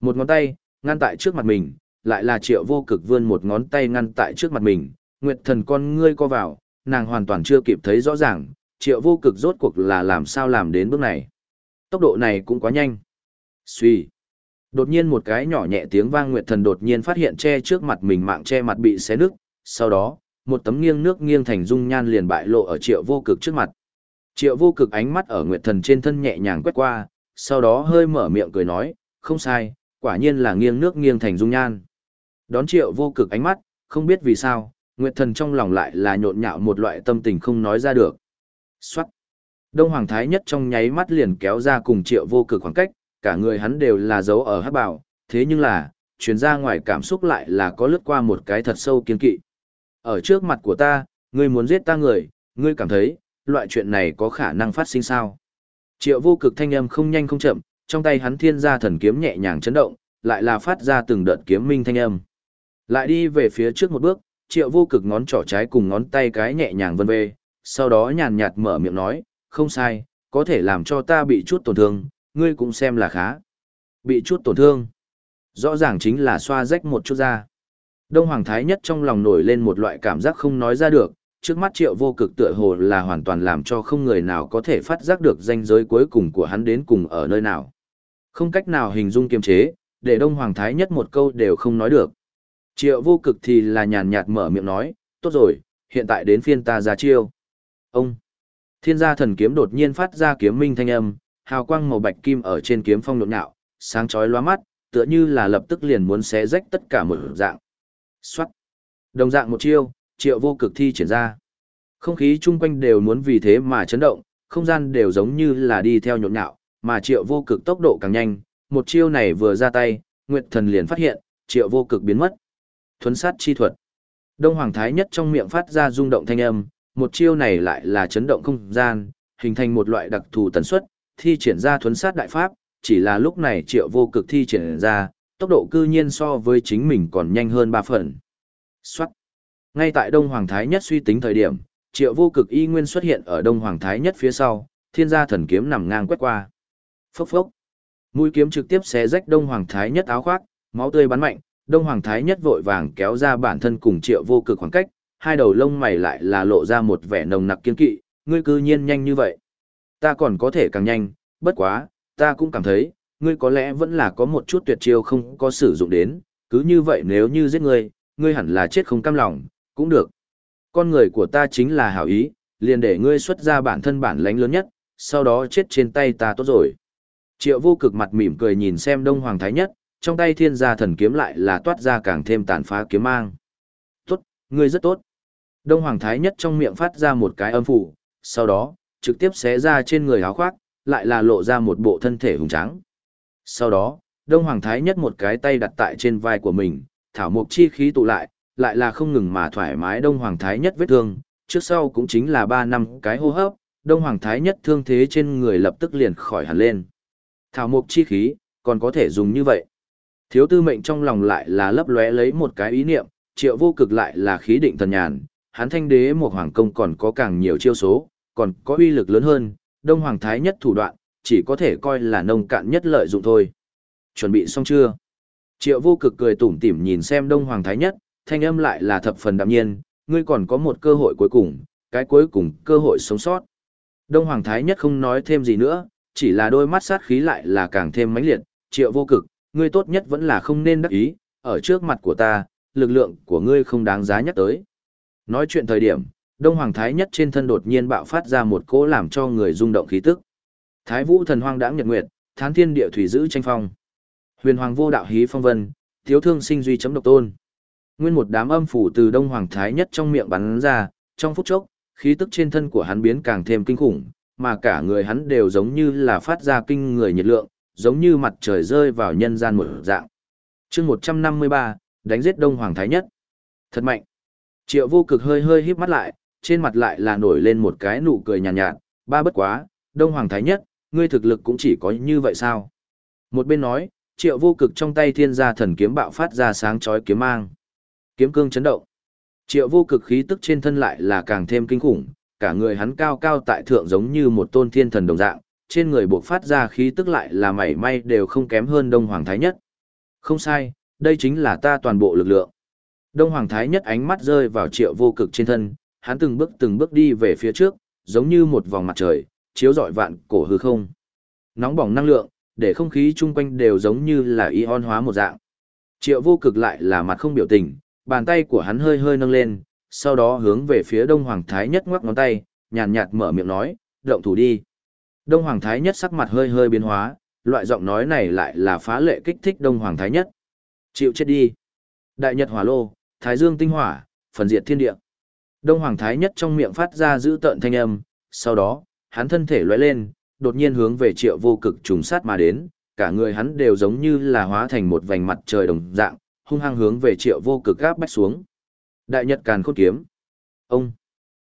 Một ngón tay, ngăn tại trước mặt mình, lại là triệu vô cực vươn một ngón tay ngăn tại trước mặt mình, Nguyệt thần con ngươi co vào, nàng hoàn toàn chưa kịp thấy rõ ràng, triệu vô cực rốt cuộc là làm sao làm đến bước này. Tốc độ này cũng quá nhanh. Xuy. Đột nhiên một cái nhỏ nhẹ tiếng vang Nguyệt thần đột nhiên phát hiện che trước mặt mình mạng che mặt bị xé nứt, sau đó, một tấm nghiêng nước nghiêng thành dung nhan liền bại lộ ở triệu vô cực trước mặt. Triệu vô cực ánh mắt ở Nguyệt thần trên thân nhẹ nhàng quét qua, sau đó hơi mở miệng cười nói, không sai, quả nhiên là nghiêng nước nghiêng thành dung nhan. Đón triệu vô cực ánh mắt, không biết vì sao, Nguyệt thần trong lòng lại là nhộn nhạo một loại tâm tình không nói ra được. Xoát. Đông Hoàng Thái nhất trong nháy mắt liền kéo ra cùng triệu vô cực khoảng cách, cả người hắn đều là dấu ở hát bảo, thế nhưng là, chuyển ra ngoài cảm xúc lại là có lướt qua một cái thật sâu kiên kỵ. Ở trước mặt của ta, ngươi muốn giết ta người, ngươi cảm thấy, loại chuyện này có khả năng phát sinh sao? Triệu vô cực thanh âm không nhanh không chậm, trong tay hắn thiên gia thần kiếm nhẹ nhàng chấn động, lại là phát ra từng đợt kiếm minh thanh âm. Lại đi về phía trước một bước, triệu vô cực ngón trỏ trái cùng ngón tay cái nhẹ nhàng vân về, sau đó nhàn nhạt mở miệng nói, không sai, có thể làm cho ta bị chút tổn thương, ngươi cũng xem là khá. Bị chút tổn thương. Rõ ràng chính là xoa rách một chút ra. Đông Hoàng Thái nhất trong lòng nổi lên một loại cảm giác không nói ra được, trước mắt triệu vô cực tựa hồ là hoàn toàn làm cho không người nào có thể phát giác được danh giới cuối cùng của hắn đến cùng ở nơi nào. Không cách nào hình dung kiềm chế, để Đông Hoàng Thái nhất một câu đều không nói được. Triệu vô cực thì là nhàn nhạt mở miệng nói, tốt rồi, hiện tại đến phiên ta ra chiêu. Ông! Thiên gia thần kiếm đột nhiên phát ra kiếm minh thanh âm, hào quang màu bạch kim ở trên kiếm phong nhộn nhạo, sáng chói lóa mắt, tựa như là lập tức liền muốn xé rách tất cả một dạng. Xoát! Đồng dạng một chiêu, triệu vô cực thi triển ra. Không khí chung quanh đều muốn vì thế mà chấn động, không gian đều giống như là đi theo nhộn nhạo, mà triệu vô cực tốc độ càng nhanh, một chiêu này vừa ra tay, Nguyệt Thần liền phát hiện, triệu vô cực biến mất. Thuấn sát chi thuật. Đông Hoàng Thái nhất trong miệng phát ra rung động thanh âm, một chiêu này lại là chấn động không gian, hình thành một loại đặc thù tần suất, thi triển ra thuấn sát đại pháp, chỉ là lúc này triệu vô cực thi triển ra, tốc độ cư nhiên so với chính mình còn nhanh hơn ba phần. Xoát! Ngay tại Đông Hoàng Thái Nhất suy tính thời điểm, triệu vô cực y nguyên xuất hiện ở Đông Hoàng Thái Nhất phía sau, thiên gia thần kiếm nằm ngang quét qua. Phốc phốc! Mũi kiếm trực tiếp xé rách Đông Hoàng Thái Nhất áo khoác, máu tươi bắn mạnh, Đông Hoàng Thái Nhất vội vàng kéo ra bản thân cùng triệu vô cực khoảng cách, hai đầu lông mày lại là lộ ra một vẻ nồng nặc kiên kỵ, ngươi cư nhiên nhanh như vậy. Ta còn có thể càng nhanh, bất quá, ta cũng cảm thấy, ngươi có lẽ vẫn là có một chút tuyệt chiêu không có sử dụng đến, cứ như vậy nếu như giết ngươi, ngươi hẳn là chết không cam lòng, cũng được. Con người của ta chính là hảo ý, liền để ngươi xuất ra bản thân bản lãnh lớn nhất, sau đó chết trên tay ta tốt rồi. Triệu vô cực mặt mỉm cười nhìn xem Đông Hoàng Thái Nhất, trong tay thiên gia thần kiếm lại là toát ra càng thêm tàn phá kiếm mang. Tốt, ngươi rất tốt. Đông Hoàng Thái Nhất trong miệng phát ra một cái âm phủ, sau đó, trực tiếp xé ra trên người áo khoác, lại là lộ ra một bộ thân thể hùng tráng. Sau đó, Đông Hoàng Thái Nhất một cái tay đặt tại trên vai của mình, thảo mộc chi khí tụ lại, lại là không ngừng mà thoải mái Đông Hoàng Thái Nhất vết thương, trước sau cũng chính là 3 năm cái hô hấp, Đông Hoàng Thái Nhất thương thế trên người lập tức liền khỏi hẳn lên. Thảo mục chi khí, còn có thể dùng như vậy. Thiếu tư mệnh trong lòng lại là lấp lóe lấy một cái ý niệm, triệu vô cực lại là khí định thần nhàn, hắn thanh đế một hoàng công còn có càng nhiều chiêu số, còn có uy lực lớn hơn, đông hoàng thái nhất thủ đoạn, chỉ có thể coi là nông cạn nhất lợi dụng thôi. Chuẩn bị xong chưa? Triệu vô cực cười tủm tỉm nhìn xem đông hoàng thái nhất, thanh âm lại là thập phần đạm nhiên, ngươi còn có một cơ hội cuối cùng, cái cuối cùng cơ hội sống sót. Đông hoàng thái nhất không nói thêm gì nữa, chỉ là đôi mắt sát khí lại là càng thêm mãnh liệt, triệu vô cực, ngươi tốt nhất vẫn là không nên đắc ý, ở trước mặt của ta, lực lượng của ngươi không đáng giá nhắc tới. Nói chuyện thời điểm, Đông Hoàng Thái nhất trên thân đột nhiên bạo phát ra một cỗ làm cho người rung động khí tức. Thái Vũ thần hoang đãng nhật nguyệt, thán thiên địa thủy giữ tranh phong. Huyền Hoàng vô đạo hí phong vân, thiếu thương sinh duy chấm độc tôn. Nguyên một đám âm phủ từ Đông Hoàng Thái nhất trong miệng bắn ra, trong phút chốc, khí tức trên thân của hắn biến càng thêm kinh khủng, mà cả người hắn đều giống như là phát ra kinh người nhiệt lượng, giống như mặt trời rơi vào nhân gian một dạng. chương 153, đánh giết Đông Hoàng Thái nhất. Thật mạnh. Triệu vô cực hơi hơi híp mắt lại, trên mặt lại là nổi lên một cái nụ cười nhàn nhạt, nhạt, ba bất quá, Đông Hoàng Thái Nhất, ngươi thực lực cũng chỉ có như vậy sao? Một bên nói, triệu vô cực trong tay thiên gia thần kiếm bạo phát ra sáng chói kiếm mang. Kiếm cương chấn động. Triệu vô cực khí tức trên thân lại là càng thêm kinh khủng, cả người hắn cao cao tại thượng giống như một tôn thiên thần đồng dạng, trên người buộc phát ra khí tức lại là mảy may đều không kém hơn Đông Hoàng Thái Nhất. Không sai, đây chính là ta toàn bộ lực lượng. Đông Hoàng Thái Nhất ánh mắt rơi vào triệu vô cực trên thân, hắn từng bước từng bước đi về phía trước, giống như một vòng mặt trời, chiếu rọi vạn cổ hư không. Nóng bỏng năng lượng, để không khí chung quanh đều giống như là ion hóa một dạng. Triệu vô cực lại là mặt không biểu tình, bàn tay của hắn hơi hơi nâng lên, sau đó hướng về phía Đông Hoàng Thái Nhất ngoắc ngón tay, nhàn nhạt mở miệng nói, động thủ đi. Đông Hoàng Thái Nhất sắc mặt hơi hơi biến hóa, loại giọng nói này lại là phá lệ kích thích Đông Hoàng Thái Nhất. Chịu chết đi. Đại Nhật Hỏa Lô, Thái Dương Tinh Hỏa, phần diệt thiên địa. Đông Hoàng Thái Nhất trong miệng phát ra dữ tợn thanh âm, sau đó, hắn thân thể lóe lên, đột nhiên hướng về triệu vô cực trùng sát mà đến, cả người hắn đều giống như là hóa thành một vành mặt trời đồng dạng, hung hăng hướng về triệu vô cực gáp bách xuống. Đại Nhật Càn Khôn Kiếm. Ông.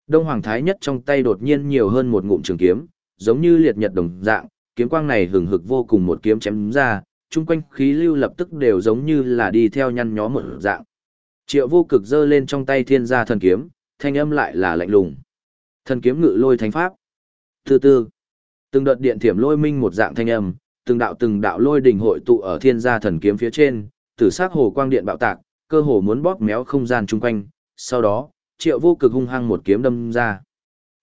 Đông Hoàng Thái Nhất trong tay đột nhiên nhiều hơn một ngụm trường kiếm, giống như liệt nhật đồng dạng, kiếm quang này hừng hực vô cùng một kiếm chém ra, chung quanh khí lưu lập tức đều giống như là đi theo nhăn nhó một dạng. Triệu vô cực giơ lên trong tay thiên gia thần kiếm, thanh âm lại là lạnh lùng. Thần kiếm ngự lôi thánh pháp. Từ từ, từng đợt điện thiểm lôi minh một dạng thanh âm, từng đạo từng đạo lôi đỉnh hội tụ ở thiên gia thần kiếm phía trên, tử sắc hồ quang điện bạo tạc, cơ hồ muốn bóp méo không gian chung quanh, sau đó, triệu vô cực hung hăng một kiếm đâm ra.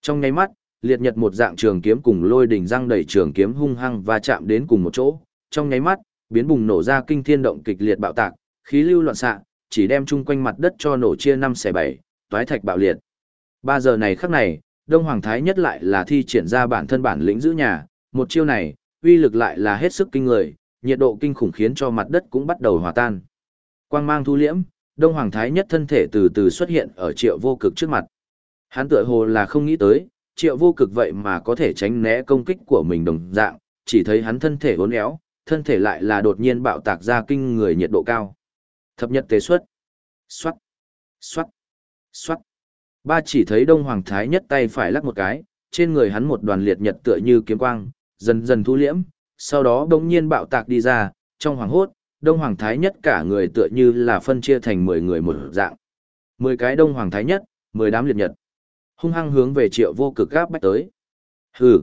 Trong nháy mắt, liệt nhật một dạng trường kiếm cùng lôi đỉnh răng đẩy trường kiếm hung hăng và chạm đến cùng một chỗ, trong nháy mắt, biến bùng nổ ra kinh thiên động kịch liệt bạo tạc, khí lưu loạn xạ, chỉ đem chung quanh mặt đất cho nổ chia năm xẻ bảy, toái thạch bạo liệt. Ba giờ này khắc này, Đông Hoàng Thái nhất lại là thi triển ra bản thân bản lĩnh giữ nhà, một chiêu này, uy lực lại là hết sức kinh người, nhiệt độ kinh khủng khiến cho mặt đất cũng bắt đầu hòa tan. Quang mang thu liễm, Đông Hoàng Thái nhất thân thể từ từ xuất hiện ở triệu vô cực trước mặt. Hắn tựa hồ là không nghĩ tới, triệu vô cực vậy mà có thể tránh né công kích của mình đồng dạng, chỉ thấy hắn thân thể uốn éo, thân thể lại là đột nhiên bạo tạc ra kinh người nhiệt độ cao. Thập nhật tế xuất. Xoát. Xoát. Xoát. Ba chỉ thấy Đông Hoàng Thái nhất tay phải lắc một cái, trên người hắn một đoàn liệt nhật tựa như kiếm quang, dần dần thu liễm, sau đó bỗng nhiên bạo tạc đi ra, trong hoàng hốt, Đông Hoàng Thái Nhất cả người tựa như là phân chia thành 10 người một dạng. 10 cái Đông Hoàng Thái Nhất, 10 đám liệt nhật. Hung hăng hướng về triệu vô cực gáp bách tới. Hừ.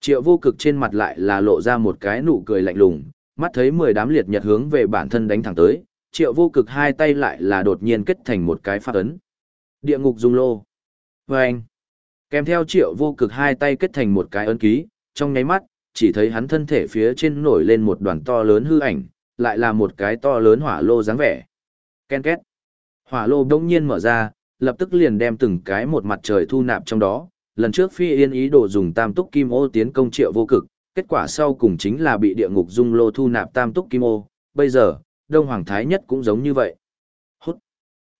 Triệu vô cực trên mặt lại là lộ ra một cái nụ cười lạnh lùng, mắt thấy 10 đám liệt nhật hướng về bản thân đánh thẳng tới, triệu vô cực hai tay lại là đột nhiên kết thành một cái phát ấn. Địa ngục dung lô. Vâng. Kèm theo triệu vô cực hai tay kết thành một cái ấn ký, trong nháy mắt, chỉ thấy hắn thân thể phía trên nổi lên một đoàn to lớn hư ảnh, lại là một cái to lớn hỏa lô dáng vẻ. Ken két. Hỏa lô đông nhiên mở ra, lập tức liền đem từng cái một mặt trời thu nạp trong đó. Lần trước phi yên ý đồ dùng tam túc kim ô tiến công triệu vô cực, kết quả sau cùng chính là bị địa ngục dung lô thu nạp tam túc kim ô. Bây giờ, Đông Hoàng Thái Nhất cũng giống như vậy. Hút.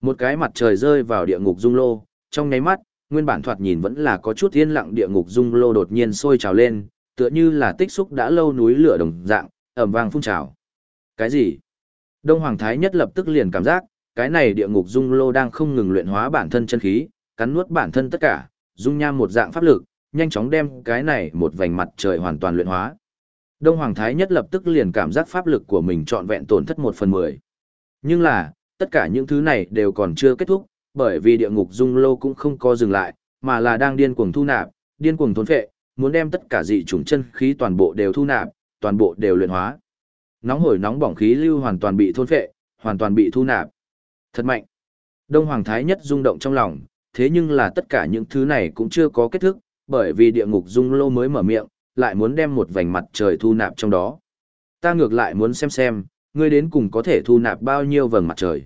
Một cái mặt trời rơi vào địa ngục dung lô, trong nháy mắt, nguyên bản thoạt nhìn vẫn là có chút yên lặng địa ngục dung lô đột nhiên sôi trào lên, tựa như là tích xúc đã lâu núi lửa đồng dạng, ẩm vang phun trào. Cái gì? Đông Hoàng Thái Nhất lập tức liền cảm giác, cái này địa ngục dung lô đang không ngừng luyện hóa bản thân chân khí, cắn nuốt bản thân tất cả, dung nham một dạng pháp lực, nhanh chóng đem cái này một vành mặt trời hoàn toàn luyện hóa. Đông Hoàng Thái Nhất lập tức liền cảm giác pháp lực của mình trọn vẹn tổn thất một phần mười. Nhưng là, tất cả những thứ này đều còn chưa kết thúc, bởi vì địa ngục dung lô cũng không có dừng lại, mà là đang điên cuồng thu nạp, điên cuồng thôn phệ, muốn đem tất cả dị chủng chân khí toàn bộ đều thu nạp, toàn bộ đều luyện hóa. Nóng hổi nóng bỏng khí lưu hoàn toàn bị thôn phệ, hoàn toàn bị thu nạp. Thật mạnh. Đông Hoàng Thái nhất rung động trong lòng, thế nhưng là tất cả những thứ này cũng chưa có kết thúc, bởi vì địa ngục dung lô mới mở miệng, lại muốn đem một vành mặt trời thu nạp trong đó. Ta ngược lại muốn xem xem, ngươi đến cùng có thể thu nạp bao nhiêu vầng mặt trời.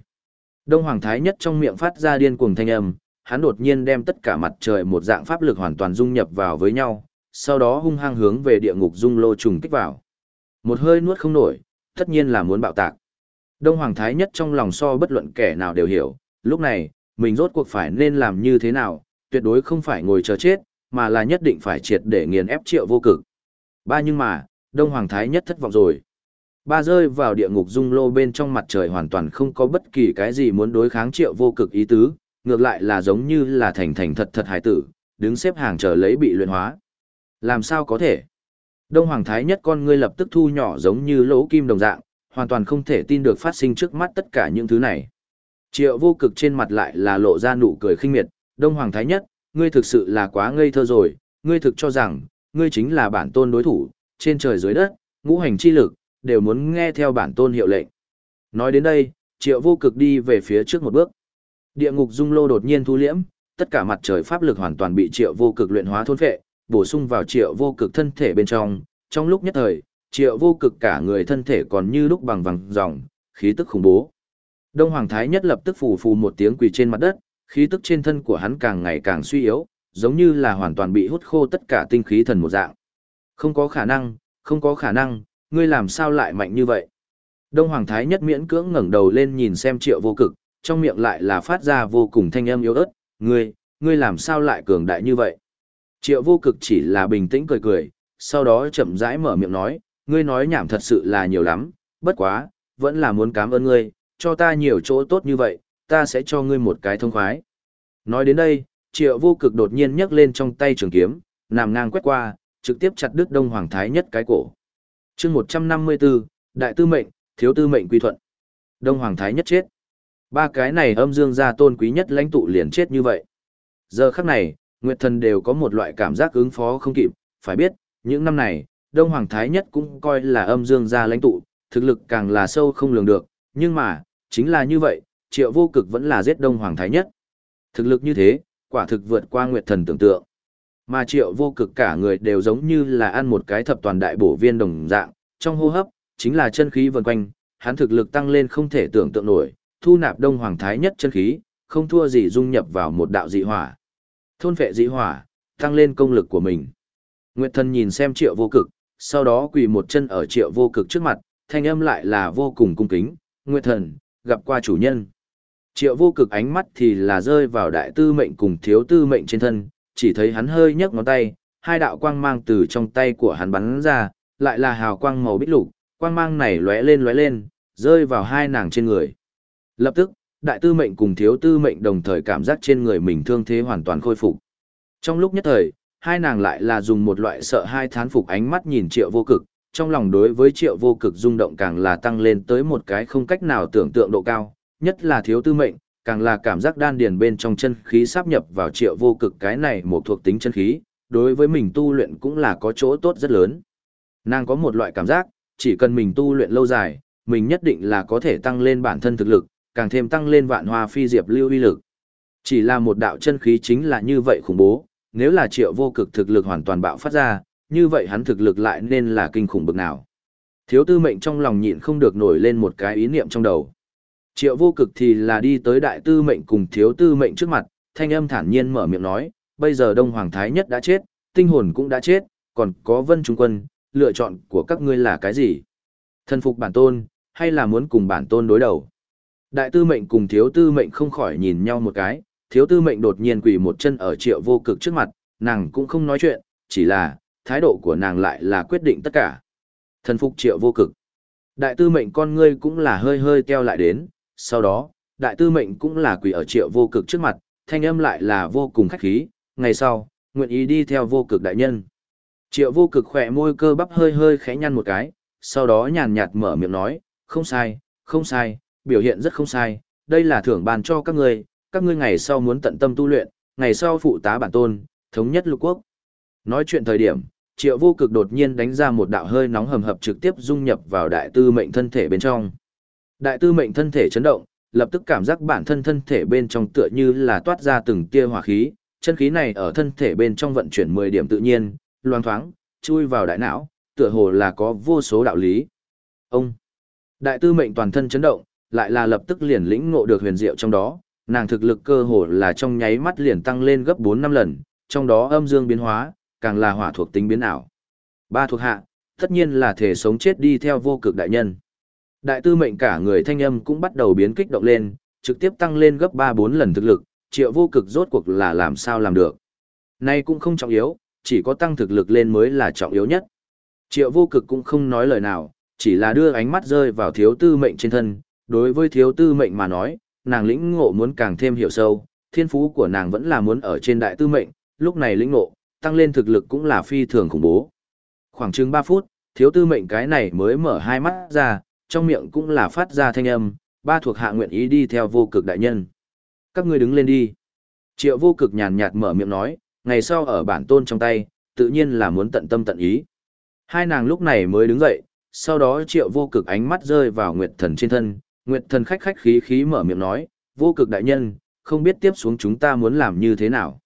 Đông Hoàng Thái nhất trong miệng phát ra điên cuồng thanh âm, hắn đột nhiên đem tất cả mặt trời một dạng pháp lực hoàn toàn dung nhập vào với nhau, sau đó hung hăng hướng về địa ngục dung lô trùng kích vào. Một hơi nuốt không nổi, tất nhiên là muốn bạo tạc. Đông Hoàng Thái nhất trong lòng so bất luận kẻ nào đều hiểu, lúc này, mình rốt cuộc phải nên làm như thế nào, tuyệt đối không phải ngồi chờ chết, mà là nhất định phải triệt để nghiền ép triệu vô cực. Ba nhưng mà, Đông Hoàng Thái nhất thất vọng rồi. Ba rơi vào địa ngục dung lô bên trong mặt trời hoàn toàn không có bất kỳ cái gì muốn đối kháng triệu vô cực ý tứ, ngược lại là giống như là thành thành thật thật hải tử, đứng xếp hàng chờ lấy bị luyện hóa. Làm sao có thể? Đông Hoàng Thái nhất con ngươi lập tức thu nhỏ giống như lỗ kim đồng dạng, hoàn toàn không thể tin được phát sinh trước mắt tất cả những thứ này. Triệu vô cực trên mặt lại là lộ ra nụ cười khinh miệt, Đông Hoàng Thái nhất, ngươi thực sự là quá ngây thơ rồi, ngươi thực cho rằng, ngươi chính là bản tôn đối thủ, trên trời dưới đất, ngũ hành chi lực, đều muốn nghe theo bản tôn hiệu lệnh. Nói đến đây, triệu vô cực đi về phía trước một bước. Địa ngục dung lô đột nhiên thu liễm, tất cả mặt trời pháp lực hoàn toàn bị triệu vô cực luyện hóa thôn phệ, bổ sung vào triệu vô cực thân thể bên trong, trong lúc nhất thời, triệu vô cực cả người thân thể còn như lúc bằng vàng dòng, khí tức khủng bố. Đông Hoàng Thái nhất lập tức phù phù một tiếng quỳ trên mặt đất, khí tức trên thân của hắn càng ngày càng suy yếu, giống như là hoàn toàn bị hút khô tất cả tinh khí thần một dạng. Không có khả năng, không có khả năng, ngươi làm sao lại mạnh như vậy? Đông Hoàng Thái nhất miễn cưỡng ngẩng đầu lên nhìn xem triệu vô cực, trong miệng lại là phát ra vô cùng thanh âm yếu ớt, ngươi, ngươi làm sao lại cường đại như vậy? Triệu vô cực chỉ là bình tĩnh cười cười, sau đó chậm rãi mở miệng nói, ngươi nói nhảm thật sự là nhiều lắm, bất quá, vẫn là muốn cảm ơn ngươi, cho ta nhiều chỗ tốt như vậy, ta sẽ cho ngươi một cái thông khoái. Nói đến đây, triệu vô cực đột nhiên nhấc lên trong tay trường kiếm, nằm ngang quét qua, trực tiếp chặt đứt đông hoàng thái nhất cái cổ. chương 154, đại tư mệnh, thiếu tư mệnh quy thuận. Đông hoàng thái nhất chết. Ba cái này âm dương gia tôn quý nhất lãnh tụ liền chết như vậy. Giờ khắc này, Nguyệt thần đều có một loại cảm giác ứng phó không kịp, phải biết, những năm này, Đông Hoàng Thái Nhất cũng coi là âm dương gia lãnh tụ, thực lực càng là sâu không lường được, nhưng mà, chính là như vậy, triệu vô cực vẫn là giết Đông Hoàng Thái Nhất. Thực lực như thế, quả thực vượt qua Nguyệt thần tưởng tượng. Mà triệu vô cực cả người đều giống như là ăn một cái thập toàn đại bổ viên đồng dạng, trong hô hấp, chính là chân khí vần quanh, hắn thực lực tăng lên không thể tưởng tượng nổi, thu nạp Đông Hoàng Thái Nhất chân khí, không thua gì dung nhập vào một đạo dị hỏa. Thôn phệ dị hỏa, tăng lên công lực của mình. Nguyệt thần nhìn xem triệu vô cực, sau đó quỳ một chân ở triệu vô cực trước mặt, thanh âm lại là vô cùng cung kính, Nguyệt thần, gặp qua chủ nhân. Triệu vô cực ánh mắt thì là rơi vào đại tư mệnh cùng thiếu tư mệnh trên thân, chỉ thấy hắn hơi nhấc ngón tay, hai đạo quang mang từ trong tay của hắn bắn ra, lại là hào quang màu bích lục, quang mang này lóe lên lóe lên, rơi vào hai nàng trên người. Lập tức, đại tư mệnh cùng thiếu tư mệnh đồng thời cảm giác trên người mình thương thế hoàn toàn khôi phục. Trong lúc nhất thời, hai nàng lại là dùng một loại sợ hai thán phục ánh mắt nhìn triệu vô cực, trong lòng đối với triệu vô cực rung động càng là tăng lên tới một cái không cách nào tưởng tượng độ cao, nhất là thiếu tư mệnh, càng là cảm giác đan điền bên trong chân khí sáp nhập vào triệu vô cực cái này một thuộc tính chân khí, đối với mình tu luyện cũng là có chỗ tốt rất lớn. Nàng có một loại cảm giác, chỉ cần mình tu luyện lâu dài, mình nhất định là có thể tăng lên bản thân thực lực, càng thêm tăng lên vạn hoa phi diệp lưu uy lực. Chỉ là một đạo chân khí chính là như vậy khủng bố, nếu là triệu vô cực thực lực hoàn toàn bạo phát ra, như vậy hắn thực lực lại nên là kinh khủng bực nào. Thiếu tư mệnh trong lòng nhịn không được nổi lên một cái ý niệm trong đầu. Triệu vô cực thì là đi tới đại tư mệnh cùng thiếu tư mệnh trước mặt, thanh âm thản nhiên mở miệng nói, bây giờ Đông Hoàng Thái Nhất đã chết, tinh hồn cũng đã chết, còn có vân trung quân, lựa chọn của các ngươi là cái gì? Thân phục bản tôn, hay là muốn cùng bản tôn đối đầu? Đại tư mệnh cùng thiếu tư mệnh không khỏi nhìn nhau một cái, thiếu tư mệnh đột nhiên quỳ một chân ở triệu vô cực trước mặt, nàng cũng không nói chuyện, chỉ là, thái độ của nàng lại là quyết định tất cả. Thần phục triệu vô cực. Đại tư mệnh con ngươi cũng là hơi hơi keo lại đến, sau đó, đại tư mệnh cũng là quỳ ở triệu vô cực trước mặt, thanh âm lại là vô cùng khách khí, ngày sau, nguyện ý đi theo vô cực đại nhân. Triệu vô cực khỏe môi cơ bắp hơi hơi khẽ nhăn một cái, sau đó nhàn nhạt mở miệng nói, không sai, không sai, biểu hiện rất không sai, đây là thưởng bàn cho các ngươi, các ngươi ngày sau muốn tận tâm tu luyện, ngày sau phụ tá bản tôn, thống nhất lục quốc. Nói chuyện thời điểm, triệu vô cực đột nhiên đánh ra một đạo hơi nóng hầm hập trực tiếp dung nhập vào đại tư mệnh thân thể bên trong. Đại tư mệnh thân thể chấn động, lập tức cảm giác bản thân thân thể bên trong tựa như là toát ra từng tia hỏa khí, chân khí này ở thân thể bên trong vận chuyển 10 điểm tự nhiên, loang thoáng, chui vào đại não, tựa hồ là có vô số đạo lý. Ông, đại tư mệnh toàn thân chấn động, lại là lập tức liền lĩnh ngộ được huyền diệu trong đó, nàng thực lực cơ hồ là trong nháy mắt liền tăng lên gấp 4 năm lần, trong đó âm dương biến hóa, càng là hỏa thuộc tính biến ảo. Ba thuộc hạ, tất nhiên là thể sống chết đi theo vô cực đại nhân. Đại tư mệnh cả người thanh âm cũng bắt đầu biến kích động lên, trực tiếp tăng lên gấp 3-4 lần thực lực, triệu vô cực rốt cuộc là làm sao làm được. Nay cũng không trọng yếu, chỉ có tăng thực lực lên mới là trọng yếu nhất. Triệu vô cực cũng không nói lời nào, chỉ là đưa ánh mắt rơi vào thiếu tư mệnh trên thân, đối với thiếu tư mệnh mà nói, nàng lĩnh ngộ muốn càng thêm hiểu sâu, thiên phú của nàng vẫn là muốn ở trên đại tư mệnh, lúc này lĩnh ngộ, tăng lên thực lực cũng là phi thường khủng bố. Khoảng chừng 3 phút, thiếu tư mệnh cái này mới mở hai mắt ra, trong miệng cũng là phát ra thanh âm, ba thuộc hạ nguyện ý đi theo vô cực đại nhân. Các ngươi đứng lên đi. Triệu vô cực nhàn nhạt mở miệng nói, ngày sau ở bản tôn trong tay, tự nhiên là muốn tận tâm tận ý. Hai nàng lúc này mới đứng dậy, sau đó triệu vô cực ánh mắt rơi vào Nguyệt Thần trên thân, Nguyệt Thần khách khách khí khí mở miệng nói, vô cực đại nhân, không biết tiếp xuống chúng ta muốn làm như thế nào.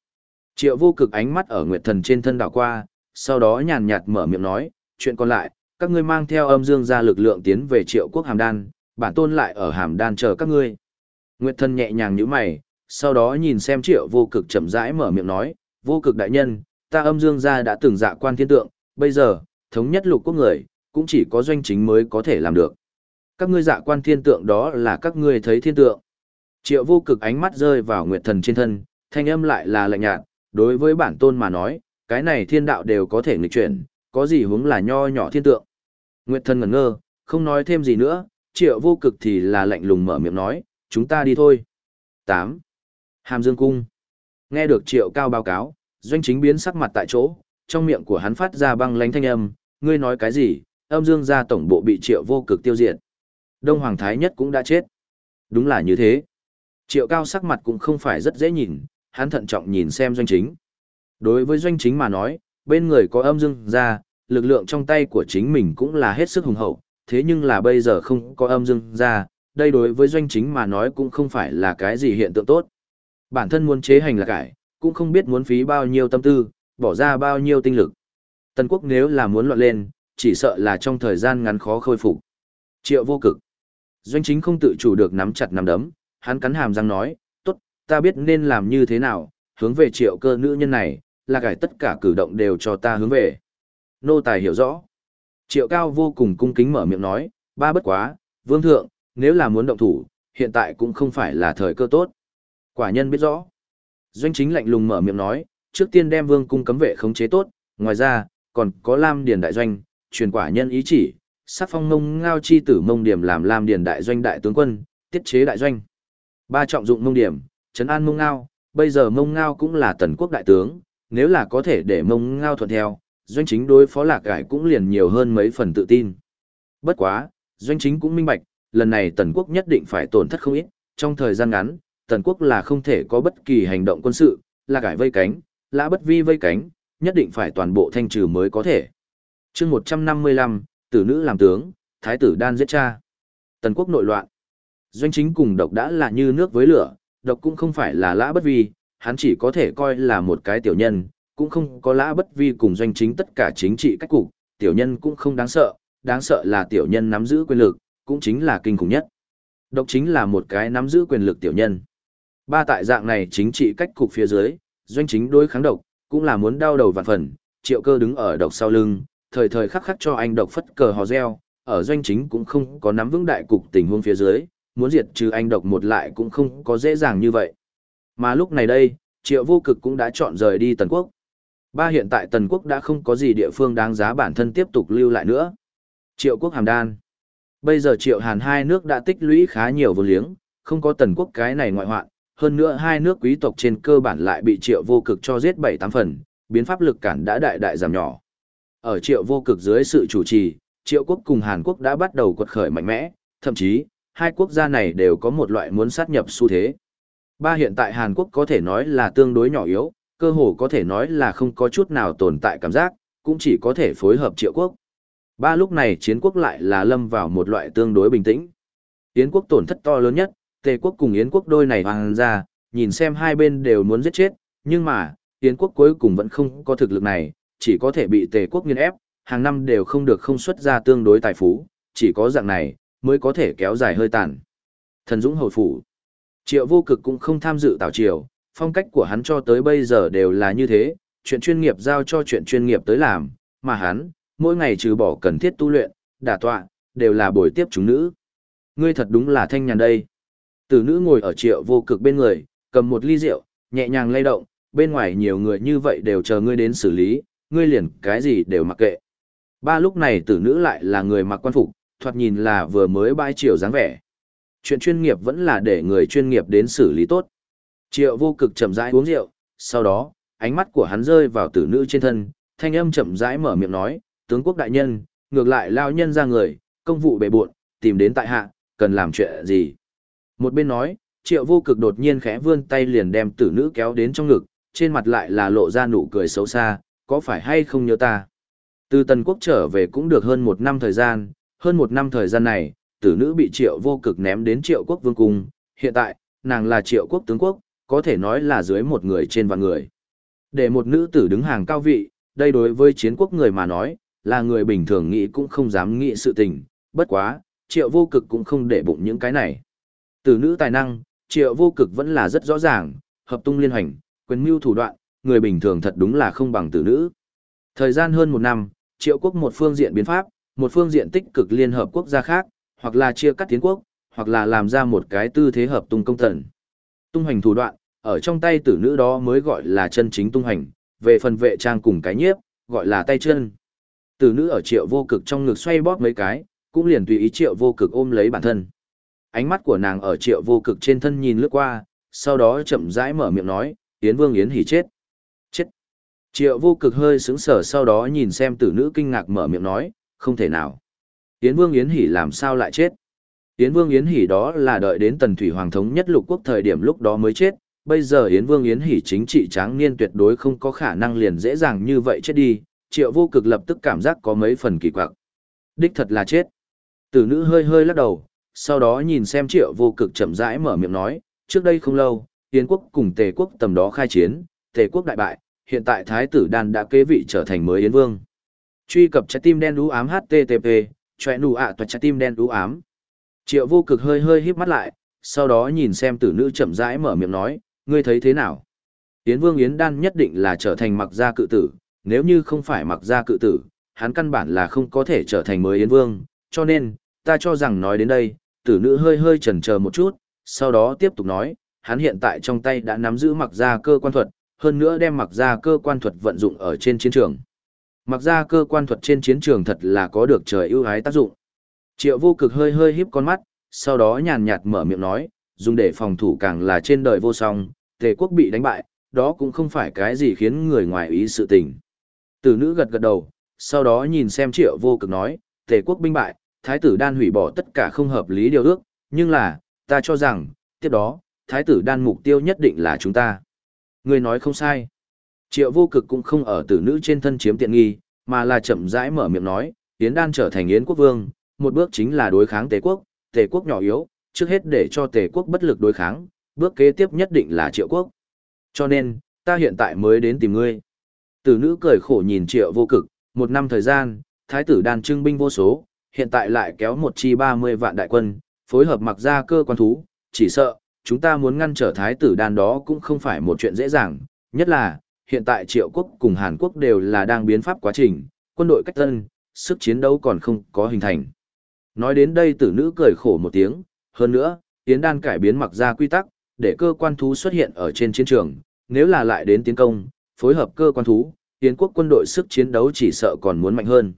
Triệu vô cực ánh mắt ở Nguyệt Thần trên thân đảo qua, sau đó nhàn nhạt mở miệng nói, chuyện còn lại, các ngươi mang theo âm dương ra lực lượng tiến về triệu quốc hàm đan, bản tôn lại ở hàm đan chờ các ngươi. Nguyệt Thần nhẹ nhàng nhíu mày, sau đó nhìn xem triệu vô cực chậm rãi mở miệng nói, vô cực đại nhân, ta âm dương gia đã từng dạ quan thiên tượng, bây giờ, thống nhất lục quốc người, cũng chỉ có doanh chính mới có thể làm được. Các ngươi dạ quan thiên tượng đó là các ngươi thấy thiên tượng. Triệu vô cực ánh mắt rơi vào nguyệt thần trên thân, thanh âm lại là lạnh nhạt, đối với bản tôn mà nói, cái này thiên đạo đều có thể nghịch chuyển, có gì hướng là nho nhỏ thiên tượng. Nguyệt thần ngẩn ngơ, không nói thêm gì nữa, triệu vô cực thì là lạnh lùng mở miệng nói, chúng ta đi thôi. 8. Hàm Dương Cung Nghe được triệu cao báo cáo, doanh chính biến sắc mặt tại chỗ, trong miệng của hắn phát ra băng lánh thanh âm, ngươi nói cái gì, âm dương gia tổng bộ bị triệu vô cực tiêu diệt. Đông Hoàng Thái Nhất cũng đã chết. Đúng là như thế. Triệu cao sắc mặt cũng không phải rất dễ nhìn, hắn thận trọng nhìn xem doanh chính. Đối với doanh chính mà nói, bên người có âm dương gia, lực lượng trong tay của chính mình cũng là hết sức hùng hậu, thế nhưng là bây giờ không có âm dương gia, đây đối với doanh chính mà nói cũng không phải là cái gì hiện tượng tốt. Bản thân muốn chế hành là cải, cũng không biết muốn phí bao nhiêu tâm tư, bỏ ra bao nhiêu tinh lực. Tần quốc nếu là muốn loạn lên, chỉ sợ là trong thời gian ngắn khó khôi phục. Triệu vô cực. Doanh chính không tự chủ được nắm chặt nắm đấm, hắn cắn hàm răng nói, tốt, ta biết nên làm như thế nào, hướng về triệu cơ nữ nhân này, là cải tất cả cử động đều cho ta hướng về. Nô tài hiểu rõ. Triệu cao vô cùng cung kính mở miệng nói, ba bất quá, vương thượng, nếu là muốn động thủ, hiện tại cũng không phải là thời cơ tốt. Quả nhân biết rõ. Doanh chính lạnh lùng mở miệng nói, trước tiên đem vương cung cấm vệ khống chế tốt, ngoài ra, còn có Lam Điền đại doanh, truyền quả nhân ý chỉ, sắc phong mông ngao chi tử mông điểm làm làm Điền đại doanh đại tướng quân, tiết chế đại doanh. Ba trọng dụng mông điểm, trấn an mông ngao, bây giờ mông ngao cũng là tần quốc đại tướng, nếu là có thể để mông ngao thuận theo, doanh chính đối phó lạc cải cũng liền nhiều hơn mấy phần tự tin. Bất quá, doanh chính cũng minh bạch, lần này tần quốc nhất định phải tổn thất không ít, trong thời gian ngắn, tần quốc là không thể có bất kỳ hành động quân sự, lạc cải vây cánh, lã bất vi vây cánh, nhất định phải toàn bộ thanh trừ mới có thể. chương 155, tử nữ làm tướng, thái tử đan giết cha. Tần quốc nội loạn. Doanh chính cùng độc đã là như nước với lửa, độc cũng không phải là lã bất vi, hắn chỉ có thể coi là một cái tiểu nhân, cũng không có lã bất vi cùng doanh chính tất cả chính trị cách cục, tiểu nhân cũng không đáng sợ, đáng sợ là tiểu nhân nắm giữ quyền lực, cũng chính là kinh khủng nhất. Độc chính là một cái nắm giữ quyền lực tiểu nhân. Ba tại dạng này chính trị cách cục phía dưới, doanh chính đối kháng độc, cũng là muốn đau đầu vạn phần, triệu cơ đứng ở độc sau lưng, thời thời khắc khắc cho anh độc phất cờ hò reo, ở doanh chính cũng không có nắm vững đại cục tình huống phía dưới, muốn diệt trừ anh độc một lại cũng không có dễ dàng như vậy. Mà lúc này đây, triệu vô cực cũng đã chọn rời đi Tần Quốc. Ba hiện tại Tần Quốc đã không có gì địa phương đáng giá bản thân tiếp tục lưu lại nữa. Triệu Quốc hàm đan. Bây giờ triệu hàn hai nước đã tích lũy khá nhiều vô liếng, không có Tần Quốc cái này ngoại hoạn. Hơn nữa hai nước quý tộc trên cơ bản lại bị triệu vô cực cho giết bảy tám phần, biến pháp lực cản đã đại đại giảm nhỏ. Ở triệu vô cực dưới sự chủ trì, triệu quốc cùng Hàn Quốc đã bắt đầu quật khởi mạnh mẽ, thậm chí, hai quốc gia này đều có một loại muốn sát nhập xu thế. Ba hiện tại Hàn Quốc có thể nói là tương đối nhỏ yếu, cơ hồ có thể nói là không có chút nào tồn tại cảm giác, cũng chỉ có thể phối hợp triệu quốc. Ba lúc này chiến quốc lại là lâm vào một loại tương đối bình tĩnh. Yến quốc tổn thất to lớn nhất, Tề quốc cùng Yến quốc đôi này hoàng ra, nhìn xem hai bên đều muốn giết chết, nhưng mà, Yến quốc cuối cùng vẫn không có thực lực này, chỉ có thể bị Tề quốc nghiên ép, hàng năm đều không được không xuất ra tương đối tài phú, chỉ có dạng này, mới có thể kéo dài hơi tàn. Thần Dũng hồi phủ. Triệu vô cực cũng không tham dự tạo triều, phong cách của hắn cho tới bây giờ đều là như thế, chuyện chuyên nghiệp giao cho chuyện chuyên nghiệp tới làm, mà hắn, mỗi ngày trừ bỏ cần thiết tu luyện, đả tọa, đều là buổi tiếp chúng nữ. Ngươi thật đúng là thanh nhàn đây. Tử nữ ngồi ở triệu vô cực bên người, cầm một ly rượu, nhẹ nhàng lay động, bên ngoài nhiều người như vậy đều chờ ngươi đến xử lý, ngươi liền cái gì đều mặc kệ. Ba lúc này tử nữ lại là người mặc quan phục, thoạt nhìn là vừa mới bãi triều dáng vẻ. Chuyện chuyên nghiệp vẫn là để người chuyên nghiệp đến xử lý tốt. Triệu vô cực chậm rãi uống rượu, sau đó, ánh mắt của hắn rơi vào tử nữ trên thân, thanh âm chậm rãi mở miệng nói, tướng quốc đại nhân, ngược lại lao nhân ra người, công vụ bề buộn, tìm đến tại hạ, cần làm chuyện gì. Một bên nói, triệu vô cực đột nhiên khẽ vươn tay liền đem tử nữ kéo đến trong ngực, trên mặt lại là lộ ra nụ cười xấu xa, có phải hay không nhớ ta. Từ tần quốc trở về cũng được hơn một năm thời gian, hơn một năm thời gian này, tử nữ bị triệu vô cực ném đến triệu quốc vương cung, hiện tại, nàng là triệu quốc tướng quốc, có thể nói là dưới một người trên vạn người. Để một nữ tử đứng hàng cao vị, đây đối với chiến quốc người mà nói, là người bình thường nghĩ cũng không dám nghĩ sự tình, bất quá, triệu vô cực cũng không để bụng những cái này. Tử nữ tài năng, triệu vô cực vẫn là rất rõ ràng, hợp tung liên hành, quyền mưu thủ đoạn, người bình thường thật đúng là không bằng tử nữ. Thời gian hơn một năm, triệu quốc một phương diện biến pháp, một phương diện tích cực liên hợp quốc gia khác, hoặc là chia cắt tiến quốc, hoặc là làm ra một cái tư thế hợp tung công thần. Tung hành thủ đoạn, ở trong tay tử nữ đó mới gọi là chân chính tung hành, về phần vệ trang cùng cái nhiếp, gọi là tay chân. Tử nữ ở triệu vô cực trong ngực xoay bóp mấy cái, cũng liền tùy ý triệu vô cực ôm lấy bản thân. Ánh mắt của nàng ở triệu vô cực trên thân nhìn lướt qua, sau đó chậm rãi mở miệng nói, Yến Vương Yến hỉ chết. Chết. Triệu vô cực hơi sững sờ sau đó nhìn xem tử nữ kinh ngạc mở miệng nói, không thể nào. Yến Vương Yến hỷ làm sao lại chết? Yến Vương Yến hỷ đó là đợi đến tần thủy hoàng thống nhất lục quốc thời điểm lúc đó mới chết, bây giờ Yến Vương Yến Hỷ chính trị tráng niên tuyệt đối không có khả năng liền dễ dàng như vậy chết đi, triệu vô cực lập tức cảm giác có mấy phần kỳ quặc. Đích thật là chết. Tử nữ hơi hơi lắc đầu, sau đó nhìn xem triệu vô cực chậm rãi mở miệng nói, trước đây không lâu, Yến quốc cùng Tề quốc tầm đó khai chiến, Tề quốc đại bại, hiện tại Thái tử Đan đã kế vị trở thành mới Yến Vương. Truy cập trái tim đen đũ ám HTTP, chọe nụ ạ toạt trái tim đen đũ ám. Triệu vô cực hơi hơi híp mắt lại, sau đó nhìn xem tử nữ chậm rãi mở miệng nói, ngươi thấy thế nào? Yến Vương Yến Đan nhất định là trở thành mặc gia cự tử, nếu như không phải mặc gia cự tử, hắn căn bản là không có thể trở thành mới Yến Vương, cho nên, ta cho rằng nói đến đây, tử nữ hơi hơi chần chờ một chút, sau đó tiếp tục nói, hắn hiện tại trong tay đã nắm giữ mặc gia cơ quan thuật, hơn nữa đem mặc ra cơ quan thuật vận dụng ở trên chiến trường. Mặc ra cơ quan thuật trên chiến trường thật là có được trời ưu ái tác dụng. Triệu vô cực hơi hơi híp con mắt, sau đó nhàn nhạt mở miệng nói, dùng để phòng thủ càng là trên đời vô song, tề quốc bị đánh bại, đó cũng không phải cái gì khiến người ngoài ý sự tình. Tử nữ gật gật đầu, sau đó nhìn xem triệu vô cực nói, tề quốc binh bại, thái tử đan hủy bỏ tất cả không hợp lý điều ước, nhưng là, ta cho rằng, tiếp đó, thái tử đan mục tiêu nhất định là chúng ta. Người nói không sai. Triệu vô cực cũng không ở tử nữ trên thân chiếm tiện nghi, mà là chậm rãi mở miệng nói, Yến Đan trở thành Yến quốc vương, một bước chính là đối kháng Tề quốc, Tề quốc nhỏ yếu, trước hết để cho Tề quốc bất lực đối kháng, bước kế tiếp nhất định là Triệu quốc. Cho nên, ta hiện tại mới đến tìm ngươi. Tử nữ cười khổ nhìn Triệu vô cực, một năm thời gian, thái tử đan trưng binh vô số, hiện tại lại kéo một chi 30 vạn đại quân, phối hợp mặc ra cơ quan thú, chỉ sợ, chúng ta muốn ngăn trở thái tử đan đó cũng không phải một chuyện dễ dàng, nhất là, hiện tại triệu quốc cùng Hàn Quốc đều là đang biến pháp quá trình, quân đội cách tân, sức chiến đấu còn không có hình thành. Nói đến đây tử nữ cười khổ một tiếng, hơn nữa, Yến Đan cải biến mặc ra quy tắc, để cơ quan thú xuất hiện ở trên chiến trường, nếu là lại đến tiến công, phối hợp cơ quan thú, Yến quốc quân đội sức chiến đấu chỉ sợ còn muốn mạnh hơn.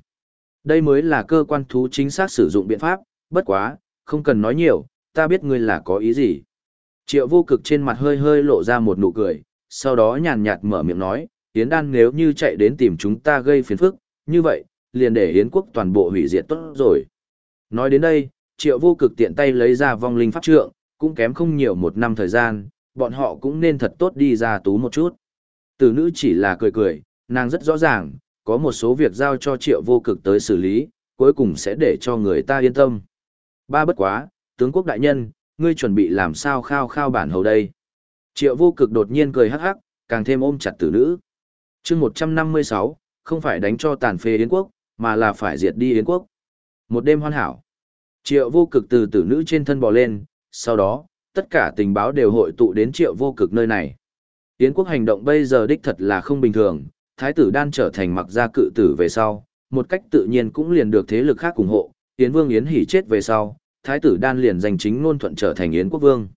Đây mới là cơ quan thú chính xác sử dụng biện pháp, bất quá, không cần nói nhiều, ta biết ngươi là có ý gì. Triệu vô cực trên mặt hơi hơi lộ ra một nụ cười, sau đó nhàn nhạt mở miệng nói, Yến Đan nếu như chạy đến tìm chúng ta gây phiền phức, như vậy, liền để Yến quốc toàn bộ hủy diệt tốt rồi. Nói đến đây, triệu vô cực tiện tay lấy ra vong linh pháp trượng, cũng kém không nhiều một năm thời gian, bọn họ cũng nên thật tốt đi ra tú một chút. Tử nữ chỉ là cười cười, nàng rất rõ ràng, có một số việc giao cho triệu vô cực tới xử lý, cuối cùng sẽ để cho người ta yên tâm. Ba bất quá, tướng quốc đại nhân, ngươi chuẩn bị làm sao khao khao bản hầu đây. Triệu vô cực đột nhiên cười hắc hắc, càng thêm ôm chặt tử nữ. chương 156, không phải đánh cho tàn phế Yến quốc, mà là phải diệt đi Yến quốc. Một đêm hoàn hảo. Triệu vô cực từ tử nữ trên thân bò lên, sau đó, tất cả tình báo đều hội tụ đến triệu vô cực nơi này. Yến quốc hành động bây giờ đích thật là không bình thường, thái tử đan trở thành mặc gia cự tử về sau, một cách tự nhiên cũng liền được thế lực khác ủng hộ, Yến vương Yến hỉ chết về sau, thái tử đan liền giành chính ngôn thuận trở thành Yến quốc vương.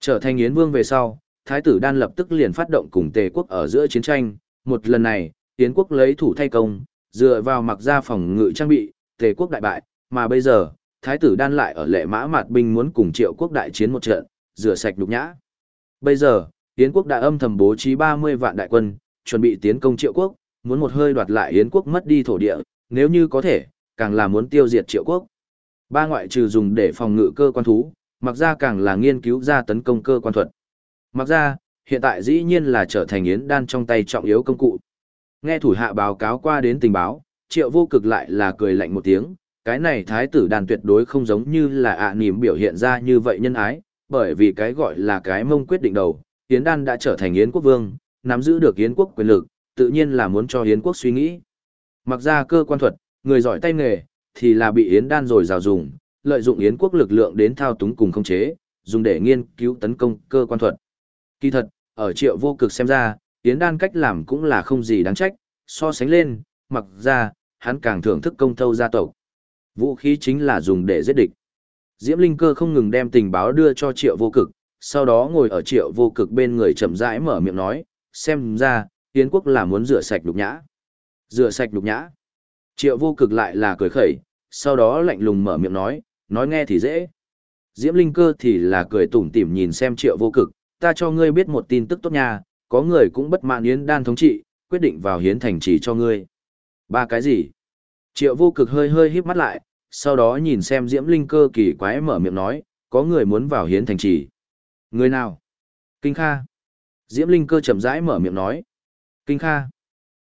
Trở thành Yến vương về sau, thái tử đan lập tức liền phát động cùng tề quốc ở giữa chiến tranh, một lần này, Yến quốc lấy thủ thay công, dựa vào mặc gia phòng ngự trang bị, tề quốc đại bại, mà bây giờ, thái tử đan lại ở lệ mã mạt binh muốn cùng triệu quốc đại chiến một trận, rửa sạch nhục nhã. Bây giờ, Yến quốc đã âm thầm bố trí 30 vạn đại quân, chuẩn bị tiến công triệu quốc, muốn một hơi đoạt lại Yến quốc mất đi thổ địa, nếu như có thể, càng là muốn tiêu diệt triệu quốc. Ba ngoại trừ dùng để phòng ngự cơ quan thú, mặc ra càng là nghiên cứu ra tấn công cơ quan thuật. Mặc ra, hiện tại dĩ nhiên là trở thành Yến đan trong tay trọng yếu công cụ. Nghe thủ hạ báo cáo qua đến tình báo, triệu vô cực lại là cười lạnh một tiếng, cái này thái tử đàn tuyệt đối không giống như là ạ niềm biểu hiện ra như vậy nhân ái, bởi vì cái gọi là cái mông quyết định đầu, Yến đan đã trở thành Yến quốc vương, nắm giữ được Yến quốc quyền lực, tự nhiên là muốn cho Yến quốc suy nghĩ. Mặc ra cơ quan thuật, người giỏi tay nghề, thì là bị Yến đan rồi rào dùng, lợi dụng Yến quốc lực lượng đến thao túng cùng khống chế, dùng để nghiên cứu tấn công cơ quan thuật. Kỳ thật, ở triệu vô cực xem ra, Yến đan cách làm cũng là không gì đáng trách, so sánh lên, mặc ra, hắn càng thưởng thức công thâu gia tộc. Vũ khí chính là dùng để giết địch. Diễm Linh Cơ không ngừng đem tình báo đưa cho triệu vô cực, sau đó ngồi ở triệu vô cực bên người chậm rãi mở miệng nói, xem ra, Yến quốc là muốn rửa sạch đục nhã. Rửa sạch đục nhã. Triệu vô cực lại là cười khẩy, sau đó lạnh lùng mở miệng nói, nói nghe thì dễ. Diễm Linh Cơ thì là cười tủm tỉm nhìn xem triệu vô cực, ta cho ngươi biết một tin tức tốt nha, có người cũng bất mãn Yến đan thống trị, quyết định vào hiến thành trì cho ngươi. Ba cái gì? Triệu vô cực hơi hơi híp mắt lại, sau đó nhìn xem Diễm Linh Cơ kỳ quái mở miệng nói, có người muốn vào hiến thành trì. Người nào? Kinh Kha. Diễm Linh Cơ chậm rãi mở miệng nói. Kinh Kha.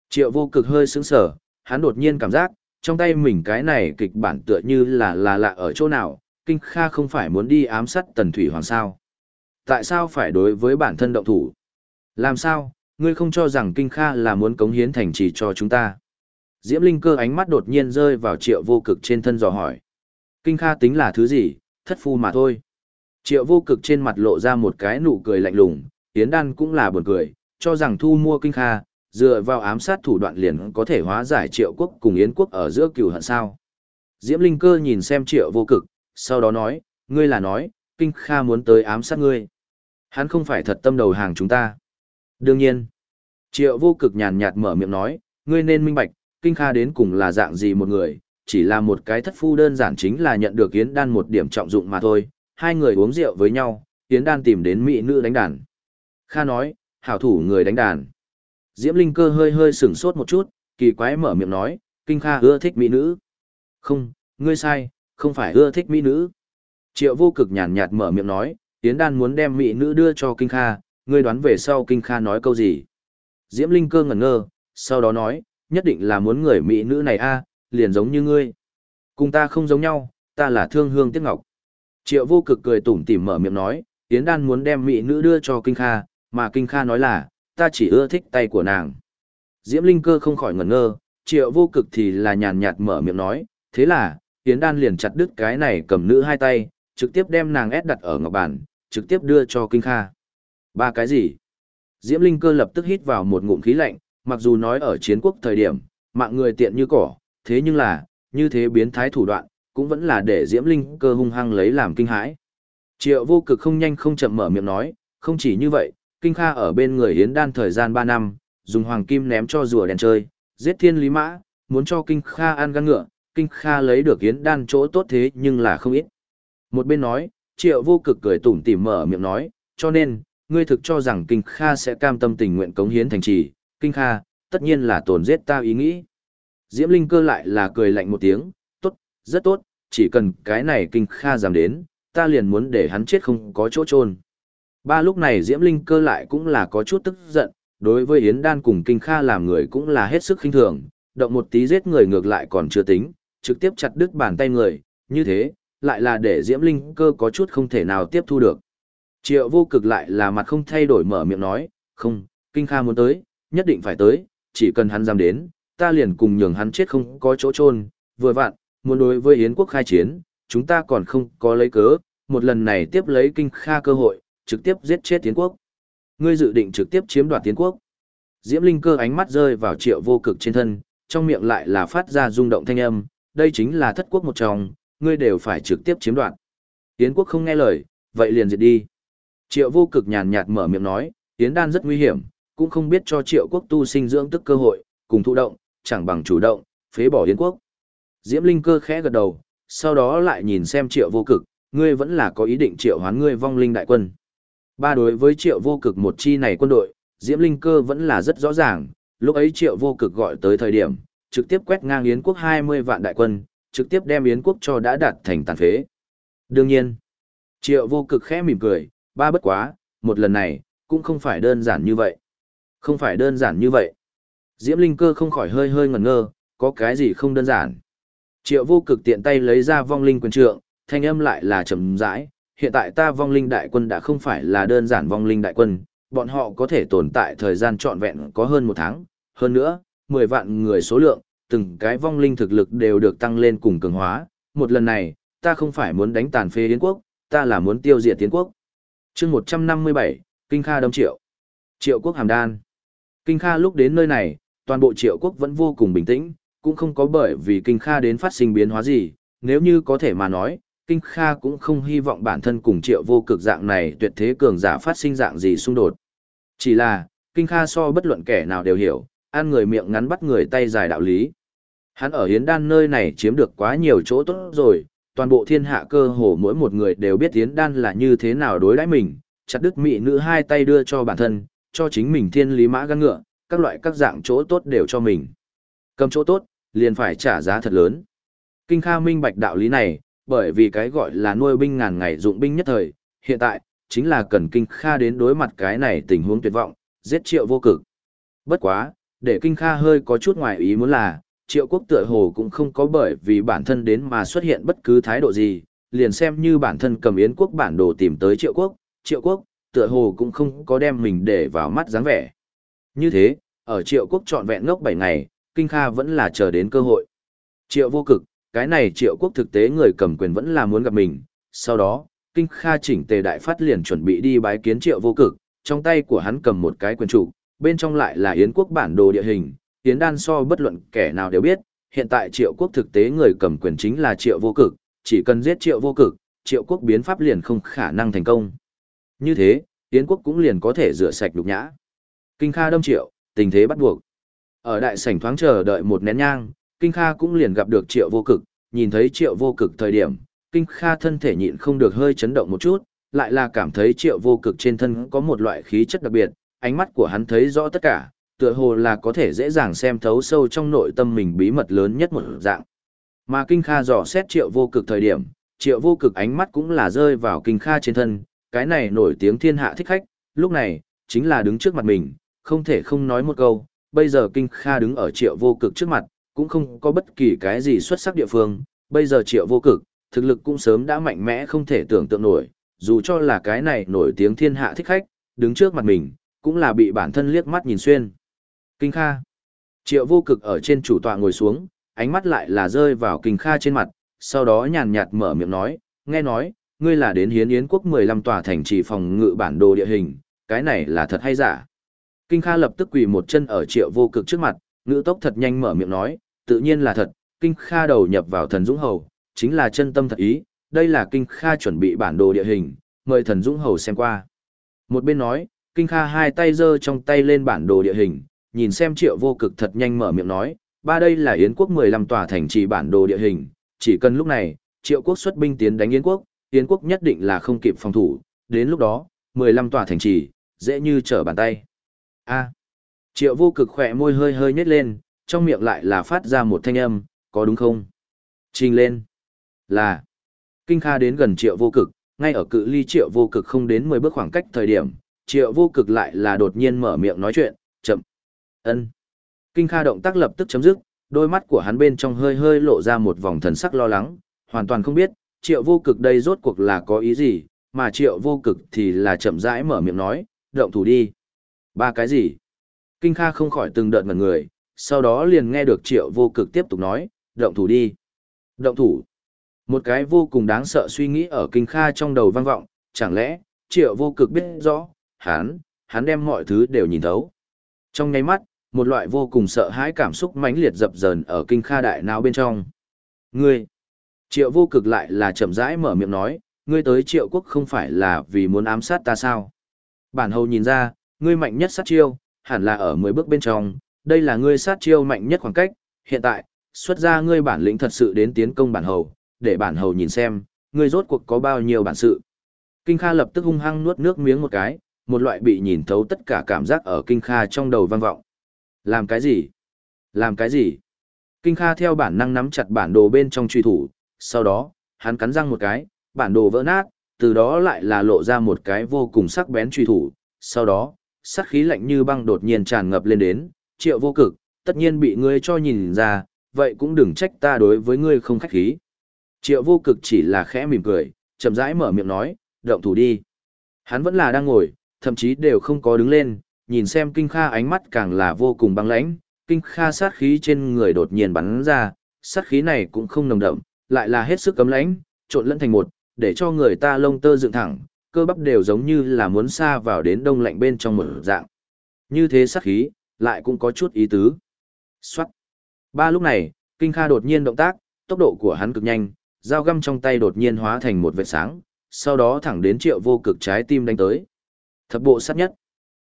Triệu vô cực hơi sững sờ, hắn đột nhiên cảm giác, trong tay mình cái này kịch bản tựa như là là lạ ở chỗ nào, Kinh Kha không phải muốn đi ám sát Tần Thủy Hoàng sao. Tại sao phải đối với bản thân động thủ? Làm sao, ngươi không cho rằng Kinh Kha là muốn cống hiến thành trì cho chúng ta? Diễm Linh cơ ánh mắt đột nhiên rơi vào triệu vô cực trên thân dò hỏi. Kinh Kha tính là thứ gì, thất phu mà thôi. Triệu vô cực trên mặt lộ ra một cái nụ cười lạnh lùng, Yến Đan cũng là buồn cười, cho rằng thu mua Kinh Kha, dựa vào ám sát thủ đoạn liền có thể hóa giải triệu quốc cùng Yến quốc ở giữa cừu hận sao. Diễm Linh cơ nhìn xem triệu vô cực, sau đó nói, ngươi là nói, Kinh Kha muốn tới ám sát ngươi. Hắn không phải thật tâm đầu hàng chúng ta. Đương nhiên, triệu vô cực nhàn nhạt mở miệng nói, ngươi nên minh bạch, Kinh Kha đến cùng là dạng gì một người, chỉ là một cái thất phu đơn giản chính là nhận được Yến Đan một điểm trọng dụng mà thôi, hai người uống rượu với nhau, Yến Đan tìm đến mỹ nữ đánh đàn. Kha nói, hảo thủ người đánh đàn. Diễm Linh cơ hơi hơi sửng sốt một chút, kỳ quái mở miệng nói, Kinh Kha ưa thích mỹ nữ. Không, ngươi sai, không phải ưa thích mỹ nữ. Triệu vô cực nhàn nhạt mở miệng nói, Tiến Đan muốn đem mỹ nữ đưa cho Kinh Kha, ngươi đoán về sau Kinh Kha nói câu gì. Diễm Linh cơ ngẩn ngơ, sau đó nói, nhất định là muốn người mỹ nữ này a, liền giống như ngươi. Cùng ta không giống nhau, ta là thương hương tiếc ngọc. Triệu vô cực cười tủm tỉm mở miệng nói, Tiến Đan muốn đem mỹ nữ đưa cho Kinh Kha, mà Kinh Kha nói là, ta chỉ ưa thích tay của nàng. Diễm Linh cơ không khỏi ngẩn ngơ, triệu vô cực thì là nhàn nhạt mở miệng nói, thế là, Yến Đan liền chặt đứt cái này cầm nữ hai tay, trực tiếp đem nàng ép đặt ở ngọc bàn, trực tiếp đưa cho Kinh Kha. Ba cái gì? Diễm Linh cơ lập tức hít vào một ngụm khí lạnh, mặc dù nói ở chiến quốc thời điểm, mạng người tiện như cỏ, thế nhưng là, như thế biến thái thủ đoạn, cũng vẫn là để Diễm Linh cơ hung hăng lấy làm kinh hãi. Triệu vô cực không nhanh không chậm mở miệng nói, không chỉ như vậy, Kinh Kha ở bên người Yến Đan thời gian 3 năm, dùng hoàng kim ném cho rùa đèn chơi, giết thiên lý mã, muốn cho Kinh Kha ăn gan ngựa, Kinh Kha lấy được Yến Đan chỗ tốt thế nhưng là không ít. Một bên nói, Triệu vô cực cười tủm tỉm mở miệng nói, cho nên, ngươi thực cho rằng Kinh Kha sẽ cam tâm tình nguyện cống hiến thành trì, Kinh Kha, tất nhiên là tổn giết ta ý nghĩ. Diễm Linh cơ lại là cười lạnh một tiếng, tốt, rất tốt, chỉ cần cái này Kinh Kha dám đến, ta liền muốn để hắn chết không có chỗ trôn. Ba lúc này Diễm Linh cơ lại cũng là có chút tức giận, đối với Yến Đan cùng Kinh Kha làm người cũng là hết sức khinh thường, động một tí giết người ngược lại còn chưa tính, trực tiếp chặt đứt bàn tay người, như thế, lại là để Diễm Linh cơ có chút không thể nào tiếp thu được. Triệu vô cực lại là mặt không thay đổi mở miệng nói, không, Kinh Kha muốn tới, nhất định phải tới, chỉ cần hắn dám đến, ta liền cùng nhường hắn chết không có chỗ trôn, vừa vặn, muốn đối với Yến quốc khai chiến, chúng ta còn không có lấy cớ, một lần này tiếp lấy Kinh Kha cơ hội, trực tiếp giết chết tiến quốc. Ngươi dự định trực tiếp chiếm đoạt tiến quốc. Diễm Linh cơ ánh mắt rơi vào triệu vô cực trên thân, trong miệng lại là phát ra rung động thanh âm, đây chính là thất quốc một trong, ngươi đều phải trực tiếp chiếm đoạt. tiến quốc không nghe lời, vậy liền diệt đi. Triệu vô cực nhàn nhạt mở miệng nói, tiến đan rất nguy hiểm, cũng không biết cho triệu quốc tu sinh dưỡng tức cơ hội, cùng thụ động, chẳng bằng chủ động, phế bỏ Yến quốc. Diễm Linh cơ khẽ gật đầu, sau đó lại nhìn xem triệu vô cực, ngươi vẫn là có ý định triệu hoán ngươi vong linh đại quân. Ba đối với triệu vô cực một chi này quân đội, Diễm Linh cơ vẫn là rất rõ ràng, lúc ấy triệu vô cực gọi tới thời điểm, trực tiếp quét ngang Yến quốc 20 vạn đại quân, trực tiếp đem Yến quốc cho đã đạt thành tàn phế. Đương nhiên, triệu vô cực khẽ mỉm cười, ba bất quá, một lần này, cũng không phải đơn giản như vậy. Không phải đơn giản như vậy. Diễm Linh cơ không khỏi hơi hơi ngẩn ngơ, có cái gì không đơn giản. Triệu vô cực tiện tay lấy ra vong linh quyền trượng, thanh âm lại là trầm rãi. Hiện tại ta vong linh đại quân đã không phải là đơn giản vong linh đại quân, bọn họ có thể tồn tại thời gian trọn vẹn có hơn một tháng. Hơn nữa, 10 vạn người số lượng, từng cái vong linh thực lực đều được tăng lên cùng cường hóa. Một lần này, ta không phải muốn đánh tàn phế Yến quốc, ta là muốn tiêu diệt Tiến quốc. chương 157, Kinh Kha đâm triệu. Triệu quốc hàm đan. Kinh Kha lúc đến nơi này, toàn bộ triệu quốc vẫn vô cùng bình tĩnh, cũng không có bởi vì Kinh Kha đến phát sinh biến hóa gì, nếu như có thể mà nói, Kinh Kha cũng không hy vọng bản thân cùng triệu vô cực dạng này tuyệt thế cường giả phát sinh dạng gì xung đột. Chỉ là, Kinh Kha so bất luận kẻ nào đều hiểu, ăn người miệng ngắn bắt người tay dài đạo lý. Hắn ở hiến đan nơi này chiếm được quá nhiều chỗ tốt rồi, toàn bộ thiên hạ cơ hồ mỗi một người đều biết hiến đan là như thế nào đối đãi mình, chặt đứt mị nữ hai tay đưa cho bản thân, cho chính mình thiên lý mã gan ngựa, các loại các dạng chỗ tốt đều cho mình. Cầm chỗ tốt, liền phải trả giá thật lớn. Kinh Kha minh bạch đạo lý này, bởi vì cái gọi là nuôi binh ngàn ngày dụng binh nhất thời, hiện tại, chính là cần Kinh Kha đến đối mặt cái này tình huống tuyệt vọng, giết triệu vô cực. Bất quá, để Kinh Kha hơi có chút ngoài ý muốn là, triệu quốc tựa hồ cũng không có bởi vì bản thân đến mà xuất hiện bất cứ thái độ gì, liền xem như bản thân cầm yến quốc bản đồ tìm tới triệu quốc, triệu quốc, tựa hồ cũng không có đem mình để vào mắt dáng vẻ. Như thế, ở triệu quốc trọn vẹn ngốc 7 ngày, Kinh Kha vẫn là chờ đến cơ hội. Triệu vô cực, cái này triệu quốc thực tế người cầm quyền vẫn là muốn gặp mình, sau đó, Kinh Kha chỉnh tề đại phát liền chuẩn bị đi bái kiến triệu vô cực, trong tay của hắn cầm một cái quyền trụ, bên trong lại là Yến quốc bản đồ địa hình, Yến đan so bất luận kẻ nào đều biết, hiện tại triệu quốc thực tế người cầm quyền chính là triệu vô cực, chỉ cần giết triệu vô cực, triệu quốc biến pháp liền không khả năng thành công. Như thế, Yến quốc cũng liền có thể rửa sạch đục nhã. Kinh Kha đâm triệu, tình thế bắt buộc. Ở đại sảnh thoáng chờ đợi một nén nhang, Kinh Kha cũng liền gặp được triệu vô cực, nhìn thấy triệu vô cực thời điểm, Kinh Kha thân thể nhịn không được hơi chấn động một chút, lại là cảm thấy triệu vô cực trên thân có một loại khí chất đặc biệt, ánh mắt của hắn thấy rõ tất cả, tựa hồ là có thể dễ dàng xem thấu sâu trong nội tâm mình bí mật lớn nhất một dạng. Mà Kinh Kha dò xét triệu vô cực thời điểm, triệu vô cực ánh mắt cũng là rơi vào Kinh Kha trên thân, cái này nổi tiếng thiên hạ thích khách, lúc này, chính là đứng trước mặt mình, không thể không nói một câu, bây giờ Kinh Kha đứng ở triệu vô cực trước mặt, cũng không có bất kỳ cái gì xuất sắc địa phương, bây giờ triệu vô cực, thực lực cũng sớm đã mạnh mẽ không thể tưởng tượng nổi, dù cho là cái này nổi tiếng thiên hạ thích khách, đứng trước mặt mình, cũng là bị bản thân liếc mắt nhìn xuyên. Kinh Kha. Triệu vô cực ở trên chủ tọa ngồi xuống, ánh mắt lại là rơi vào Kinh Kha trên mặt, sau đó nhàn nhạt mở miệng nói, nghe nói, ngươi là đến hiến yến quốc 15 tòa thành trì phòng ngự bản đồ địa hình, cái này là thật hay giả? Kinh Kha lập tức quỳ một chân ở triệu vô cực trước mặt, ngữ tốc thật nhanh mở miệng nói, tự nhiên là thật, Kinh Kha đầu nhập vào thần Dũng Hầu, chính là chân tâm thật ý, đây là Kinh Kha chuẩn bị bản đồ địa hình, mời thần Dũng Hầu xem qua. Một bên nói, Kinh Kha hai tay giơ trong tay lên bản đồ địa hình, nhìn xem triệu vô cực thật nhanh mở miệng nói, ba đây là Yến quốc 15 tòa thành trì bản đồ địa hình, chỉ cần lúc này, triệu quốc xuất binh tiến đánh Yến quốc, Yến quốc nhất định là không kịp phòng thủ, đến lúc đó, 15 tòa thành trì, dễ như trở bàn tay. A triệu vô cực khỏe môi hơi hơi nhếch lên, trong miệng lại là phát ra một thanh âm, có đúng không? Trình lên. Là. Kinh Kha đến gần triệu vô cực, ngay ở cự ly triệu vô cực không đến 10 bước khoảng cách thời điểm, triệu vô cực lại là đột nhiên mở miệng nói chuyện, chậm. ân Kinh Kha động tác lập tức chấm dứt, đôi mắt của hắn bên trong hơi hơi lộ ra một vòng thần sắc lo lắng, hoàn toàn không biết, triệu vô cực đây rốt cuộc là có ý gì, mà triệu vô cực thì là chậm rãi mở miệng nói, động thủ đi. Ba cái gì? Kinh Kha không khỏi từng đợt ngẩn người, sau đó liền nghe được triệu vô cực tiếp tục nói, động thủ đi. Động thủ. Một cái vô cùng đáng sợ suy nghĩ ở Kinh Kha trong đầu vang vọng, chẳng lẽ, triệu vô cực biết rõ, hắn, hắn đem mọi thứ đều nhìn thấu. Trong nháy mắt, một loại vô cùng sợ hãi cảm xúc mãnh liệt dập dờn ở Kinh Kha đại não bên trong. Ngươi, triệu vô cực lại là chậm rãi mở miệng nói, ngươi tới triệu quốc không phải là vì muốn ám sát ta sao? Bản hầu nhìn ra, ngươi mạnh nhất sát chiêu, hẳn là ở 10 bước bên trong, đây là ngươi sát chiêu mạnh nhất khoảng cách, hiện tại, xuất ra ngươi bản lĩnh thật sự đến tiến công bản hầu, để bản hầu nhìn xem, ngươi rốt cuộc có bao nhiêu bản sự. Kinh Kha lập tức hung hăng nuốt nước miếng một cái, một loại bị nhìn thấu tất cả cảm giác ở Kinh Kha trong đầu vang vọng. Làm cái gì? Làm cái gì? Kinh Kha theo bản năng nắm chặt bản đồ bên trong truy thủ, sau đó, hắn cắn răng một cái, bản đồ vỡ nát, từ đó lại là lộ ra một cái vô cùng sắc bén truy thủ, sau đó, Sát khí lạnh như băng đột nhiên tràn ngập lên đến, triệu vô cực, tất nhiên bị ngươi cho nhìn ra, vậy cũng đừng trách ta đối với ngươi không khách khí. Triệu vô cực chỉ là khẽ mỉm cười, chậm rãi mở miệng nói, động thủ đi. Hắn vẫn là đang ngồi, thậm chí đều không có đứng lên, nhìn xem kinh kha ánh mắt càng là vô cùng băng lãnh, kinh kha sát khí trên người đột nhiên bắn ra, sát khí này cũng không nồng đậm, lại là hết sức cấm lãnh, trộn lẫn thành một, để cho người ta lông tơ dựng thẳng, cơ bắp đều giống như là muốn xa vào đến đông lạnh bên trong một dạng. Như thế sát khí, lại cũng có chút ý tứ. Xoát. Ba lúc này, Kinh Kha đột nhiên động tác, tốc độ của hắn cực nhanh, dao găm trong tay đột nhiên hóa thành một vệt sáng, sau đó thẳng đến triệu vô cực trái tim đánh tới. Thập bộ sát nhất.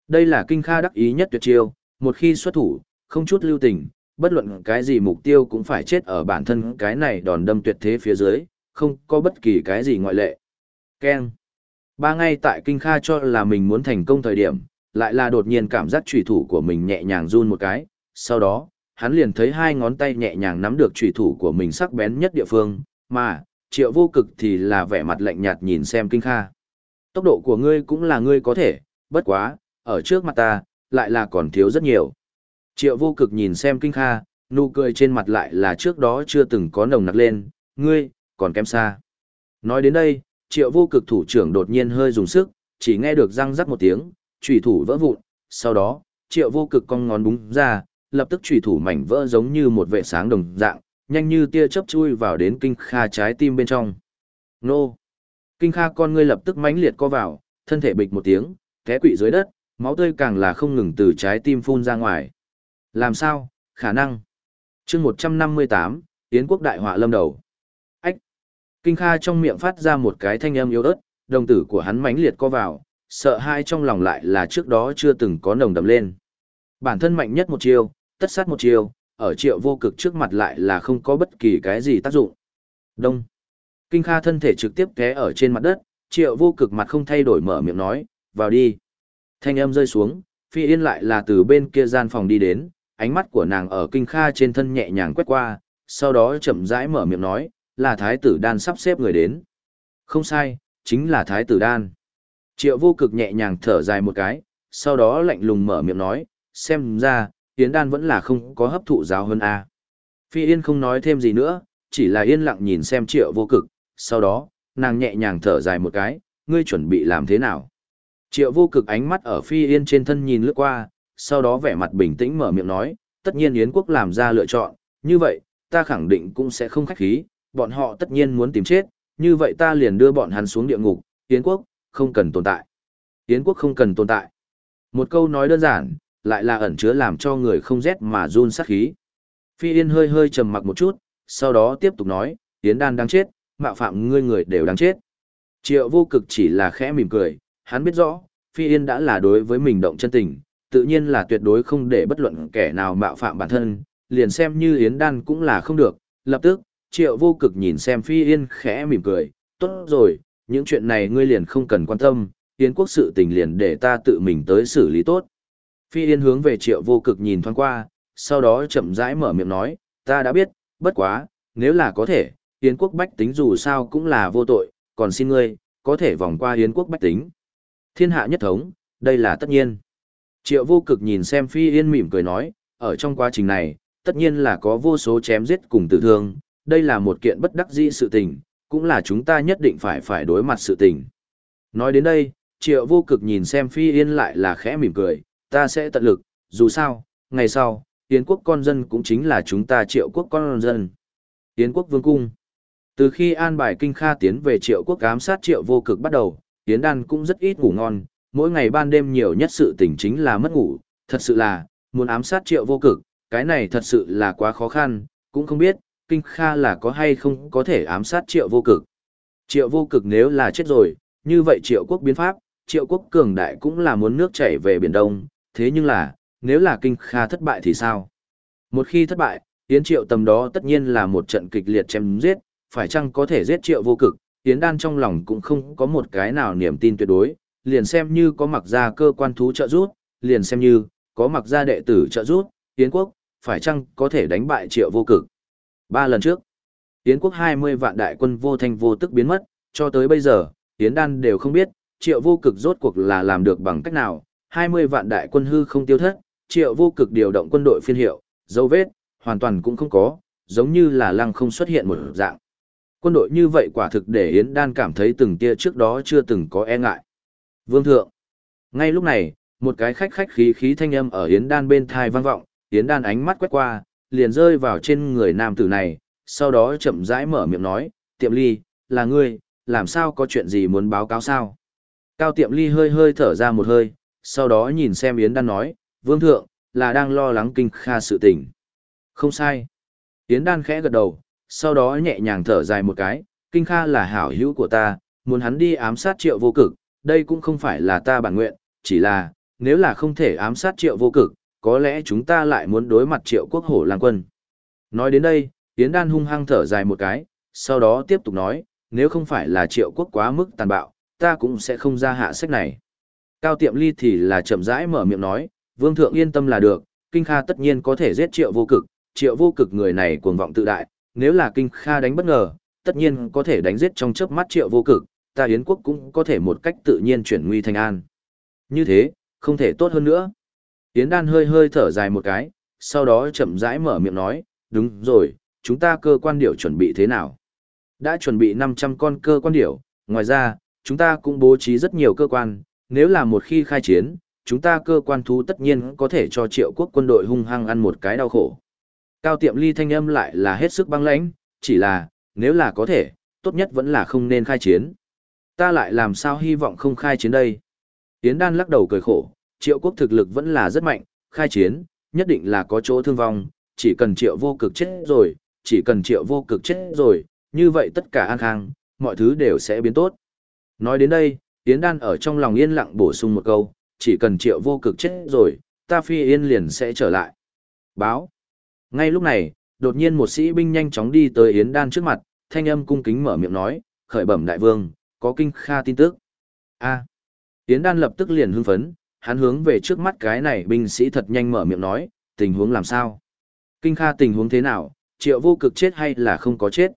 Đây là Kinh Kha đắc ý nhất tuyệt chiêu, một khi xuất thủ, không chút lưu tình, bất luận cái gì mục tiêu cũng phải chết ở bản thân cái này đòn đâm tuyệt thế phía dưới, không có bất kỳ cái gì ngoại lệ. Keng. Ba ngay tại Kinh Kha cho là mình muốn thành công thời điểm, lại là đột nhiên cảm giác trùy thủ của mình nhẹ nhàng run một cái, sau đó, hắn liền thấy hai ngón tay nhẹ nhàng nắm được trùy thủ của mình sắc bén nhất địa phương, mà, triệu vô cực thì là vẻ mặt lạnh nhạt nhìn xem Kinh Kha. Tốc độ của ngươi cũng là ngươi có thể, bất quá, ở trước mặt ta, lại là còn thiếu rất nhiều. Triệu vô cực nhìn xem Kinh Kha, nụ cười trên mặt lại là trước đó chưa từng có nồng nặc lên, ngươi, còn kém xa. Nói đến đây, triệu vô cực thủ trưởng đột nhiên hơi dùng sức, chỉ nghe được răng rắc một tiếng, trùy thủ vỡ vụn, sau đó, triệu vô cực cong ngón búng ra, lập tức trùy thủ mảnh vỡ giống như một vệ sáng đồng dạng, nhanh như tia chớp chui vào đến kinh kha trái tim bên trong. Nô! Kinh kha con ngươi lập tức mãnh liệt co vào, thân thể bịch một tiếng, té quỵ dưới đất, máu tươi càng là không ngừng từ trái tim phun ra ngoài. Làm sao? Khả năng. chương 158, Yến quốc đại họa lâm đầu. Kinh kha trong miệng phát ra một cái thanh âm yếu ớt, đồng tử của hắn mãnh liệt co vào, sợ hai trong lòng lại là trước đó chưa từng có nồng đậm lên. Bản thân mạnh nhất một chiêu, tất sát một chiêu, ở triệu vô cực trước mặt lại là không có bất kỳ cái gì tác dụng. Đông. Kinh Kha thân thể trực tiếp té ở trên mặt đất, triệu vô cực mặt không thay đổi mở miệng nói, vào đi. Thanh âm rơi xuống, Phi Yên lại là từ bên kia gian phòng đi đến, ánh mắt của nàng ở Kinh Kha trên thân nhẹ nhàng quét qua, sau đó chậm rãi mở miệng nói, là Thái tử Đan sắp xếp người đến. Không sai, chính là Thái tử Đan. Triệu vô cực nhẹ nhàng thở dài một cái, sau đó lạnh lùng mở miệng nói, xem ra, Yến Đan vẫn là không có hấp thụ giáo hơn A. Phi Yên không nói thêm gì nữa, chỉ là yên lặng nhìn xem triệu vô cực, sau đó, nàng nhẹ nhàng thở dài một cái, ngươi chuẩn bị làm thế nào? Triệu vô cực ánh mắt ở Phi Yên trên thân nhìn lướt qua, sau đó vẻ mặt bình tĩnh mở miệng nói, tất nhiên Yến quốc làm ra lựa chọn, như vậy, ta khẳng định cũng sẽ không khách khí, bọn họ tất nhiên muốn tìm chết, như vậy ta liền đưa bọn hắn xuống địa ngục, Yến quốc, không cần tồn tại. Yến quốc không cần tồn tại. Một câu nói đơn giản, lại là ẩn chứa làm cho người không rét mà run sát khí. Phi Yên hơi hơi trầm mặc một chút, sau đó tiếp tục nói, Yến đan đang chết, mạo phạm ngươi người đều đang chết. Triệu vô cực chỉ là khẽ mỉm cười, hắn biết rõ, Phi Yên đã là đối với mình động chân tình, tự nhiên là tuyệt đối không để bất luận kẻ nào mạo phạm bản thân, liền xem như Yến đan cũng là không được, lập tức, triệu vô cực nhìn xem Phi Yên khẽ mỉm cười, tốt rồi, những chuyện này ngươi liền không cần quan tâm, Yến quốc sự tình liền để ta tự mình tới xử lý tốt. Phi Yên hướng về triệu vô cực nhìn thoáng qua, sau đó chậm rãi mở miệng nói, ta đã biết, bất quá, nếu là có thể, Yến quốc bách tính dù sao cũng là vô tội, còn xin ngươi, có thể vòng qua Yến quốc bách tính. Thiên hạ nhất thống, đây là tất nhiên. Triệu vô cực nhìn xem Phi Yên mỉm cười nói, ở trong quá trình này, tất nhiên là có vô số chém giết cùng tử thương, đây là một kiện bất đắc dĩ sự tình, cũng là chúng ta nhất định phải phải đối mặt sự tình. Nói đến đây, triệu vô cực nhìn xem Phi Yên lại là khẽ mỉm cười, ta sẽ tận lực, dù sao, ngày sau, Yến quốc con dân cũng chính là chúng ta triệu quốc con dân. Yến quốc vương cung. Từ khi an bài kinh kha tiến về triệu quốc ám sát triệu vô cực bắt đầu, Yến đan cũng rất ít ngủ ngon, mỗi ngày ban đêm nhiều nhất sự tỉnh chính là mất ngủ, thật sự là, muốn ám sát triệu vô cực, cái này thật sự là quá khó khăn, cũng không biết, kinh kha là có hay không có thể ám sát triệu vô cực. Triệu vô cực nếu là chết rồi, như vậy triệu quốc biến pháp, triệu quốc cường đại cũng là muốn nước chảy về Biển Đông, thế nhưng là, nếu là kinh kha thất bại thì sao? Một khi thất bại, Yến Triệu tầm đó tất nhiên là một trận kịch liệt chém giết, phải chăng có thể giết Triệu vô cực, Yến Đan trong lòng cũng không có một cái nào niềm tin tuyệt đối, liền xem như có mặc ra cơ quan thú trợ giúp, liền xem như có mặc ra đệ tử trợ giúp, Yến quốc, phải chăng có thể đánh bại Triệu vô cực. Ba lần trước, Yến quốc 20 vạn đại quân vô thanh vô tức biến mất, cho tới bây giờ, Yến Đan đều không biết, Triệu vô cực rốt cuộc là làm được bằng cách nào, 20 vạn đại quân hư không tiêu thất, Triệu vô cực điều động quân đội phiên hiệu, dấu vết, hoàn toàn cũng không có, giống như là lăng không xuất hiện một dạng. Quân đội như vậy quả thực để Yến Đan cảm thấy từng tia trước đó chưa từng có e ngại. Vương thượng. Ngay lúc này, một cái khách khách khí khí thanh âm ở Yến Đan bên thai vang vọng, Yến Đan ánh mắt quét qua, liền rơi vào trên người nam tử này, sau đó chậm rãi mở miệng nói, tiệm ly, là ngươi, làm sao có chuyện gì muốn báo cáo sao? Cao tiệm ly hơi hơi thở ra một hơi, sau đó nhìn xem Yến Đan nói, Vương thượng, là đang lo lắng kinh kha sự tình. Không sai. Yến Đan khẽ gật đầu, sau đó nhẹ nhàng thở dài một cái, kinh kha là hảo hữu của ta, muốn hắn đi ám sát triệu vô cực, đây cũng không phải là ta bản nguyện, chỉ là, nếu là không thể ám sát triệu vô cực, có lẽ chúng ta lại muốn đối mặt triệu quốc hổ lang quân. Nói đến đây, Yến Đan hung hăng thở dài một cái, sau đó tiếp tục nói, nếu không phải là triệu quốc quá mức tàn bạo, ta cũng sẽ không ra hạ sách này. Cao tiệm ly thì là chậm rãi mở miệng nói, vương thượng yên tâm là được, kinh kha tất nhiên có thể giết triệu vô cực, triệu vô cực người này cuồng vọng tự đại, nếu là kinh kha đánh bất ngờ, tất nhiên có thể đánh giết trong chớp mắt triệu vô cực, ta Yến quốc cũng có thể một cách tự nhiên chuyển nguy thành an. Như thế, không thể tốt hơn nữa. Yến đan hơi hơi thở dài một cái, sau đó chậm rãi mở miệng nói, đúng rồi, chúng ta cơ quan điểu chuẩn bị thế nào? Đã chuẩn bị 500 con cơ quan điểu, ngoài ra, chúng ta cũng bố trí rất nhiều cơ quan, nếu là một khi khai chiến, chúng ta cơ quan thú tất nhiên có thể cho triệu quốc quân đội hung hăng ăn một cái đau khổ. Cao tiệm ly thanh âm lại là hết sức băng lãnh, chỉ là, nếu là có thể, tốt nhất vẫn là không nên khai chiến. Ta lại làm sao hy vọng không khai chiến đây? Yến đan lắc đầu cười khổ, triệu quốc thực lực vẫn là rất mạnh, khai chiến, nhất định là có chỗ thương vong, chỉ cần triệu vô cực chết rồi, chỉ cần triệu vô cực chết rồi, như vậy tất cả an khang, mọi thứ đều sẽ biến tốt. Nói đến đây, Yến Đan ở trong lòng yên lặng bổ sung một câu, chỉ cần triệu vô cực chết rồi, ta phi yên liền sẽ trở lại. Báo. Ngay lúc này, đột nhiên một sĩ binh nhanh chóng đi tới Yến Đan trước mặt, thanh âm cung kính mở miệng nói, khởi bẩm đại vương, có kinh kha tin tức. A. Yến Đan lập tức liền hưng phấn, hắn hướng về trước mắt cái này binh sĩ thật nhanh mở miệng nói, tình huống làm sao? Kinh Kha tình huống thế nào, triệu vô cực chết hay là không có chết?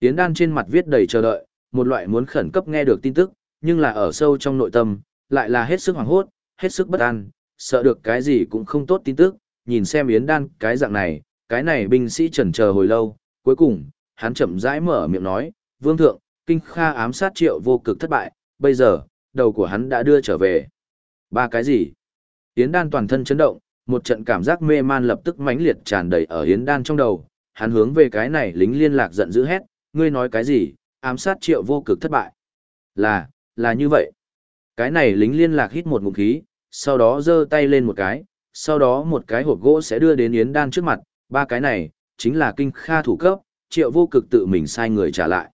Yến Đan trên mặt viết đầy chờ đợi, một loại muốn khẩn cấp nghe được tin tức, nhưng là ở sâu trong nội tâm, lại là hết sức hoảng hốt, hết sức bất an, sợ được cái gì cũng không tốt tin tức, nhìn xem Yến Đan cái dạng này, cái này binh sĩ chần chờ hồi lâu, cuối cùng, hắn chậm rãi mở miệng nói, Vương Thượng, Kinh Kha ám sát triệu vô cực thất bại, bây giờ, đầu của hắn đã đưa trở về. Ba cái gì? Yến Đan toàn thân chấn động, một trận cảm giác mê man lập tức mãnh liệt tràn đầy ở Yến Đan trong đầu, hắn hướng về cái này lính liên lạc giận dữ hét, ngươi nói cái gì, ám sát triệu vô cực thất bại. Là, là như vậy. Cái này lính liên lạc hít một ngụm khí, sau đó giơ tay lên một cái, sau đó một cái hộp gỗ sẽ đưa đến Yến Đan trước mặt, ba cái này, chính là kinh kha thủ cấp, triệu vô cực tự mình sai người trả lại.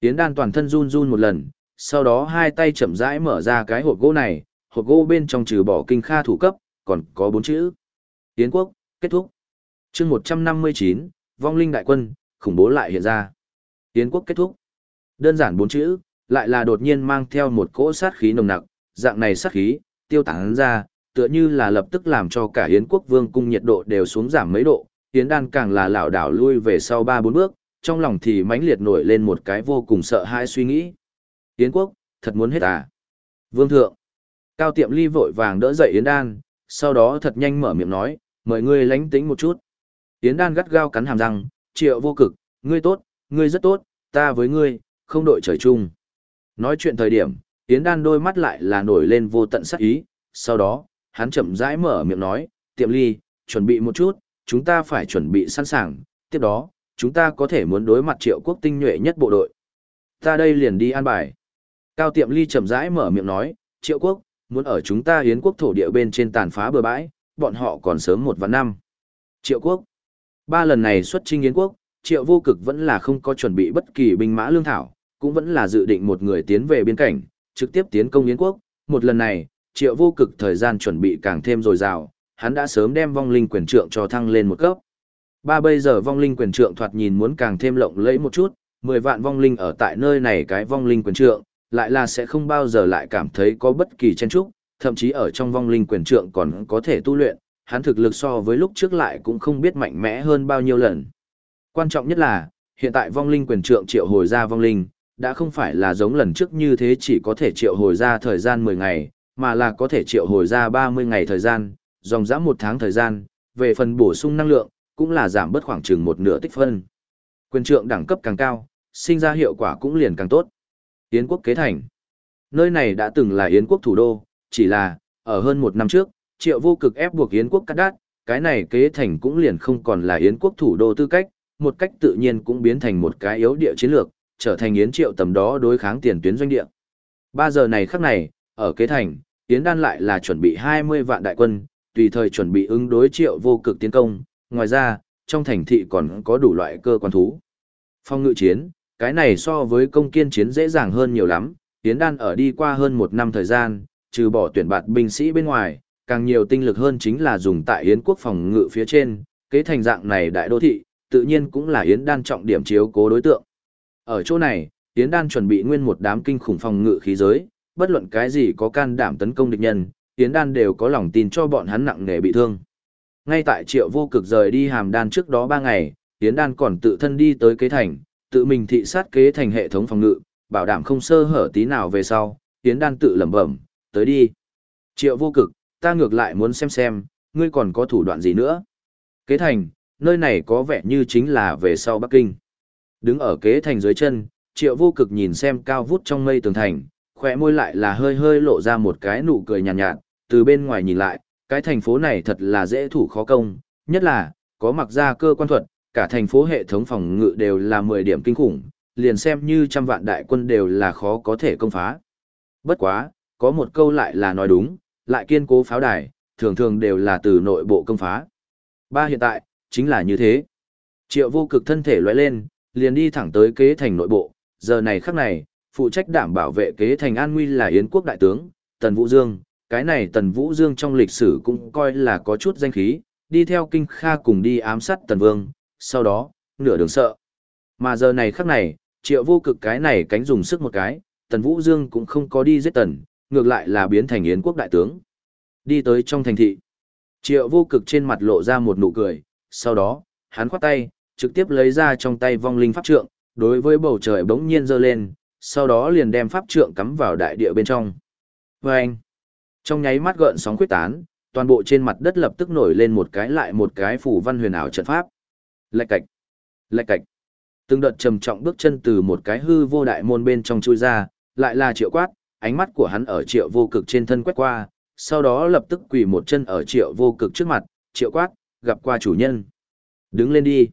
Yến Đan toàn thân run run một lần, sau đó hai tay chậm rãi mở ra cái hộp gỗ này, hộp gỗ bên trong trừ bỏ kinh kha thủ cấp, còn có bốn chữ. Yến quốc, kết thúc. chương 159, vong linh đại quân, khủng bố lại hiện ra. Yến quốc kết thúc. Đơn giản bốn chữ, lại là đột nhiên mang theo một cỗ sát khí nồng nặc, dạng này sát khí, tiêu tán ra, tựa như là lập tức làm cho cả Yến quốc vương cung nhiệt độ đều xuống giảm mấy độ, Yến đan càng là lảo đảo lui về sau ba bốn bước, trong lòng thì mãnh liệt nổi lên một cái vô cùng sợ hãi suy nghĩ. Yến quốc, thật muốn hết à? Vương thượng. Cao tiệm ly vội vàng đỡ dậy Yến đan, sau đó thật nhanh mở miệng nói, mời ngươi lánh tĩnh một chút. Yến đan gắt gao cắn hàm răng, triệu vô cực, ngươi tốt, ngươi rất tốt, ta với ngươi, không đội trời chung. Nói chuyện thời điểm, Yến đan đôi mắt lại là nổi lên vô tận sắc ý, sau đó, hắn chậm rãi mở miệng nói, tiệm ly, chuẩn bị một chút, chúng ta phải chuẩn bị sẵn sàng, tiếp đó, chúng ta có thể muốn đối mặt triệu quốc tinh nhuệ nhất bộ đội. Ta đây liền đi an bài. Cao tiệm ly chậm rãi mở miệng nói, triệu quốc, muốn ở chúng ta hiến quốc thổ địa bên trên tàn phá bờ bãi, bọn họ còn sớm một và năm. Triệu quốc. Ba lần này xuất chinh hiến quốc, triệu vô cực vẫn là không có chuẩn bị bất kỳ binh mã lương thảo, cũng vẫn là dự định một người tiến về biên cảnh, trực tiếp tiến công hiến quốc. Một lần này, triệu vô cực thời gian chuẩn bị càng thêm dồi dào, hắn đã sớm đem vong linh quyền trượng cho thăng lên một cấp. Ba bây giờ vong linh quyền trượng thoạt nhìn muốn càng thêm lộng lẫy một chút, 10 vạn vong linh ở tại nơi này cái vong linh quyền trượng, lại là sẽ không bao giờ lại cảm thấy có bất kỳ chen trúc, thậm chí ở trong vong linh quyền trượng còn có thể tu luyện, hắn thực lực so với lúc trước lại cũng không biết mạnh mẽ hơn bao nhiêu lần. Quan trọng nhất là, hiện tại vong linh quyền trượng triệu hồi ra vong linh, đã không phải là giống lần trước như thế chỉ có thể triệu hồi ra thời gian 10 ngày, mà là có thể triệu hồi ra 30 ngày thời gian, dòng dã một tháng thời gian, về phần bổ sung năng lượng, cũng là giảm bớt khoảng chừng một nửa tích phân. Quyền trượng đẳng cấp càng cao, sinh ra hiệu quả cũng liền càng tốt. Yến quốc kế thành. Nơi này đã từng là Yến quốc thủ đô, chỉ là, ở hơn một năm trước, triệu vô cực ép buộc Yến quốc cắt đát, cái này kế thành cũng liền không còn là Yến quốc thủ đô tư cách, một cách tự nhiên cũng biến thành một cái yếu địa chiến lược, trở thành Yến triệu tầm đó đối kháng tiền tuyến doanh địa. Ba giờ này khắc này, ở kế thành, Yến đan lại là chuẩn bị 20 vạn đại quân, tùy thời chuẩn bị ứng đối triệu vô cực tiến công, ngoài ra, trong thành thị còn có đủ loại cơ quan thú. Phong ngự chiến, cái này so với công kiên chiến dễ dàng hơn nhiều lắm, Yến Đan ở đi qua hơn một năm thời gian, trừ bỏ tuyển bạt binh sĩ bên ngoài, càng nhiều tinh lực hơn chính là dùng tại Yến quốc phòng ngự phía trên, kế thành dạng này đại đô thị, tự nhiên cũng là Yến Đan trọng điểm chiếu cố đối tượng. Ở chỗ này, Yến Đan chuẩn bị nguyên một đám kinh khủng phòng ngự khí giới, bất luận cái gì có can đảm tấn công địch nhân, Yến Đan đều có lòng tin cho bọn hắn nặng nề bị thương. Ngay tại Triệu Vô Cực rời đi Hàm Đan trước đó 3 ngày, Yến Đan còn tự thân đi tới kế thành, tự mình thị sát kế thành hệ thống phòng ngự, bảo đảm không sơ hở tí nào về sau, Yến Đan tự lẩm bẩm, tới đi. Triệu Vô Cực, ta ngược lại muốn xem xem, ngươi còn có thủ đoạn gì nữa. Kế thành, nơi này có vẻ như chính là về sau Bắc Kinh. Đứng ở kế thành dưới chân, Triệu Vô Cực nhìn xem cao vút trong mây tường thành, khỏe môi lại là hơi hơi lộ ra một cái nụ cười nhàn nhạt, nhạt, từ bên ngoài nhìn lại, cái thành phố này thật là dễ thủ khó công, nhất là, có mặc ra cơ quan thuật, cả thành phố hệ thống phòng ngự đều là 10 điểm kinh khủng, liền xem như trăm vạn đại quân đều là khó có thể công phá. Bất quá, có một câu lại là nói đúng, lại kiên cố pháo đài, thường thường đều là từ nội bộ công phá. Ba hiện tại, chính là như thế. Triệu vô cực thân thể loại lên, liền đi thẳng tới kế thành nội bộ, giờ này khắc này, phụ trách đảm bảo vệ kế thành an nguy là Yến quốc đại tướng, Tần Vũ Dương, cái này Tần Vũ Dương trong lịch sử cũng coi là có chút danh khí, đi theo Kinh Kha cùng đi ám sát Tần Vương, sau đó, nửa đường sợ. Mà giờ này khắc này, triệu vô cực cái này cánh dùng sức một cái, Tần Vũ Dương cũng không có đi giết Tần, ngược lại là biến thành Yến quốc đại tướng. Đi tới trong thành thị. Triệu vô cực trên mặt lộ ra một nụ cười, sau đó, hắn khoát tay, trực tiếp lấy ra trong tay vong linh pháp trượng, đối với bầu trời bỗng nhiên giơ lên, sau đó liền đem pháp trượng cắm vào đại địa bên trong. Và anh, trong nháy mắt gợn sóng quyết tán, toàn bộ trên mặt đất lập tức nổi lên một cái lại một cái phủ văn huyền ảo trận pháp. Lạch cạch, lạch cạch. Từng đợt trầm trọng bước chân từ một cái hư vô đại môn bên trong chui ra, lại là triệu quát, ánh mắt của hắn ở triệu vô cực trên thân quét qua, sau đó lập tức quỳ một chân ở triệu vô cực trước mặt, triệu quát, gặp qua chủ nhân. Đứng lên đi.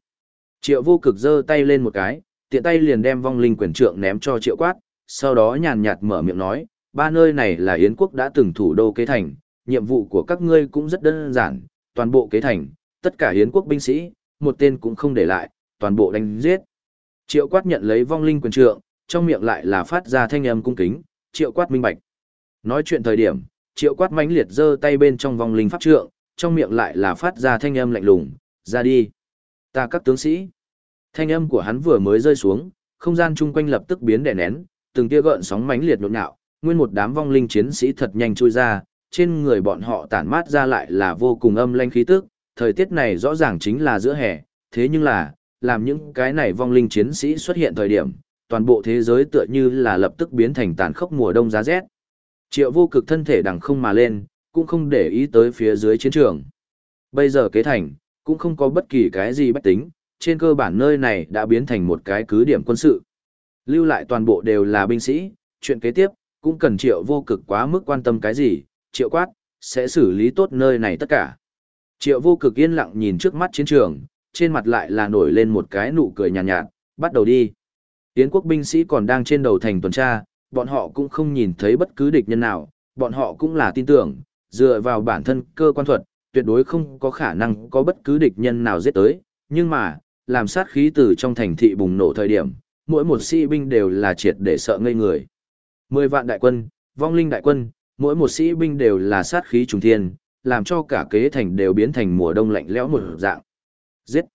Triệu vô cực giơ tay lên một cái, tiện tay liền đem vong linh quyền trượng ném cho triệu quát, sau đó nhàn nhạt mở miệng nói, ba nơi này là Yến quốc đã từng thủ đô kế thành, nhiệm vụ của các ngươi cũng rất đơn giản, toàn bộ kế thành, tất cả Yến quốc binh sĩ, một tên cũng không để lại, toàn bộ đánh giết. Triệu quát nhận lấy vong linh quyền trượng, trong miệng lại là phát ra thanh âm cung kính, triệu quát minh bạch. Nói chuyện thời điểm, triệu quát mãnh liệt giơ tay bên trong vong linh pháp trượng, trong miệng lại là phát ra thanh âm lạnh lùng, ra đi. Ta các tướng sĩ. Thanh âm của hắn vừa mới rơi xuống, không gian chung quanh lập tức biến đè nén, từng tia gợn sóng mãnh liệt nhộn nhạo, nguyên một đám vong linh chiến sĩ thật nhanh chui ra, trên người bọn họ tản mát ra lại là vô cùng âm lanh khí tức, thời tiết này rõ ràng chính là giữa hè, thế nhưng là, làm những cái này vong linh chiến sĩ xuất hiện thời điểm, toàn bộ thế giới tựa như là lập tức biến thành tàn khốc mùa đông giá rét. Triệu vô cực thân thể đằng không mà lên, cũng không để ý tới phía dưới chiến trường. Bây giờ kế thành, cũng không có bất kỳ cái gì bách tính, trên cơ bản nơi này đã biến thành một cái cứ điểm quân sự. Lưu lại toàn bộ đều là binh sĩ, chuyện kế tiếp, cũng cần triệu vô cực quá mức quan tâm cái gì, triệu quát, sẽ xử lý tốt nơi này tất cả. Triệu vô cực yên lặng nhìn trước mắt chiến trường, trên mặt lại là nổi lên một cái nụ cười nhàn nhạt, nhạt, bắt đầu đi. Yến quốc binh sĩ còn đang trên đầu thành tuần tra, bọn họ cũng không nhìn thấy bất cứ địch nhân nào, bọn họ cũng là tin tưởng, dựa vào bản thân cơ quan thuật, tuyệt đối không có khả năng có bất cứ địch nhân nào giết tới, nhưng mà, làm sát khí từ trong thành thị bùng nổ thời điểm, mỗi một sĩ binh đều là triệt để sợ ngây người. Mười vạn đại quân, vong linh đại quân, mỗi một sĩ binh đều là sát khí trùng thiên, làm cho cả kế thành đều biến thành mùa đông lạnh lẽo một dạng. Giết!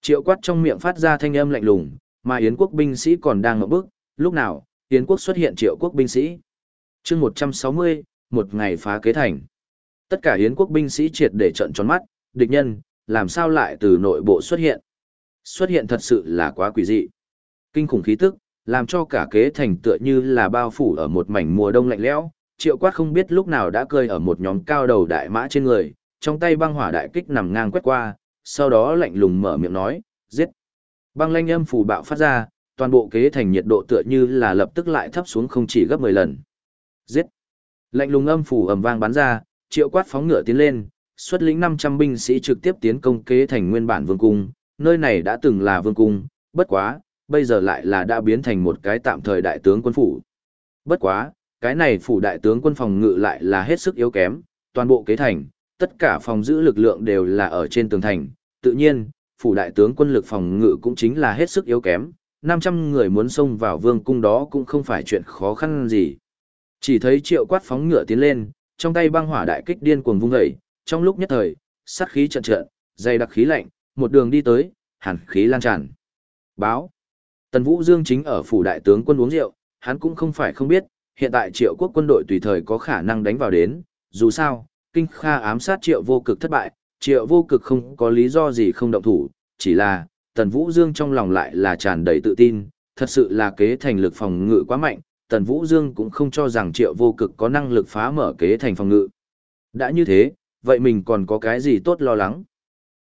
Triệu quát trong miệng phát ra thanh âm lạnh lùng, mà Yến quốc binh sĩ còn đang ngậm bức, lúc nào, Yến quốc xuất hiện triệu quốc binh sĩ. chương 160, một ngày phá kế thành. Tất cả Yến quốc binh sĩ triệt để trận tròn mắt, địch nhân, làm sao lại từ nội bộ xuất hiện. Xuất hiện thật sự là quá quỷ dị. Kinh khủng khí tức, làm cho cả kế thành tựa như là bao phủ ở một mảnh mùa đông lạnh lẽo. Triệu quát không biết lúc nào đã cơi ở một nhóm cao đầu đại mã trên người, trong tay băng hỏa đại kích nằm ngang quét qua, sau đó lạnh lùng mở miệng nói, giết. Băng lanh âm phù bạo phát ra, toàn bộ kế thành nhiệt độ tựa như là lập tức lại thấp xuống không chỉ gấp 10 lần. Giết. Lạnh lùng âm phù ầm vang bắn ra, triệu quát phóng ngựa tiến lên, xuất lĩnh 500 binh sĩ trực tiếp tiến công kế thành nguyên bản vương cung, nơi này đã từng là vương cung, bất quá, bây giờ lại là đã biến thành một cái tạm thời đại tướng quân phủ. Bất quá, cái này phủ đại tướng quân phòng ngự lại là hết sức yếu kém, toàn bộ kế thành, tất cả phòng giữ lực lượng đều là ở trên tường thành, tự nhiên, phủ đại tướng quân lực phòng ngự cũng chính là hết sức yếu kém, 500 người muốn xông vào vương cung đó cũng không phải chuyện khó khăn gì. Chỉ thấy triệu quát phóng ngựa tiến lên, trong tay băng hỏa đại kích điên cuồng vung dậy, trong lúc nhất thời, sát khí trận trận, dày đặc khí lạnh, một đường đi tới, hàn khí lan tràn. Báo. Tần Vũ Dương chính ở phủ đại tướng quân uống rượu, hắn cũng không phải không biết, hiện tại triệu quốc quân đội tùy thời có khả năng đánh vào đến, dù sao, kinh kha ám sát triệu vô cực thất bại, triệu vô cực không có lý do gì không động thủ, chỉ là, Tần Vũ Dương trong lòng lại là tràn đầy tự tin, thật sự là kế thành lực phòng ngự quá mạnh, Tần Vũ Dương cũng không cho rằng triệu vô cực có năng lực phá mở kế thành phòng ngự. Đã như thế, vậy mình còn có cái gì tốt lo lắng?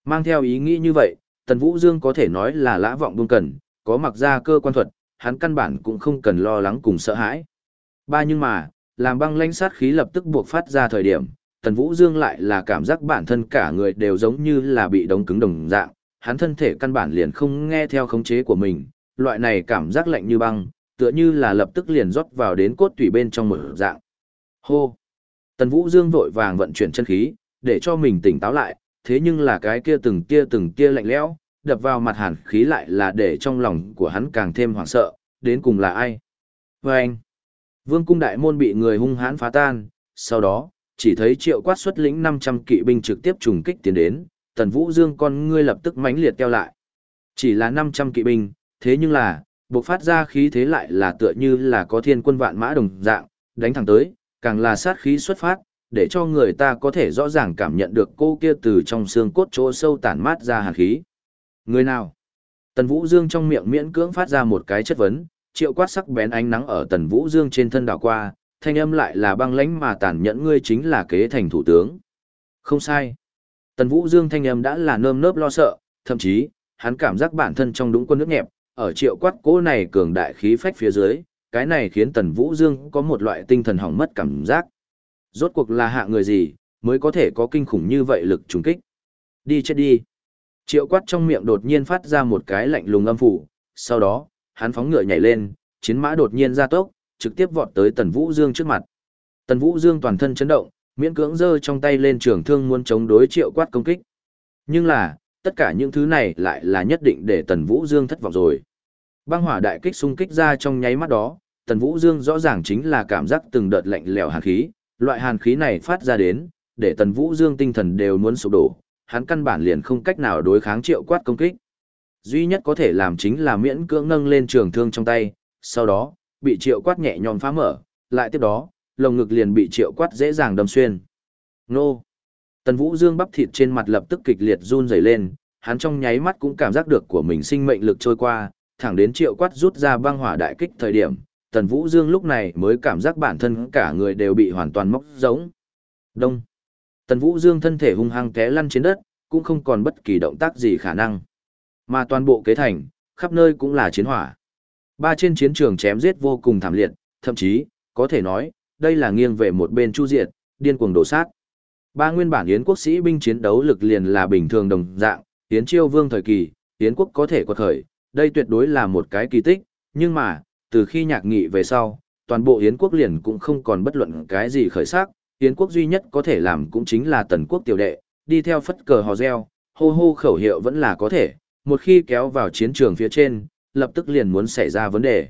Mang theo ý nghĩ như vậy, Tần Vũ Dương có thể nói là lã vọng buông cần, có mặc ra cơ quan thuật, hắn căn bản cũng không cần lo lắng cùng sợ hãi. Ba nhưng mà, làm băng lãnh sát khí lập tức buộc phát ra thời điểm, Tần Vũ Dương lại là cảm giác bản thân cả người đều giống như là bị đóng cứng đồng dạng, hắn thân thể căn bản liền không nghe theo khống chế của mình, loại này cảm giác lạnh như băng, tựa như là lập tức liền rót vào đến cốt tủy bên trong mở dạng. Hô! Tần Vũ Dương vội vàng vận chuyển chân khí, để cho mình tỉnh táo lại, thế nhưng là cái kia từng tia từng tia lạnh lẽo, đập vào mặt hàn khí lại là để trong lòng của hắn càng thêm hoảng sợ, đến cùng là ai? Và anh! Vương cung đại môn bị người hung hãn phá tan, sau đó, chỉ thấy triệu quát xuất lĩnh 500 kỵ binh trực tiếp trùng kích tiến đến, tần vũ dương con ngươi lập tức mãnh liệt keo lại. Chỉ là 500 kỵ binh, thế nhưng là, bộc phát ra khí thế lại là tựa như là có thiên quân vạn mã đồng dạng, đánh thẳng tới, càng là sát khí xuất phát, để cho người ta có thể rõ ràng cảm nhận được cô kia từ trong xương cốt chỗ sâu tản mát ra hàn khí. Người nào? Tần Vũ Dương trong miệng miễn cưỡng phát ra một cái chất vấn, triệu quát sắc bén ánh nắng ở Tần Vũ Dương trên thân đảo qua, thanh âm lại là băng lãnh mà tàn nhẫn ngươi chính là kế thành thủ tướng. Không sai. Tần Vũ Dương thanh âm đã là nơm nớp lo sợ, thậm chí, hắn cảm giác bản thân trong đúng quân nước nhẹp, ở triệu quát cố này cường đại khí phách phía dưới, cái này khiến Tần Vũ Dương có một loại tinh thần hỏng mất cảm giác. Rốt cuộc là hạ người gì, mới có thể có kinh khủng như vậy lực trùng kích. Đi chết đi. Triệu quát trong miệng đột nhiên phát ra một cái lạnh lùng âm phủ, sau đó, hắn phóng ngựa nhảy lên, chiến mã đột nhiên ra tốc, trực tiếp vọt tới Tần Vũ Dương trước mặt. Tần Vũ Dương toàn thân chấn động, miễn cưỡng giơ trong tay lên trường thương muốn chống đối triệu quát công kích. Nhưng là, tất cả những thứ này lại là nhất định để Tần Vũ Dương thất vọng rồi. Băng hỏa đại kích xung kích ra trong nháy mắt đó, Tần Vũ Dương rõ ràng chính là cảm giác từng đợt lạnh lẽo hàn khí, loại hàn khí này phát ra đến, để Tần Vũ Dương tinh thần đều muốn sụp đổ, hắn căn bản liền không cách nào đối kháng triệu quát công kích. Duy nhất có thể làm chính là miễn cưỡng nâng lên trường thương trong tay, sau đó, bị triệu quát nhẹ nhõm phá mở, lại tiếp đó, lồng ngực liền bị triệu quát dễ dàng đâm xuyên. Nô! Tần Vũ Dương bắp thịt trên mặt lập tức kịch liệt run rẩy lên, hắn trong nháy mắt cũng cảm giác được của mình sinh mệnh lực trôi qua, thẳng đến triệu quát rút ra băng hỏa đại kích thời điểm, Tần Vũ Dương lúc này mới cảm giác bản thân cả người đều bị hoàn toàn móc giống. Đông. Tần Vũ Dương thân thể hung hăng té lăn trên đất, cũng không còn bất kỳ động tác gì khả năng. Mà toàn bộ kế thành, khắp nơi cũng là chiến hỏa. Ba trên chiến trường chém giết vô cùng thảm liệt, thậm chí, có thể nói, đây là nghiêng về một bên chu diệt, điên cuồng đổ sát. Ba nguyên bản Yến quốc sĩ binh chiến đấu lực liền là bình thường đồng dạng, Yến chiêu vương thời kỳ, Yến quốc có thể quật khởi, đây tuyệt đối là một cái kỳ tích, nhưng mà, từ khi nhạc nghị về sau, toàn bộ Yến quốc liền cũng không còn bất luận cái gì khởi sắc, Yến quốc duy nhất có thể làm cũng chính là tần quốc tiểu đệ, đi theo phất cờ hò reo, hô hô khẩu hiệu vẫn là có thể, một khi kéo vào chiến trường phía trên, lập tức liền muốn xảy ra vấn đề.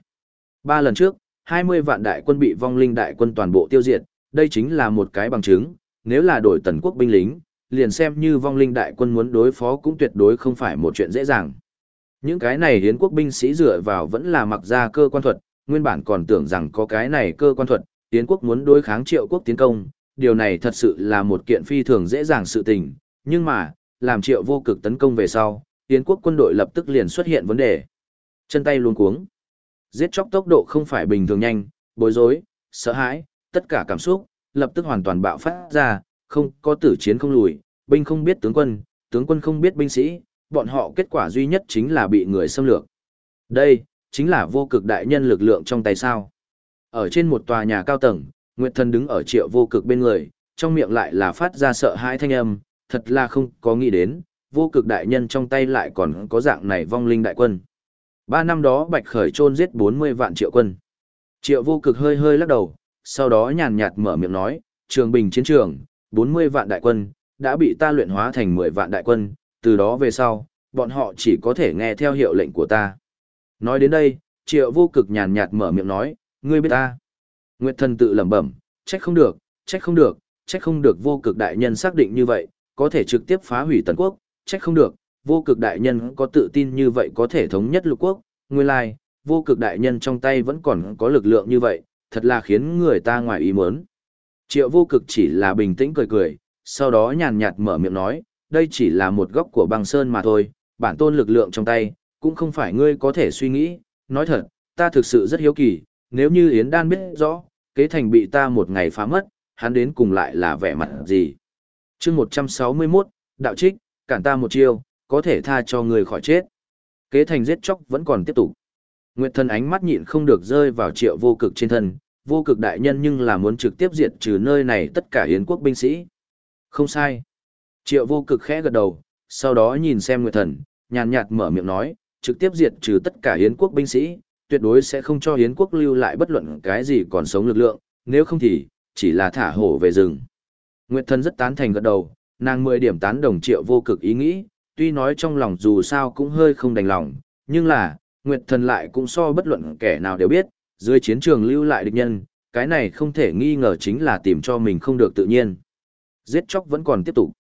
Ba lần trước, 20 vạn đại quân bị vong linh đại quân toàn bộ tiêu diệt, đây chính là một cái bằng chứng, nếu là đổi tần quốc binh lính, liền xem như vong linh đại quân muốn đối phó cũng tuyệt đối không phải một chuyện dễ dàng. Những cái này hiến quốc binh sĩ dựa vào vẫn là mặc ra cơ quan thuật, nguyên bản còn tưởng rằng có cái này cơ quan thuật, hiến quốc muốn đối kháng triệu quốc tiến công, điều này thật sự là một kiện phi thường dễ dàng sự tình, nhưng mà, làm triệu vô cực tấn công về sau, Yến quốc quân đội lập tức liền xuất hiện vấn đề. Chân tay luôn cuống. Giết chóc tốc độ không phải bình thường nhanh, bối rối, sợ hãi, tất cả cảm xúc, lập tức hoàn toàn bạo phát ra, không có tử chiến không lùi, binh không biết tướng quân, tướng quân không biết binh sĩ, bọn họ kết quả duy nhất chính là bị người xâm lược. Đây, chính là vô cực đại nhân lực lượng trong tay sao. Ở trên một tòa nhà cao tầng, Nguyệt Thần đứng ở triệu vô cực bên người, trong miệng lại là phát ra sợ hãi thanh âm, thật là không có nghĩ đến, vô cực đại nhân trong tay lại còn có dạng này vong linh đại quân. Ba năm đó Bạch Khởi trôn giết 40 vạn triệu quân. Triệu vô cực hơi hơi lắc đầu, sau đó nhàn nhạt mở miệng nói, trường bình chiến trường, 40 vạn đại quân, đã bị ta luyện hóa thành 10 vạn đại quân, từ đó về sau, bọn họ chỉ có thể nghe theo hiệu lệnh của ta. Nói đến đây, triệu vô cực nhàn nhạt mở miệng nói, ngươi biết ta. Nguyệt thần tự lẩm bẩm, trách không được, trách không được, trách không được vô cực đại nhân xác định như vậy, có thể trực tiếp phá hủy tần quốc, trách không được, vô cực đại nhân có tự tin như vậy có thể thống nhất lục quốc, nguyên lai, vô cực đại nhân trong tay vẫn còn có lực lượng như vậy, thật là khiến người ta ngoài ý muốn. Triệu vô cực chỉ là bình tĩnh cười cười, sau đó nhàn nhạt mở miệng nói, đây chỉ là một góc của băng sơn mà thôi, bản tôn lực lượng trong tay, cũng không phải ngươi có thể suy nghĩ, nói thật, ta thực sự rất hiếu kỳ, nếu như Yến Đan biết rõ, kế thành bị ta một ngày phá mất, hắn đến cùng lại là vẻ mặt gì. chương 161, đạo trích, cản ta một chiêu, có thể tha cho người khỏi chết. Kế thành giết chóc vẫn còn tiếp tục. Nguyệt thần ánh mắt nhịn không được rơi vào triệu vô cực trên thân, vô cực đại nhân nhưng là muốn trực tiếp diệt trừ nơi này tất cả hiến quốc binh sĩ. Không sai. Triệu vô cực khẽ gật đầu, sau đó nhìn xem Nguyệt thần, nhàn nhạt mở miệng nói, trực tiếp diệt trừ tất cả hiến quốc binh sĩ, tuyệt đối sẽ không cho hiến quốc lưu lại bất luận cái gì còn sống lực lượng, nếu không thì, chỉ là thả hổ về rừng. Nguyệt thần rất tán thành gật đầu, nàng mười điểm tán đồng triệu vô cực ý nghĩ, tuy nói trong lòng dù sao cũng hơi không đành lòng, nhưng là, Nguyệt thần lại cũng so bất luận kẻ nào đều biết, dưới chiến trường lưu lại địch nhân, cái này không thể nghi ngờ chính là tìm cho mình không được tự nhiên. Giết chóc vẫn còn tiếp tục.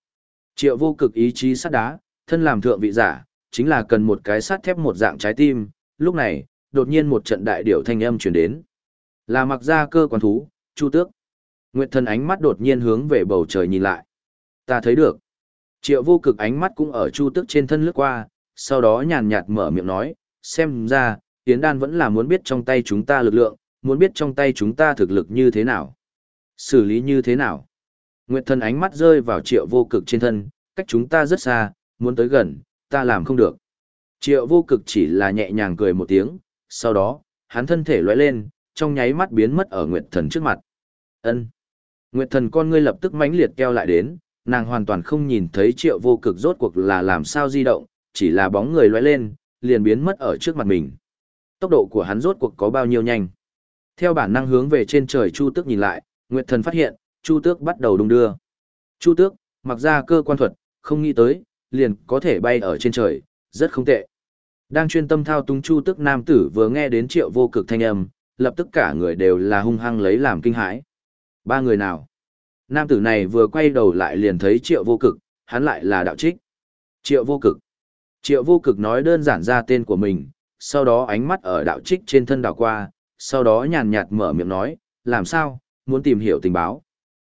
Triệu vô cực ý chí sắt đá, thân làm thượng vị giả, chính là cần một cái sắt thép một dạng trái tim, lúc này, đột nhiên một trận đại điểu thanh âm truyền đến. Là mặc ra cơ quan thú, Chu Tước. Nguyệt thần ánh mắt đột nhiên hướng về bầu trời nhìn lại. Ta thấy được. Triệu vô cực ánh mắt cũng ở chu tức trên thân lướt qua, sau đó nhàn nhạt mở miệng nói, xem ra, Yến Đan vẫn là muốn biết trong tay chúng ta lực lượng, muốn biết trong tay chúng ta thực lực như thế nào. Xử lý như thế nào. Nguyệt thần ánh mắt rơi vào triệu vô cực trên thân, cách chúng ta rất xa, muốn tới gần, ta làm không được. Triệu vô cực chỉ là nhẹ nhàng cười một tiếng, sau đó, hắn thân thể lóe lên, trong nháy mắt biến mất ở Nguyệt thần trước mặt. Ân. Nguyệt thần con ngươi lập tức mãnh liệt keo lại đến, nàng hoàn toàn không nhìn thấy triệu vô cực rốt cuộc là làm sao di động, chỉ là bóng người lóe lên, liền biến mất ở trước mặt mình. Tốc độ của hắn rốt cuộc có bao nhiêu nhanh. Theo bản năng hướng về trên trời Chu Tước nhìn lại, Nguyệt thần phát hiện, Chu Tước bắt đầu đung đưa. Chu Tước, mặc ra cơ quan thuật, không nghĩ tới, liền có thể bay ở trên trời, rất không tệ. Đang chuyên tâm thao túng Chu Tước nam tử vừa nghe đến triệu vô cực thanh âm, lập tức cả người đều là hung hăng lấy làm kinh hãi. Ba người nào? Nam tử này vừa quay đầu lại liền thấy triệu vô cực, hắn lại là đạo trích. Triệu vô cực. Triệu vô cực nói đơn giản ra tên của mình, sau đó ánh mắt ở đạo trích trên thân đảo qua, sau đó nhàn nhạt mở miệng nói, làm sao, muốn tìm hiểu tình báo.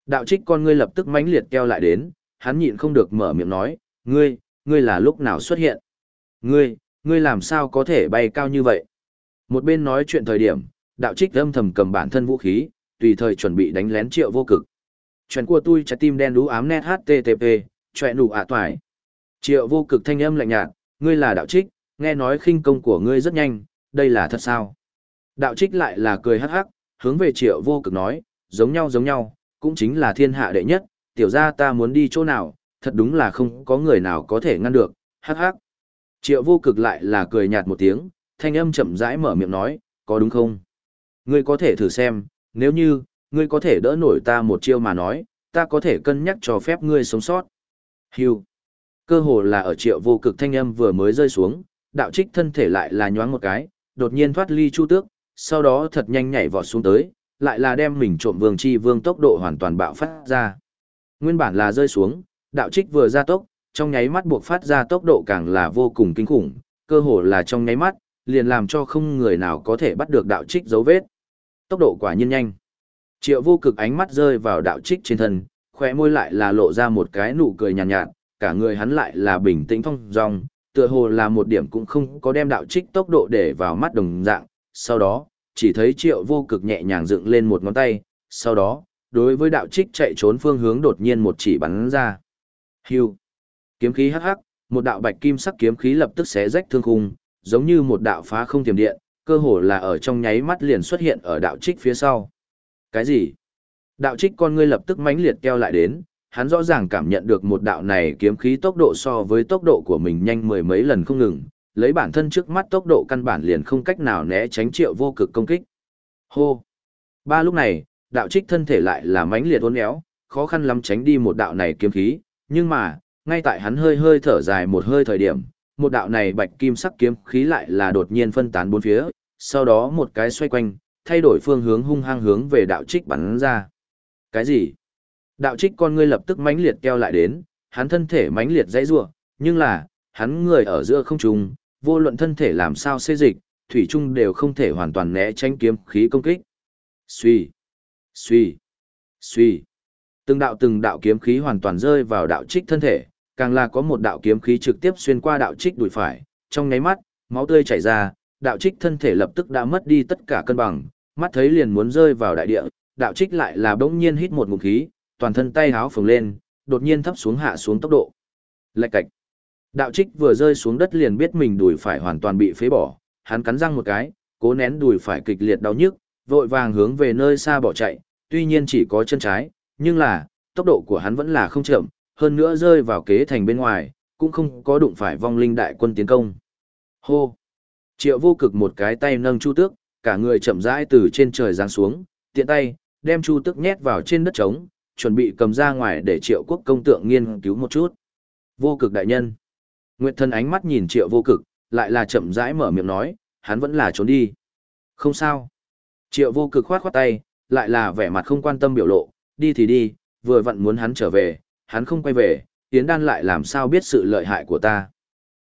Đạo trích con ngươi lập tức mãnh liệt keo lại đến, hắn nhịn không được mở miệng nói, ngươi, ngươi là lúc nào xuất hiện? Ngươi, ngươi làm sao có thể bay cao như vậy? Một bên nói chuyện thời điểm, đạo trích âm thầm cầm bản thân vũ khí, tùy thời chuẩn bị đánh lén triệu vô cực. Chuyện của tôi trái tim đen đú ám net http, chuyện đủ ạ toải Triệu vô cực thanh âm lạnh nhạt, ngươi là đạo trích, nghe nói khinh công của ngươi rất nhanh, đây là thật sao? Đạo trích lại là cười hắc hắc, hướng về triệu vô cực nói, giống nhau giống nhau, cũng chính là thiên hạ đệ nhất, tiểu ra ta muốn đi chỗ nào, thật đúng là không có người nào có thể ngăn được, hắc hắc. Triệu vô cực lại là cười nhạt một tiếng, thanh âm chậm rãi mở miệng nói, có đúng không? Ngươi có thể thử xem, nếu như, ngươi có thể đỡ nổi ta một chiêu mà nói, ta có thể cân nhắc cho phép ngươi sống sót. Hưu. Cơ hồ là ở triệu vô cực thanh âm vừa mới rơi xuống, đạo trích thân thể lại là nhoáng một cái, đột nhiên thoát ly chu tước, sau đó thật nhanh nhảy vọt xuống tới, lại là đem mình trộm vương chi vương tốc độ hoàn toàn bạo phát ra. Nguyên bản là rơi xuống, đạo trích vừa ra tốc, trong nháy mắt buộc phát ra tốc độ càng là vô cùng kinh khủng, cơ hồ là trong nháy mắt, liền làm cho không người nào có thể bắt được đạo trích dấu vết. Tốc độ quả nhiên nhanh. Triệu vô cực ánh mắt rơi vào đạo trích trên thân, khóe môi lại là lộ ra một cái nụ cười nhàn nhạt, nhạt, cả người hắn lại là bình tĩnh phong dong, tựa hồ là một điểm cũng không có đem đạo trích tốc độ để vào mắt đồng dạng. Sau đó, chỉ thấy triệu vô cực nhẹ nhàng dựng lên một ngón tay, sau đó, đối với đạo trích chạy trốn phương hướng đột nhiên một chỉ bắn ra. Hưu. Kiếm khí hắc hắc, một đạo bạch kim sắc kiếm khí lập tức xé rách thương khung, giống như một đạo phá không tiềm điện, cơ hồ là ở trong nháy mắt liền xuất hiện ở đạo trích phía sau. Cái gì? Đạo trích con ngươi lập tức mãnh liệt keo lại đến, hắn rõ ràng cảm nhận được một đạo này kiếm khí tốc độ so với tốc độ của mình nhanh mười mấy lần không ngừng, lấy bản thân trước mắt tốc độ căn bản liền không cách nào né tránh triệu vô cực công kích. Hô! Ba lúc này, đạo trích thân thể lại là mãnh liệt uốn éo, khó khăn lắm tránh đi một đạo này kiếm khí, nhưng mà, ngay tại hắn hơi hơi thở dài một hơi thời điểm, một đạo này bạch kim sắc kiếm khí lại là đột nhiên phân tán bốn phía, sau đó một cái xoay quanh, thay đổi phương hướng hung hăng hướng về đạo trích bắn ra. Cái gì? Đạo trích con ngươi lập tức mãnh liệt keo lại đến, hắn thân thể mãnh liệt dãy rủa, nhưng là, hắn người ở giữa không trung, vô luận thân thể làm sao xê dịch, thủy trung đều không thể hoàn toàn né tránh kiếm khí công kích. Suy, suy, suy. Từng đạo từng đạo kiếm khí hoàn toàn rơi vào đạo trích thân thể, càng là có một đạo kiếm khí trực tiếp xuyên qua đạo trích đùi phải, trong nháy mắt, máu tươi chảy ra, đạo trích thân thể lập tức đã mất đi tất cả cân bằng, mắt thấy liền muốn rơi vào đại địa, đạo trích lại là bỗng nhiên hít một ngụm khí, toàn thân tay háo phồng lên, đột nhiên thấp xuống hạ xuống tốc độ. Lạch cạch. Đạo trích vừa rơi xuống đất liền biết mình đùi phải hoàn toàn bị phế bỏ, hắn cắn răng một cái, cố nén đùi phải kịch liệt đau nhức, vội vàng hướng về nơi xa bỏ chạy, tuy nhiên chỉ có chân trái, nhưng là, tốc độ của hắn vẫn là không chậm, hơn nữa rơi vào kế thành bên ngoài, cũng không có đụng phải vong linh đại quân tiến công. Hô! Triệu vô cực một cái tay nâng chu tước, cả người chậm rãi từ trên trời giáng xuống, tiện tay, đem chu tước nhét vào trên đất trống, chuẩn bị cầm ra ngoài để triệu quốc công tượng nghiên cứu một chút. Vô cực đại nhân. Nguyệt thân ánh mắt nhìn triệu vô cực, lại là chậm rãi mở miệng nói, hắn vẫn là trốn đi. Không sao. Triệu vô cực khoát khoát tay, lại là vẻ mặt không quan tâm biểu lộ, đi thì đi, vừa vặn muốn hắn trở về, hắn không quay về, Yến Đan lại làm sao biết sự lợi hại của ta.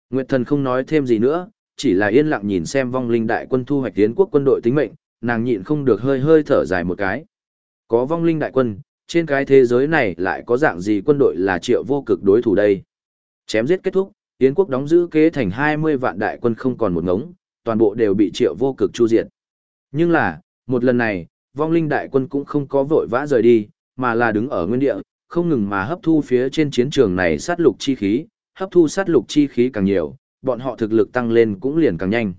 Nguyệt thần không nói thêm gì nữa, chỉ là yên lặng nhìn xem vong linh đại quân thu hoạch tiến quốc quân đội tính mệnh, nàng nhịn không được hơi hơi thở dài một cái. Có vong linh đại quân, trên cái thế giới này lại có dạng gì quân đội là triệu vô cực đối thủ đây. Chém giết kết thúc, Yến quốc đóng giữ kế thành 20 vạn đại quân không còn một ngống, toàn bộ đều bị triệu vô cực chu diệt. Nhưng là, một lần này, vong linh đại quân cũng không có vội vã rời đi, mà là đứng ở nguyên địa, không ngừng mà hấp thu phía trên chiến trường này sát lục chi khí, hấp thu sát lục chi khí càng nhiều, bọn họ thực lực tăng lên cũng liền càng nhanh.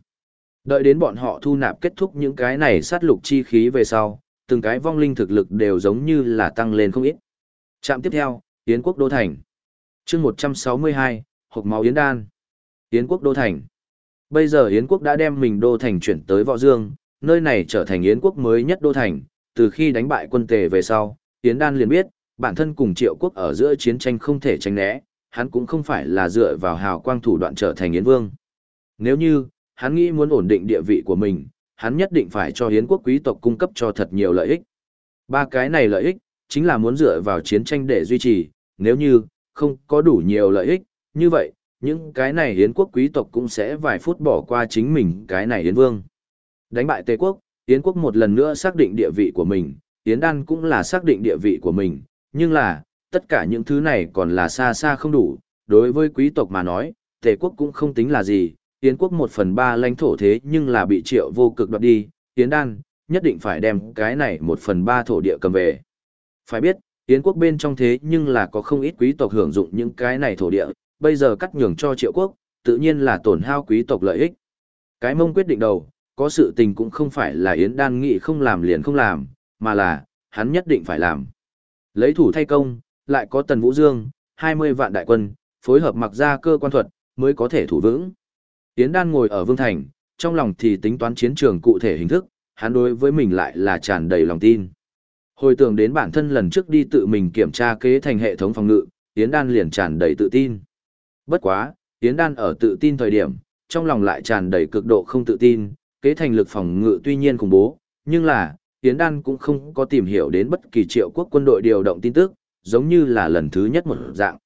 Đợi đến bọn họ thu nạp kết thúc những cái này sát lục chi khí về sau, từng cái vong linh thực lực đều giống như là tăng lên không ít. Trạm tiếp theo, Yến quốc đô thành. chương 162, hộp máu Yến đan. Yến quốc đô thành. Bây giờ Yến quốc đã đem mình đô thành chuyển tới Võ Dương, nơi này trở thành Yến quốc mới nhất đô thành, từ khi đánh bại quân tề về sau, Yến đan liền biết, bản thân cùng triệu quốc ở giữa chiến tranh không thể tránh né, hắn cũng không phải là dựa vào hào quang thủ đoạn trở thành Yến vương. Nếu như, hắn nghĩ muốn ổn định địa vị của mình, hắn nhất định phải cho Yến quốc quý tộc cung cấp cho thật nhiều lợi ích. Ba cái này lợi ích, chính là muốn dựa vào chiến tranh để duy trì, nếu như, không có đủ nhiều lợi ích, như vậy, những cái này Yến quốc quý tộc cũng sẽ vài phút bỏ qua chính mình cái này Yến vương. Đánh bại tây quốc, Yến quốc một lần nữa xác định địa vị của mình, Yến đan cũng là xác định địa vị của mình, nhưng là, tất cả những thứ này còn là xa xa không đủ, đối với quý tộc mà nói, Tề quốc cũng không tính là gì, Yến quốc một phần ba lãnh thổ thế nhưng là bị triệu vô cực đoạt đi, Yến đan, nhất định phải đem cái này một phần ba thổ địa cầm về. Phải biết, Yến quốc bên trong thế nhưng là có không ít quý tộc hưởng dụng những cái này thổ địa, bây giờ cắt nhường cho triệu quốc, tự nhiên là tổn hao quý tộc lợi ích. Cái mông quyết định đầu, có sự tình cũng không phải là Yến đan nghị không làm liền không làm, mà là, hắn nhất định phải làm. Lấy thủ thay công, lại có Tần Vũ Dương, 20 vạn đại quân, phối hợp mặc ra cơ quan thuật, mới có thể thủ vững. Yến Đan ngồi ở Vương Thành, trong lòng thì tính toán chiến trường cụ thể hình thức, hắn đối với mình lại là tràn đầy lòng tin. Hồi tưởng đến bản thân lần trước đi tự mình kiểm tra kế thành hệ thống phòng ngự, Yến Đan liền tràn đầy tự tin. Bất quá, Yến Đan ở tự tin thời điểm, trong lòng lại tràn đầy cực độ không tự tin, kế thành lực phòng ngự tuy nhiên khủng bố, nhưng là, Yến Đan cũng không có tìm hiểu đến bất kỳ triệu quốc quân đội điều động tin tức, giống như là lần thứ nhất một dạng.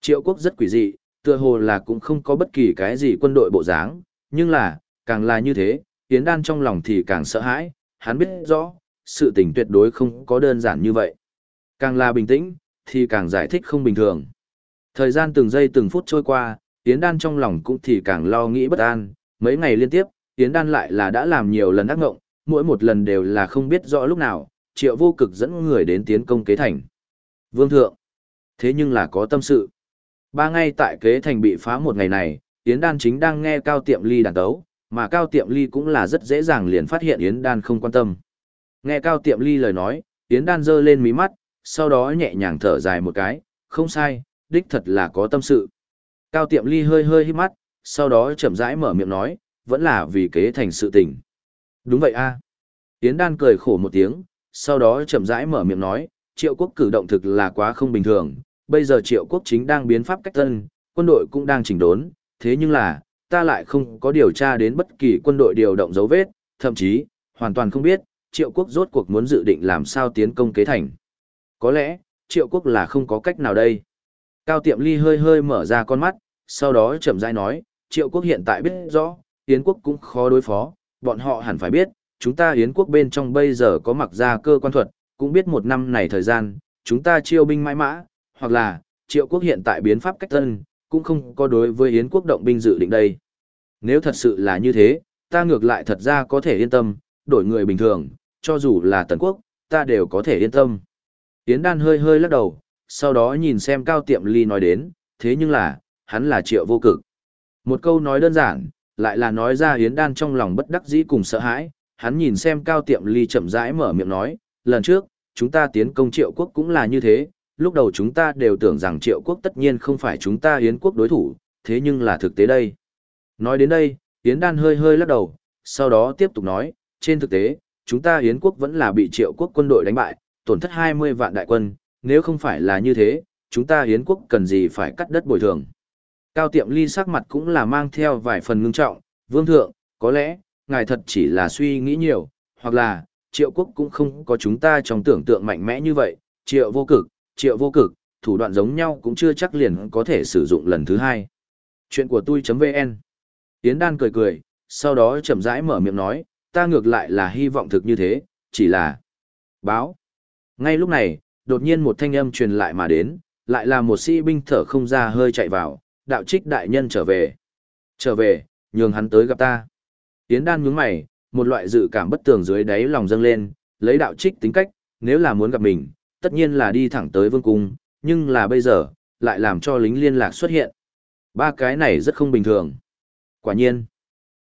Triệu quốc rất quỷ dị, tựa hồ là cũng không có bất kỳ cái gì quân đội bộ dáng, nhưng là, càng là như thế, Yến Đan trong lòng thì càng sợ hãi, hắn biết rõ, sự tình tuyệt đối không có đơn giản như vậy. Càng là bình tĩnh, thì càng giải thích không bình thường. Thời gian từng giây từng phút trôi qua, Yến Đan trong lòng cũng thì càng lo nghĩ bất an, mấy ngày liên tiếp, Yến Đan lại là đã làm nhiều lần ác ngộng, mỗi một lần đều là không biết rõ lúc nào, triệu vô cực dẫn người đến tiến công kế thành. Vương thượng, thế nhưng là có tâm sự. Ba ngày tại kế thành bị phá một ngày này, Yến Đan chính đang nghe Cao Tiệm Ly đàn tấu, mà Cao Tiệm Ly cũng là rất dễ dàng liền phát hiện Yến Đan không quan tâm. Nghe Cao Tiệm Ly lời nói, Yến Đan giơ lên mí mắt, sau đó nhẹ nhàng thở dài một cái, không sai, đích thật là có tâm sự. Cao Tiệm Ly hơi hơi hít mắt, sau đó chậm rãi mở miệng nói, vẫn là vì kế thành sự tình. Đúng vậy a. Yến Đan cười khổ một tiếng, sau đó chậm rãi mở miệng nói, triệu quốc cử động thực là quá không bình thường, bây giờ triệu quốc chính đang biến pháp cách tân, quân đội cũng đang chỉnh đốn, thế nhưng là, ta lại không có điều tra đến bất kỳ quân đội điều động dấu vết, thậm chí, hoàn toàn không biết, triệu quốc rốt cuộc muốn dự định làm sao tiến công kế thành. Có lẽ, triệu quốc là không có cách nào đây. Cao tiệm ly hơi hơi mở ra con mắt, sau đó chậm rãi nói, triệu quốc hiện tại biết rõ, Yến quốc cũng khó đối phó, bọn họ hẳn phải biết, chúng ta Yến quốc bên trong bây giờ có mặc ra cơ quan thuật, cũng biết một năm này thời gian, chúng ta chiêu binh mãi mã, hoặc là, triệu quốc hiện tại biến pháp cách tân, cũng không có đối với Yến quốc động binh dự định đây. Nếu thật sự là như thế, ta ngược lại thật ra có thể yên tâm, đổi người bình thường, cho dù là tần quốc, ta đều có thể yên tâm. Yến đan hơi hơi lắc đầu, sau đó nhìn xem cao tiệm ly nói đến, thế nhưng là, hắn là triệu vô cực. Một câu nói đơn giản, lại là nói ra Yến đan trong lòng bất đắc dĩ cùng sợ hãi, hắn nhìn xem cao tiệm ly chậm rãi mở miệng nói, lần trước, chúng ta tiến công triệu quốc cũng là như thế, lúc đầu chúng ta đều tưởng rằng triệu quốc tất nhiên không phải chúng ta hiến quốc đối thủ, thế nhưng là thực tế đây. Nói đến đây, Yến Đan hơi hơi lắc đầu, sau đó tiếp tục nói, trên thực tế, chúng ta hiến quốc vẫn là bị triệu quốc quân đội đánh bại, tổn thất 20 vạn đại quân, nếu không phải là như thế, chúng ta hiến quốc cần gì phải cắt đất bồi thường. Cao tiệm ly sắc mặt cũng là mang theo vài phần ngưng trọng, vương thượng, có lẽ, ngài thật chỉ là suy nghĩ nhiều, hoặc là, triệu quốc cũng không có chúng ta trong tưởng tượng mạnh mẽ như vậy, triệu vô cực, triệu vô cực, thủ đoạn giống nhau cũng chưa chắc liền có thể sử dụng lần thứ hai. Chuyện của tôi.vn Tiến Đan cười cười, sau đó chậm rãi mở miệng nói, ta ngược lại là hy vọng thực như thế, chỉ là báo. Ngay lúc này, đột nhiên một thanh âm truyền lại mà đến, lại là một sĩ binh thở không ra hơi chạy vào, đạo trích đại nhân trở về. Trở về, nhường hắn tới gặp ta. Tiến đan nhướng mày, một loại dự cảm bất tường dưới đáy lòng dâng lên, lấy đạo trích tính cách, nếu là muốn gặp mình, tất nhiên là đi thẳng tới vương cung, nhưng là bây giờ, lại làm cho lính liên lạc xuất hiện. Ba cái này rất không bình thường. Quả nhiên,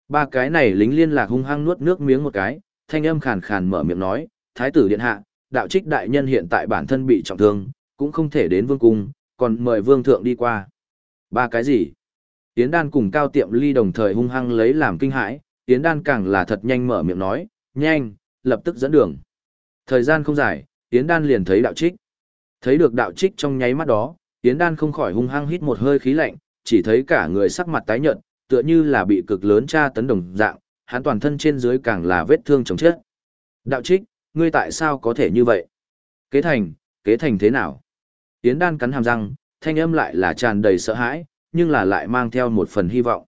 ba cái này lính liên lạc hung hăng nuốt nước miếng một cái, thanh âm khàn khàn mở miệng nói, Thái tử điện hạ, đạo trích đại nhân hiện tại bản thân bị trọng thương, cũng không thể đến vương cung, còn mời vương thượng đi qua. Ba cái gì? tiến Đan cùng Cao Tiệm Ly đồng thời hung hăng lấy làm kinh hãi, Yến Đan càng là thật nhanh mở miệng nói, nhanh, lập tức dẫn đường. Thời gian không dài, Yến Đan liền thấy đạo trích. Thấy được đạo trích trong nháy mắt đó, Yến Đan không khỏi hung hăng hít một hơi khí lạnh, chỉ thấy cả người sắc mặt tái nhợt, tựa như là bị cực lớn tra tấn đồng dạng, hắn toàn thân trên dưới càng là vết thương chồng chết. Đạo trích, ngươi tại sao có thể như vậy? Kế thành, kế thành thế nào? Yến Đan cắn hàm răng, thanh âm lại là tràn đầy sợ hãi, nhưng là lại mang theo một phần hy vọng.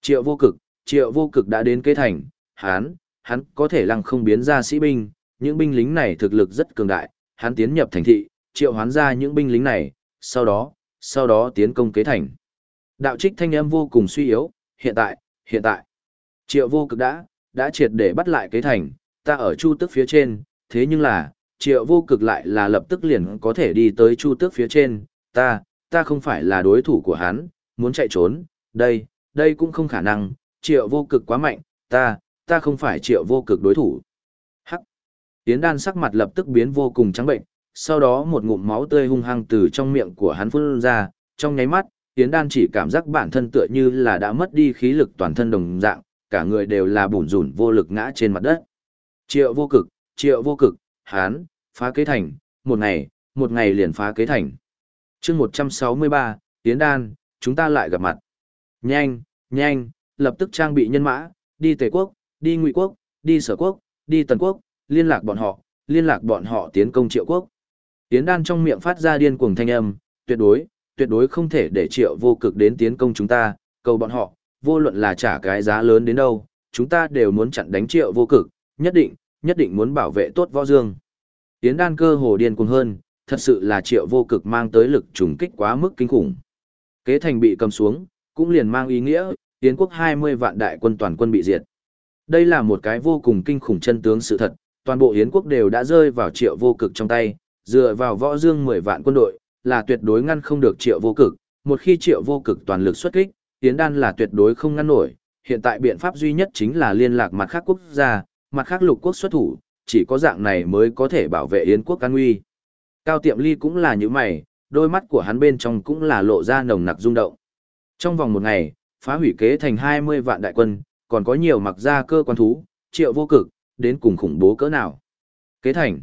Triệu vô cực, triệu vô cực đã đến kế thành, hắn, hắn có thể lăng không biến ra sĩ binh, những binh lính này thực lực rất cường đại, hắn tiến nhập thành thị, triệu hoán ra những binh lính này, sau đó, sau đó tiến công kế thành. Đạo trích thanh âm vô cùng suy yếu, hiện tại, hiện tại, triệu vô cực đã, đã triệt để bắt lại kế thành, ta ở chu tức phía trên, thế nhưng là, triệu vô cực lại là lập tức liền có thể đi tới chu tước phía trên, ta, ta không phải là đối thủ của hắn, muốn chạy trốn, đây, đây cũng không khả năng, triệu vô cực quá mạnh, ta, ta không phải triệu vô cực đối thủ. Hắc. Tiến đan sắc mặt lập tức biến vô cùng trắng bệnh, sau đó một ngụm máu tươi hung hăng từ trong miệng của hắn phun ra, trong nháy mắt, Tiến đan chỉ cảm giác bản thân tựa như là đã mất đi khí lực toàn thân đồng dạng, cả người đều là bủn rủn vô lực ngã trên mặt đất. Triệu vô cực, triệu vô cực, hán, phá kế thành, một ngày, một ngày liền phá kế thành. chương 163, Tiến đan, chúng ta lại gặp mặt. Nhanh, nhanh, lập tức trang bị nhân mã, đi Tề quốc, đi Ngụy quốc, đi Sở quốc, đi Tần quốc, liên lạc bọn họ, liên lạc bọn họ tiến công Triệu quốc. Tiến đan trong miệng phát ra điên cuồng thanh âm, tuyệt đối, tuyệt đối không thể để Triệu vô cực đến tiến công chúng ta, cầu bọn họ, vô luận là trả cái giá lớn đến đâu, chúng ta đều muốn chặn đánh Triệu vô cực, nhất định, nhất định muốn bảo vệ tốt võ dương. Tiến đan cơ hồ điên cuồng hơn, thật sự là Triệu vô cực mang tới lực trùng kích quá mức kinh khủng. Kế thành bị cầm xuống, cũng liền mang ý nghĩa, Yến quốc 20 vạn đại quân toàn quân bị diệt. Đây là một cái vô cùng kinh khủng chân tướng sự thật, toàn bộ Yến quốc đều đã rơi vào triệu vô cực trong tay, dựa vào võ dương 10 vạn quân đội, là tuyệt đối ngăn không được triệu vô cực, một khi triệu vô cực toàn lực xuất kích, Yến đan là tuyệt đối không ngăn nổi, hiện tại biện pháp duy nhất chính là liên lạc mặt khác quốc gia, mặt khác lục quốc xuất thủ, chỉ có dạng này mới có thể bảo vệ Yến quốc an nguy. Cao Tiệm Ly cũng là như mày, đôi mắt của hắn bên trong cũng là lộ ra nồng nặc rung động. Trong vòng một ngày, phá hủy kế thành 20 vạn đại quân, còn có nhiều mặc gia cơ quan thú, triệu vô cực, đến cùng khủng bố cỡ nào. Kế thành,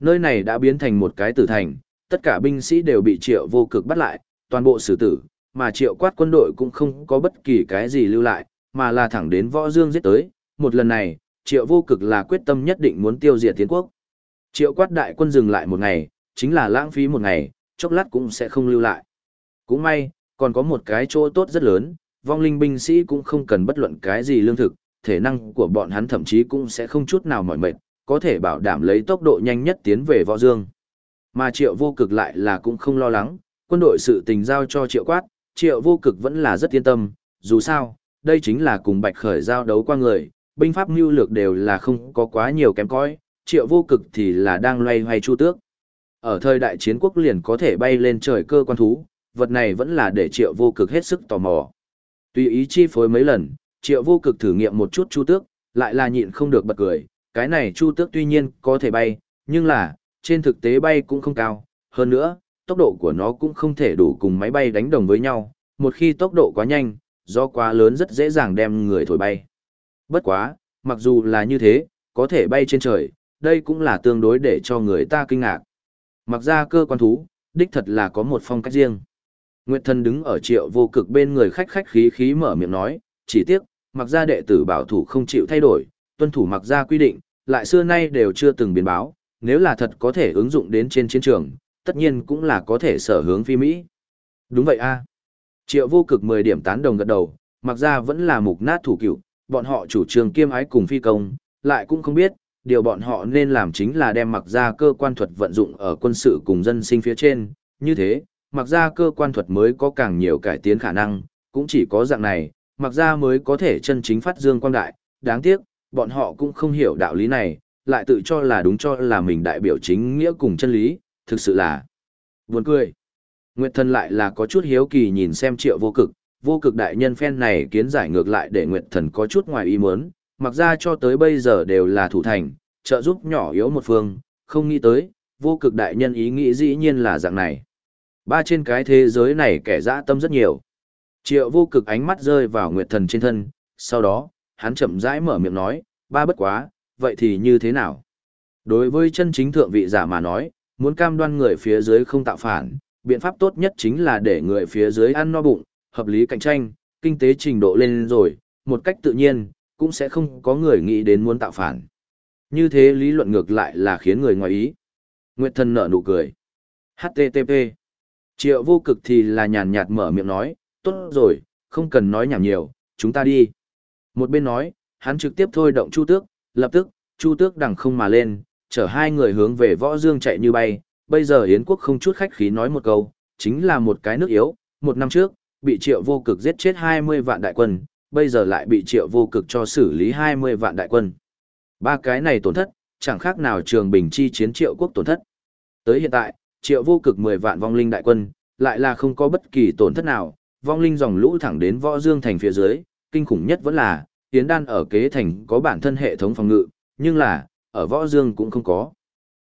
nơi này đã biến thành một cái tử thành, tất cả binh sĩ đều bị triệu vô cực bắt lại, toàn bộ xử tử, mà triệu quát quân đội cũng không có bất kỳ cái gì lưu lại, mà là thẳng đến võ dương giết tới. Một lần này, triệu vô cực là quyết tâm nhất định muốn tiêu diệt tiến quốc. Triệu quát đại quân dừng lại một ngày, chính là lãng phí một ngày, chốc lát cũng sẽ không lưu lại. Cũng may, còn có một cái chỗ tốt rất lớn, vong linh binh sĩ cũng không cần bất luận cái gì lương thực, thể năng của bọn hắn thậm chí cũng sẽ không chút nào mỏi mệt, có thể bảo đảm lấy tốc độ nhanh nhất tiến về võ dương. Mà triệu vô cực lại là cũng không lo lắng, quân đội sự tình giao cho triệu quát, triệu vô cực vẫn là rất yên tâm, dù sao, đây chính là cùng bạch khởi giao đấu qua người, binh pháp mưu lược đều là không có quá nhiều kém coi. triệu vô cực thì là đang loay hoay chu tước. Ở thời đại chiến quốc liền có thể bay lên trời cơ quan thú, vật này vẫn là để triệu vô cực hết sức tò mò. Tùy ý chi phối mấy lần, triệu vô cực thử nghiệm một chút chu tước, lại là nhịn không được bật cười, cái này chu tước tuy nhiên có thể bay, nhưng là, trên thực tế bay cũng không cao, hơn nữa, tốc độ của nó cũng không thể đủ cùng máy bay đánh đồng với nhau, một khi tốc độ quá nhanh, do quá lớn rất dễ dàng đem người thổi bay. Bất quá, mặc dù là như thế, có thể bay trên trời, đây cũng là tương đối để cho người ta kinh ngạc. Mặc ra cơ quan thú, đích thật là có một phong cách riêng. Nguyệt thần đứng ở triệu vô cực bên người khách khách khí khí mở miệng nói, chỉ tiếc, mặc ra đệ tử bảo thủ không chịu thay đổi, tuân thủ mặc ra quy định, lại xưa nay đều chưa từng biến báo, nếu là thật có thể ứng dụng đến trên chiến trường, tất nhiên cũng là có thể sở hướng phi Mỹ. Đúng vậy a à. Triệu vô cực 10 điểm tán đồng gật đầu, mặc ra vẫn là mục nát thủ cựu, bọn họ chủ trương kiêm ái cùng phi công, lại cũng không biết, điều bọn họ nên làm chính là đem mặc ra cơ quan thuật vận dụng ở quân sự cùng dân sinh phía trên, như thế, mặc ra cơ quan thuật mới có càng nhiều cải tiến khả năng, cũng chỉ có dạng này, mặc ra mới có thể chân chính phát dương quang đại, đáng tiếc, bọn họ cũng không hiểu đạo lý này, lại tự cho là đúng cho là mình đại biểu chính nghĩa cùng chân lý, thực sự là buồn cười. Nguyệt thần lại là có chút hiếu kỳ nhìn xem triệu vô cực, vô cực đại nhân phen này kiến giải ngược lại để Nguyệt thần có chút ngoài ý muốn, mặc ra cho tới bây giờ đều là thủ thành, trợ giúp nhỏ yếu một phương, không nghĩ tới, vô cực đại nhân ý nghĩ dĩ nhiên là dạng này. Ba trên cái thế giới này kẻ dã tâm rất nhiều. Triệu vô cực ánh mắt rơi vào Nguyệt thần trên thân, sau đó, hắn chậm rãi mở miệng nói, ba bất quá, vậy thì như thế nào? Đối với chân chính thượng vị giả mà nói, muốn cam đoan người phía dưới không tạo phản, biện pháp tốt nhất chính là để người phía dưới ăn no bụng, hợp lý cạnh tranh, kinh tế trình độ lên rồi, một cách tự nhiên, cũng sẽ không có người nghĩ đến muốn tạo phản. Như thế lý luận ngược lại là khiến người ngoài ý. Nguyệt thần nở nụ cười. HTTP. Triệu vô cực thì là nhàn nhạt mở miệng nói, tốt rồi, không cần nói nhảm nhiều, chúng ta đi. Một bên nói, hắn trực tiếp thôi động Chu Tước, lập tức, Chu Tước đằng không mà lên, chở hai người hướng về võ dương chạy như bay. Bây giờ Yến quốc không chút khách khí nói một câu, chính là một cái nước yếu. Một năm trước, bị triệu vô cực giết chết 20 vạn đại quân, bây giờ lại bị triệu vô cực cho xử lý 20 vạn đại quân. Ba cái này tổn thất, chẳng khác nào trường bình chi chiến triệu quốc tổn thất. Tới hiện tại, triệu vô cực 10 vạn vong linh đại quân, lại là không có bất kỳ tổn thất nào, vong linh dòng lũ thẳng đến võ dương thành phía dưới, kinh khủng nhất vẫn là, Yến Đan ở kế thành có bản thân hệ thống phòng ngự, nhưng là, ở võ dương cũng không có.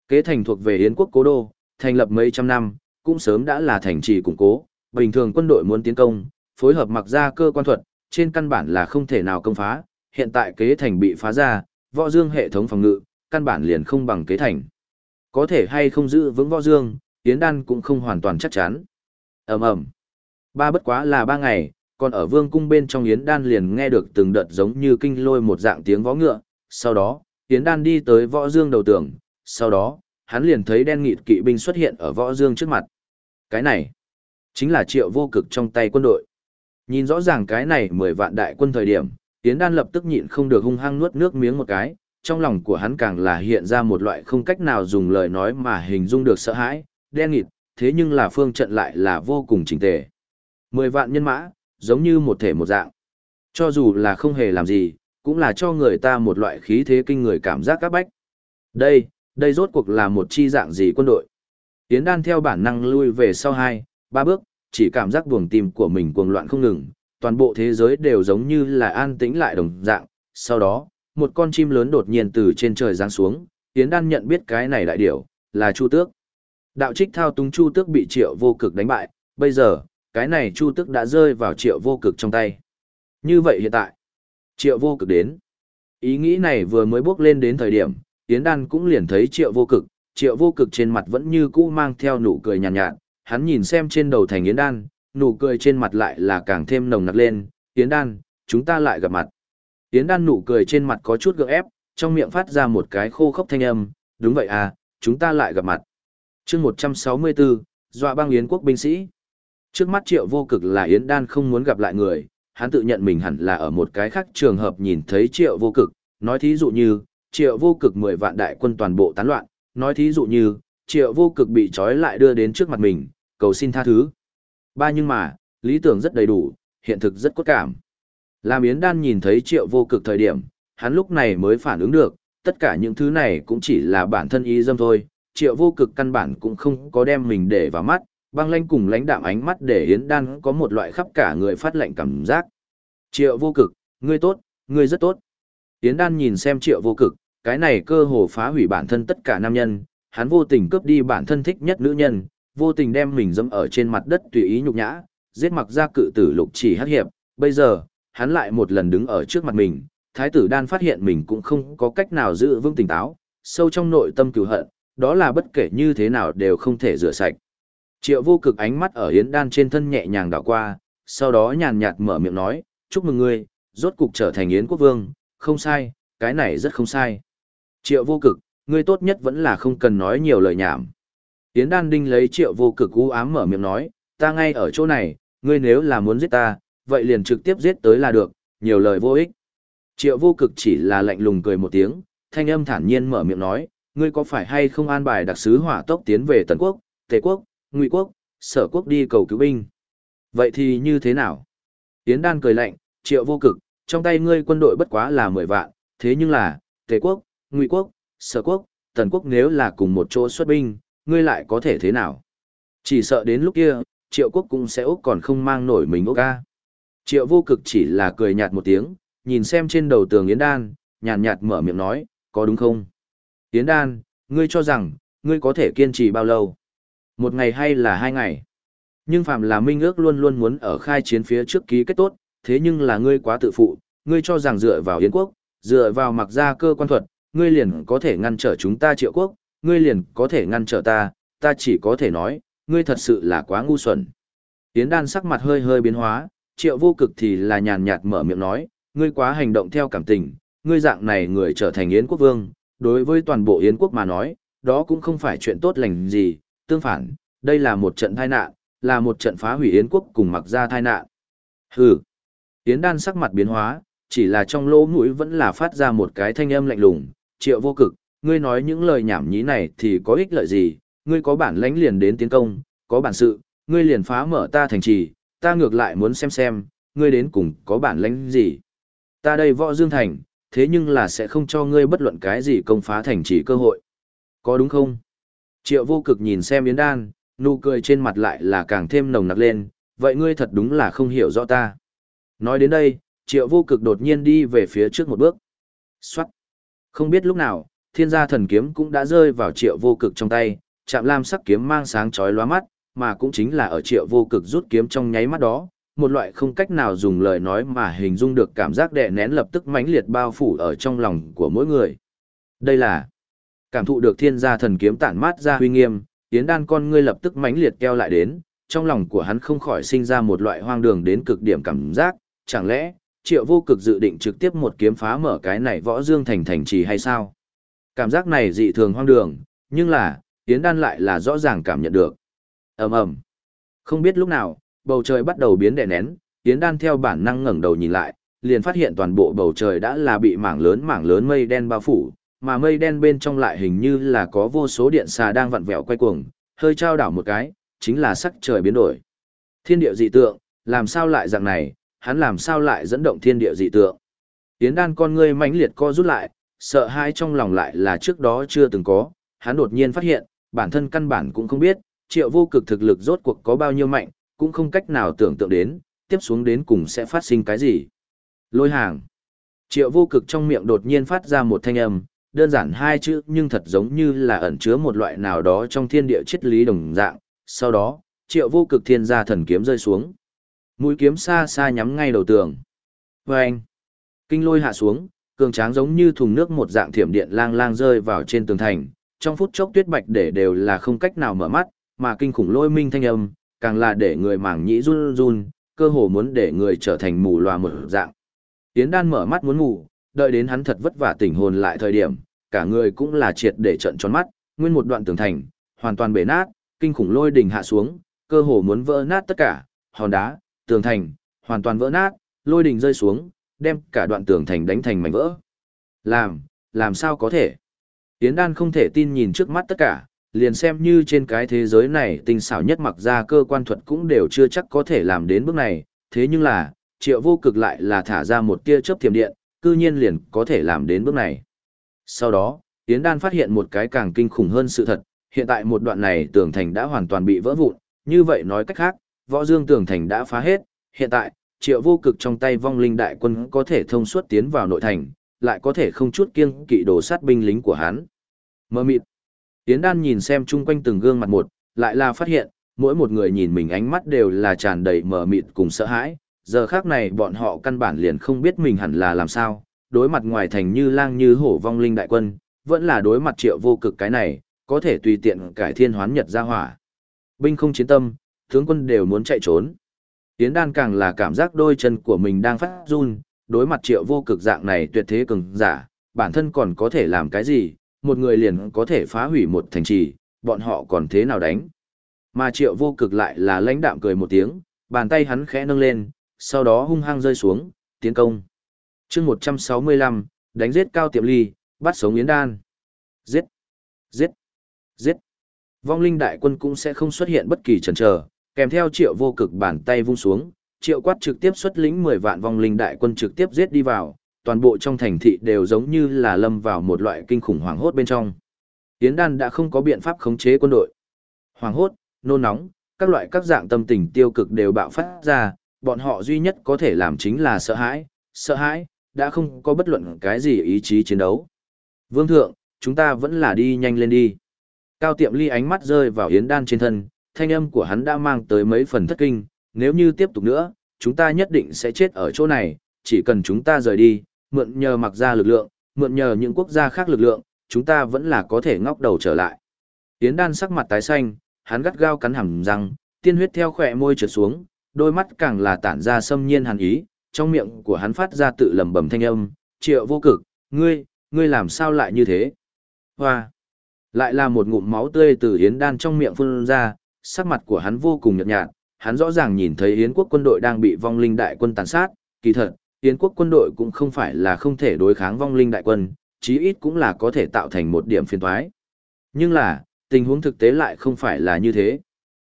Kế thành thuộc về Yến quốc cố đô, thành lập mấy trăm năm, cũng sớm đã là thành trì củng cố, bình thường quân đội muốn tiến công, phối hợp mặc ra cơ quan thuật, trên căn bản là không thể nào công phá, hiện tại kế thành bị phá ra, võ dương hệ thống phòng ngự, căn bản liền không bằng kế thành. Có thể hay không giữ vững võ dương, Yến Đan cũng không hoàn toàn chắc chắn. ầm ầm Ba bất quá là ba ngày, còn ở vương cung bên trong Yến Đan liền nghe được từng đợt giống như kinh lôi một dạng tiếng võ ngựa, sau đó, Yến Đan đi tới võ dương đầu tường, sau đó, hắn liền thấy đen nghịt kỵ binh xuất hiện ở võ dương trước mặt. Cái này, chính là triệu vô cực trong tay quân đội. Nhìn rõ ràng cái này mười vạn đại quân thời điểm, Yến Đan lập tức nhịn không được hung hăng nuốt nước miếng một cái, trong lòng của hắn càng là hiện ra một loại không cách nào dùng lời nói mà hình dung được sợ hãi, đen nghịt, thế nhưng là phương trận lại là vô cùng chỉnh tề. Mười vạn nhân mã, giống như một thể một dạng. Cho dù là không hề làm gì, cũng là cho người ta một loại khí thế kinh người cảm giác các bách. Đây, đây rốt cuộc là một chi dạng gì quân đội. Tiến đan theo bản năng lui về sau hai, ba bước, chỉ cảm giác buồng tim của mình cuồng loạn không ngừng, toàn bộ thế giới đều giống như là an tĩnh lại đồng dạng. Sau đó, một con chim lớn đột nhiên từ trên trời giáng xuống, Yến đan nhận biết cái này đại điểu, là Chu Tước. Đạo trích thao túng Chu Tước bị triệu vô cực đánh bại, bây giờ, cái này Chu Tước đã rơi vào triệu vô cực trong tay. Như vậy hiện tại, triệu vô cực đến. Ý nghĩ này vừa mới bước lên đến thời điểm, Yến Đan cũng liền thấy triệu vô cực, triệu vô cực trên mặt vẫn như cũ mang theo nụ cười nhàn nhạt, nhạt, hắn nhìn xem trên đầu thành Yến Đan, nụ cười trên mặt lại là càng thêm nồng nặc lên, Yến Đan, chúng ta lại gặp mặt. Yến Đan nụ cười trên mặt có chút gượng ép, trong miệng phát ra một cái khô khốc thanh âm, đúng vậy à, chúng ta lại gặp mặt. chương 164, dọa băng Yến quốc binh sĩ. Trước mắt triệu vô cực là Yến Đan không muốn gặp lại người, hắn tự nhận mình hẳn là ở một cái khác trường hợp nhìn thấy triệu vô cực, nói thí dụ như, triệu vô cực 10 vạn đại quân toàn bộ tán loạn, nói thí dụ như, triệu vô cực bị trói lại đưa đến trước mặt mình, cầu xin tha thứ. Ba nhưng mà, lý tưởng rất đầy đủ, hiện thực rất cốt cảm. Làm Yến Đan nhìn thấy triệu vô cực thời điểm, hắn lúc này mới phản ứng được, tất cả những thứ này cũng chỉ là bản thân ý dâm thôi, triệu vô cực căn bản cũng không có đem mình để vào mắt, băng lanh cùng lãnh đạm ánh mắt để Yến Đan có một loại khắp cả người phát lệnh cảm giác. Triệu vô cực, ngươi tốt, ngươi rất tốt. Yến Đan nhìn xem triệu vô cực, cái này cơ hồ phá hủy bản thân tất cả nam nhân, hắn vô tình cướp đi bản thân thích nhất nữ nhân, vô tình đem mình dâm ở trên mặt đất tùy ý nhục nhã, giết mặc ra cự tử lục chỉ hắc hiệp, bây giờ, hắn lại một lần đứng ở trước mặt mình, thái tử đan phát hiện mình cũng không có cách nào giữ vững tỉnh táo, sâu trong nội tâm cừu hận, đó là bất kể như thế nào đều không thể rửa sạch. Triệu vô cực ánh mắt ở Yến Đan trên thân nhẹ nhàng đảo qua, sau đó nhàn nhạt mở miệng nói, chúc mừng ngươi, rốt cục trở thành Yến quốc vương, không sai, cái này rất không sai. Triệu vô cực, ngươi tốt nhất vẫn là không cần nói nhiều lời nhảm. Yến Đan Đinh lấy triệu vô cực u ám mở miệng nói, ta ngay ở chỗ này, ngươi nếu là muốn giết ta, vậy liền trực tiếp giết tới là được, nhiều lời vô ích. Triệu vô cực chỉ là lạnh lùng cười một tiếng, thanh âm thản nhiên mở miệng nói, ngươi có phải hay không an bài đặc sứ hỏa tốc tiến về Tần Quốc, Tề Quốc, Ngụy Quốc, Sở Quốc đi cầu cứu binh? Vậy thì như thế nào? tiến Đan cười lạnh, triệu vô cực, trong tay ngươi quân đội bất quá là 10 vạn, thế nhưng là, Tề Quốc, Ngụy Quốc, Sở Quốc, Tần Quốc nếu là cùng một chỗ xuất binh, ngươi lại có thể thế nào? Chỉ sợ đến lúc kia, triệu quốc cũng sẽ úc còn không mang nổi mình úc ca. Triệu vô cực chỉ là cười nhạt một tiếng, nhìn xem trên đầu tường Yến Đan, nhàn nhạt mở miệng nói, có đúng không? Yến Đan, ngươi cho rằng, ngươi có thể kiên trì bao lâu? Một ngày hay là hai ngày? Nhưng phạm là minh ước luôn luôn muốn ở khai chiến phía trước ký kết tốt, thế nhưng là ngươi quá tự phụ, ngươi cho rằng dựa vào Yến quốc, dựa vào mặc gia cơ quan thuật, ngươi liền có thể ngăn trở chúng ta triệu quốc, ngươi liền có thể ngăn trở ta, ta chỉ có thể nói, ngươi thật sự là quá ngu xuẩn. Yến đan sắc mặt hơi hơi biến hóa, triệu vô cực thì là nhàn nhạt mở miệng nói, ngươi quá hành động theo cảm tình, ngươi dạng này người trở thành Yến quốc vương, đối với toàn bộ Yến quốc mà nói, đó cũng không phải chuyện tốt lành gì, tương phản, đây là một trận tai nạn, là một trận phá hủy Yến quốc cùng mặc ra tai nạn. Hừ. Yến đan sắc mặt biến hóa, chỉ là trong lỗ mũi vẫn là phát ra một cái thanh âm lạnh lùng, triệu vô cực, ngươi nói những lời nhảm nhí này thì có ích lợi gì, ngươi có bản lãnh liền đến tiến công, có bản sự, ngươi liền phá mở ta thành trì, ta ngược lại muốn xem xem, ngươi đến cùng có bản lãnh gì. Ta đây võ dương thành, thế nhưng là sẽ không cho ngươi bất luận cái gì công phá thành chỉ cơ hội. Có đúng không? Triệu vô cực nhìn xem Yến Đan, nụ cười trên mặt lại là càng thêm nồng nặc lên, vậy ngươi thật đúng là không hiểu rõ ta. Nói đến đây, triệu vô cực đột nhiên đi về phía trước một bước. Xoát! Không biết lúc nào, thiên gia thần kiếm cũng đã rơi vào triệu vô cực trong tay, chạm lam sắc kiếm mang sáng chói lóa mắt, mà cũng chính là ở triệu vô cực rút kiếm trong nháy mắt đó, một loại không cách nào dùng lời nói mà hình dung được cảm giác đè nén lập tức mãnh liệt bao phủ ở trong lòng của mỗi người. Đây là cảm thụ được thiên gia thần kiếm tản mát ra huy nghiêm, tiến đan con ngươi lập tức mãnh liệt keo lại đến, trong lòng của hắn không khỏi sinh ra một loại hoang đường đến cực điểm cảm giác, chẳng lẽ triệu vô cực dự định trực tiếp một kiếm phá mở cái này võ dương thành thành trì hay sao? Cảm giác này dị thường hoang đường, nhưng là, Yến Đan lại là rõ ràng cảm nhận được ầm ầm Không biết lúc nào, bầu trời bắt đầu biến đè nén, tiến Đan theo bản năng ngẩng đầu nhìn lại, liền phát hiện toàn bộ bầu trời đã là bị mảng lớn mảng lớn mây đen bao phủ, mà mây đen bên trong lại hình như là có vô số điện xà đang vặn vẹo quay cuồng, hơi trao đảo một cái, chính là sắc trời biến đổi. Thiên địa dị tượng, làm sao lại dạng này, hắn làm sao lại dẫn động thiên địa dị tượng. tiến Đan con ngươi mãnh liệt co rút lại, sợ hãi trong lòng lại là trước đó chưa từng có, hắn đột nhiên phát hiện, bản thân căn bản cũng không biết, triệu vô cực thực lực rốt cuộc có bao nhiêu mạnh, cũng không cách nào tưởng tượng đến, tiếp xuống đến cùng sẽ phát sinh cái gì. Lôi hàng. Triệu vô cực trong miệng đột nhiên phát ra một thanh âm, đơn giản hai chữ nhưng thật giống như là ẩn chứa một loại nào đó trong thiên địa triết lý đồng dạng. Sau đó, triệu vô cực thiên gia thần kiếm rơi xuống. Mũi kiếm xa xa nhắm ngay đầu tường. Và anh, kinh lôi hạ xuống, cường tráng giống như thùng nước một dạng thiểm điện lang lang rơi vào trên tường thành, trong phút chốc tuyết bạch để đều là không cách nào mở mắt, mà kinh khủng lôi minh thanh âm, càng là để người mảng nhĩ run run, cơ hồ muốn để người trở thành mù loà một dạng. Tiến đan mở mắt muốn ngủ, đợi đến hắn thật vất vả tỉnh hồn lại thời điểm, cả người cũng là triệt để trận tròn mắt, nguyên một đoạn tường thành, hoàn toàn bể nát, kinh khủng lôi đỉnh hạ xuống, cơ hồ muốn vỡ nát tất cả, hòn đá, tường thành, hoàn toàn vỡ nát, lôi đỉnh rơi xuống, đem cả đoạn tường thành đánh thành mảnh vỡ. Làm, làm sao có thể? Yến Đan không thể tin nhìn trước mắt tất cả, liền xem như trên cái thế giới này tinh xảo nhất mặc ra cơ quan thuật cũng đều chưa chắc có thể làm đến bước này, thế nhưng là, triệu vô cực lại là thả ra một tia chớp thiểm điện, cư nhiên liền có thể làm đến bước này. Sau đó, Yến Đan phát hiện một cái càng kinh khủng hơn sự thật, hiện tại một đoạn này tường thành đã hoàn toàn bị vỡ vụn, như vậy nói cách khác, võ dương tường thành đã phá hết, hiện tại, triệu vô cực trong tay vong linh đại quân có thể thông suốt tiến vào nội thành, lại có thể không chút kiêng kỵ đổ sát binh lính của hắn. Mơ mịt. Yến Đan nhìn xem chung quanh từng gương mặt một, lại là phát hiện, mỗi một người nhìn mình ánh mắt đều là tràn đầy mờ mịt cùng sợ hãi. Giờ khác này bọn họ căn bản liền không biết mình hẳn là làm sao, đối mặt ngoài thành như lang như hổ vong linh đại quân, vẫn là đối mặt triệu vô cực cái này, có thể tùy tiện cải thiên hoán nhật ra hỏa. Binh không chiến tâm, tướng quân đều muốn chạy trốn. Yến Đan càng là cảm giác đôi chân của mình đang phát run, đối mặt triệu vô cực dạng này tuyệt thế cường giả, bản thân còn có thể làm cái gì, một người liền có thể phá hủy một thành trì, bọn họ còn thế nào đánh. Mà triệu vô cực lại là lãnh đạm cười một tiếng, bàn tay hắn khẽ nâng lên, sau đó hung hăng rơi xuống, tiến công. chương 165, đánh giết cao tiệm ly, Bắt sống Yến Đan. Giết. Giết. Giết. Vong linh đại quân cũng sẽ không xuất hiện bất kỳ chần chờ, kèm theo triệu vô cực bàn tay vung xuống, triệu quát trực tiếp xuất lĩnh 10 vạn vong linh đại quân trực tiếp giết đi vào, toàn bộ trong thành thị đều giống như là lâm vào một loại kinh khủng hoàng hốt bên trong. Yến Đan đã không có biện pháp khống chế quân đội. Hoàng hốt, nôn nóng, các loại các dạng tâm tình tiêu cực đều bạo phát ra, bọn họ duy nhất có thể làm chính là sợ hãi, sợ hãi, đã không có bất luận cái gì ý chí chiến đấu. Vương thượng, chúng ta vẫn là đi nhanh lên đi. Cao tiệm ly ánh mắt rơi vào Yến Đan trên thân, thanh âm của hắn đã mang tới mấy phần thất kinh, nếu như tiếp tục nữa, chúng ta nhất định sẽ chết ở chỗ này, chỉ cần chúng ta rời đi, mượn nhờ mặc ra lực lượng, mượn nhờ những quốc gia khác lực lượng, chúng ta vẫn là có thể ngóc đầu trở lại. Yến Đan sắc mặt tái xanh, hắn gắt gao cắn hàm răng, tiên huyết theo khỏe môi trượt xuống, đôi mắt càng là tản ra xâm nhiên hàn ý, trong miệng của hắn phát ra tự lẩm bẩm thanh âm, "Triệu Vô Cực, ngươi, ngươi làm sao lại như thế?" Hoa. Lại là một ngụm máu tươi từ Yến Đan trong miệng phun ra, sắc mặt của hắn vô cùng nhợt nhạt, hắn rõ ràng nhìn thấy Yến quốc quân đội đang bị vong linh đại quân tàn sát, kỳ thật, Yến quốc quân đội cũng không phải là không thể đối kháng vong linh đại quân, chí ít cũng là có thể tạo thành một điểm phiền toái. Nhưng là, tình huống thực tế lại không phải là như thế.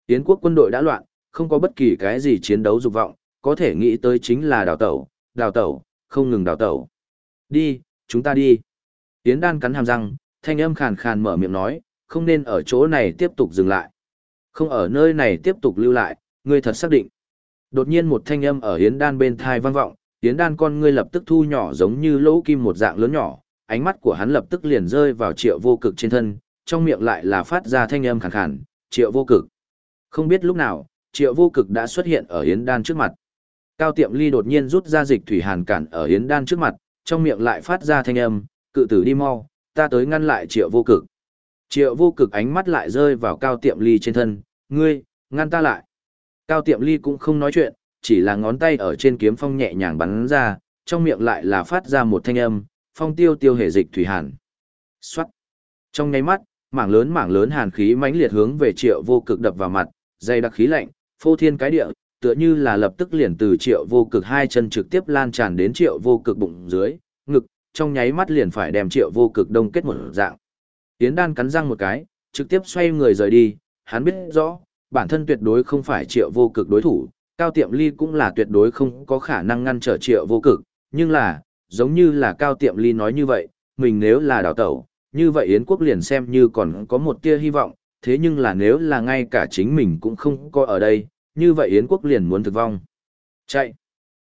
Yến quốc quân đội đã loạn, không có bất kỳ cái gì chiến đấu dục vọng, có thể nghĩ tới chính là đào tẩu, đào tẩu, không ngừng đào tẩu. Đi, chúng ta đi. Yến đan cắn hàm răng, thanh âm khàn khàn mở miệng nói, không nên ở chỗ này tiếp tục dừng lại. Không ở nơi này tiếp tục lưu lại, ngươi thật xác định. Đột nhiên một thanh âm ở Yến đan bên thai vang vọng, Yến đan con ngươi lập tức thu nhỏ giống như lỗ kim một dạng lớn nhỏ, ánh mắt của hắn lập tức liền rơi vào triệu vô cực trên thân, trong miệng lại là phát ra thanh âm khàn khàn, triệu vô cực. Không biết lúc nào, triệu vô cực đã xuất hiện ở Yến đan trước mặt. Cao tiệm ly đột nhiên rút ra dịch thủy hàn cản ở Yến đan trước mặt, trong miệng lại phát ra thanh âm, cự tử đi mau, ta tới ngăn lại triệu vô cực. Triệu vô cực ánh mắt lại rơi vào cao tiệm ly trên thân, ngươi, ngăn ta lại. Cao tiệm ly cũng không nói chuyện, chỉ là ngón tay ở trên kiếm phong nhẹ nhàng bắn ra, trong miệng lại là phát ra một thanh âm, phong tiêu tiêu hề dịch thủy hàn. Xoát. Trong nháy mắt, mảng lớn mảng lớn hàn khí mãnh liệt hướng về triệu vô cực đập vào mặt, dày đặc khí lạnh, phô thiên cái địa, tựa như là lập tức liền từ triệu vô cực hai chân trực tiếp lan tràn đến triệu vô cực bụng dưới, ngực, trong nháy mắt liền phải đem triệu vô cực đông kết một dạng. Tiến đan cắn răng một cái, trực tiếp xoay người rời đi, hắn biết rõ, bản thân tuyệt đối không phải triệu vô cực đối thủ, cao tiệm ly cũng là tuyệt đối không có khả năng ngăn trở triệu vô cực, nhưng là, giống như là cao tiệm ly nói như vậy, mình nếu là đào tẩu, như vậy Yến quốc liền xem như còn có một tia hy vọng, thế nhưng là nếu là ngay cả chính mình cũng không có ở đây, như vậy Yến quốc liền muốn thực vong. Chạy.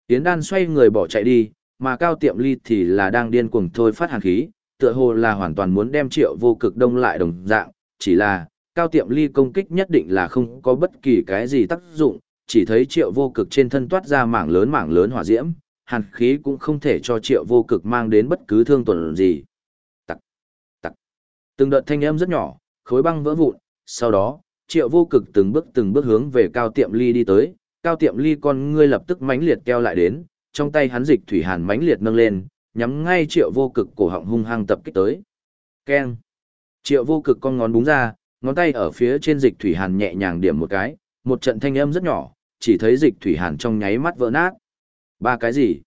Yến đan xoay người bỏ chạy đi, mà cao tiệm ly thì là đang điên cuồng thôi phát hàn khí, tựa hồ là hoàn toàn muốn đem triệu vô cực đông lại đồng dạng, chỉ là, cao tiệm ly công kích nhất định là không có bất kỳ cái gì tác dụng, chỉ thấy triệu vô cực trên thân toát ra mảng lớn mảng lớn hỏa diễm, hàn khí cũng không thể cho triệu vô cực mang đến bất cứ thương tổn gì. Tặc, tặc. Từng đợt thanh âm rất nhỏ, khối băng vỡ vụn, sau đó, triệu vô cực từng bước từng bước hướng về cao tiệm ly đi tới, cao tiệm ly con ngươi lập tức mãnh liệt keo lại đến, trong tay hắn dịch thủy hàn mãnh liệt nâng lên, nhắm ngay triệu vô cực cổ họng hung hăng tập kích tới. Keng. Triệu vô cực con ngón búng ra, ngón tay ở phía trên dịch thủy hàn nhẹ nhàng điểm một cái, một trận thanh âm rất nhỏ, chỉ thấy dịch thủy hàn trong nháy mắt vỡ nát. Ba cái gì?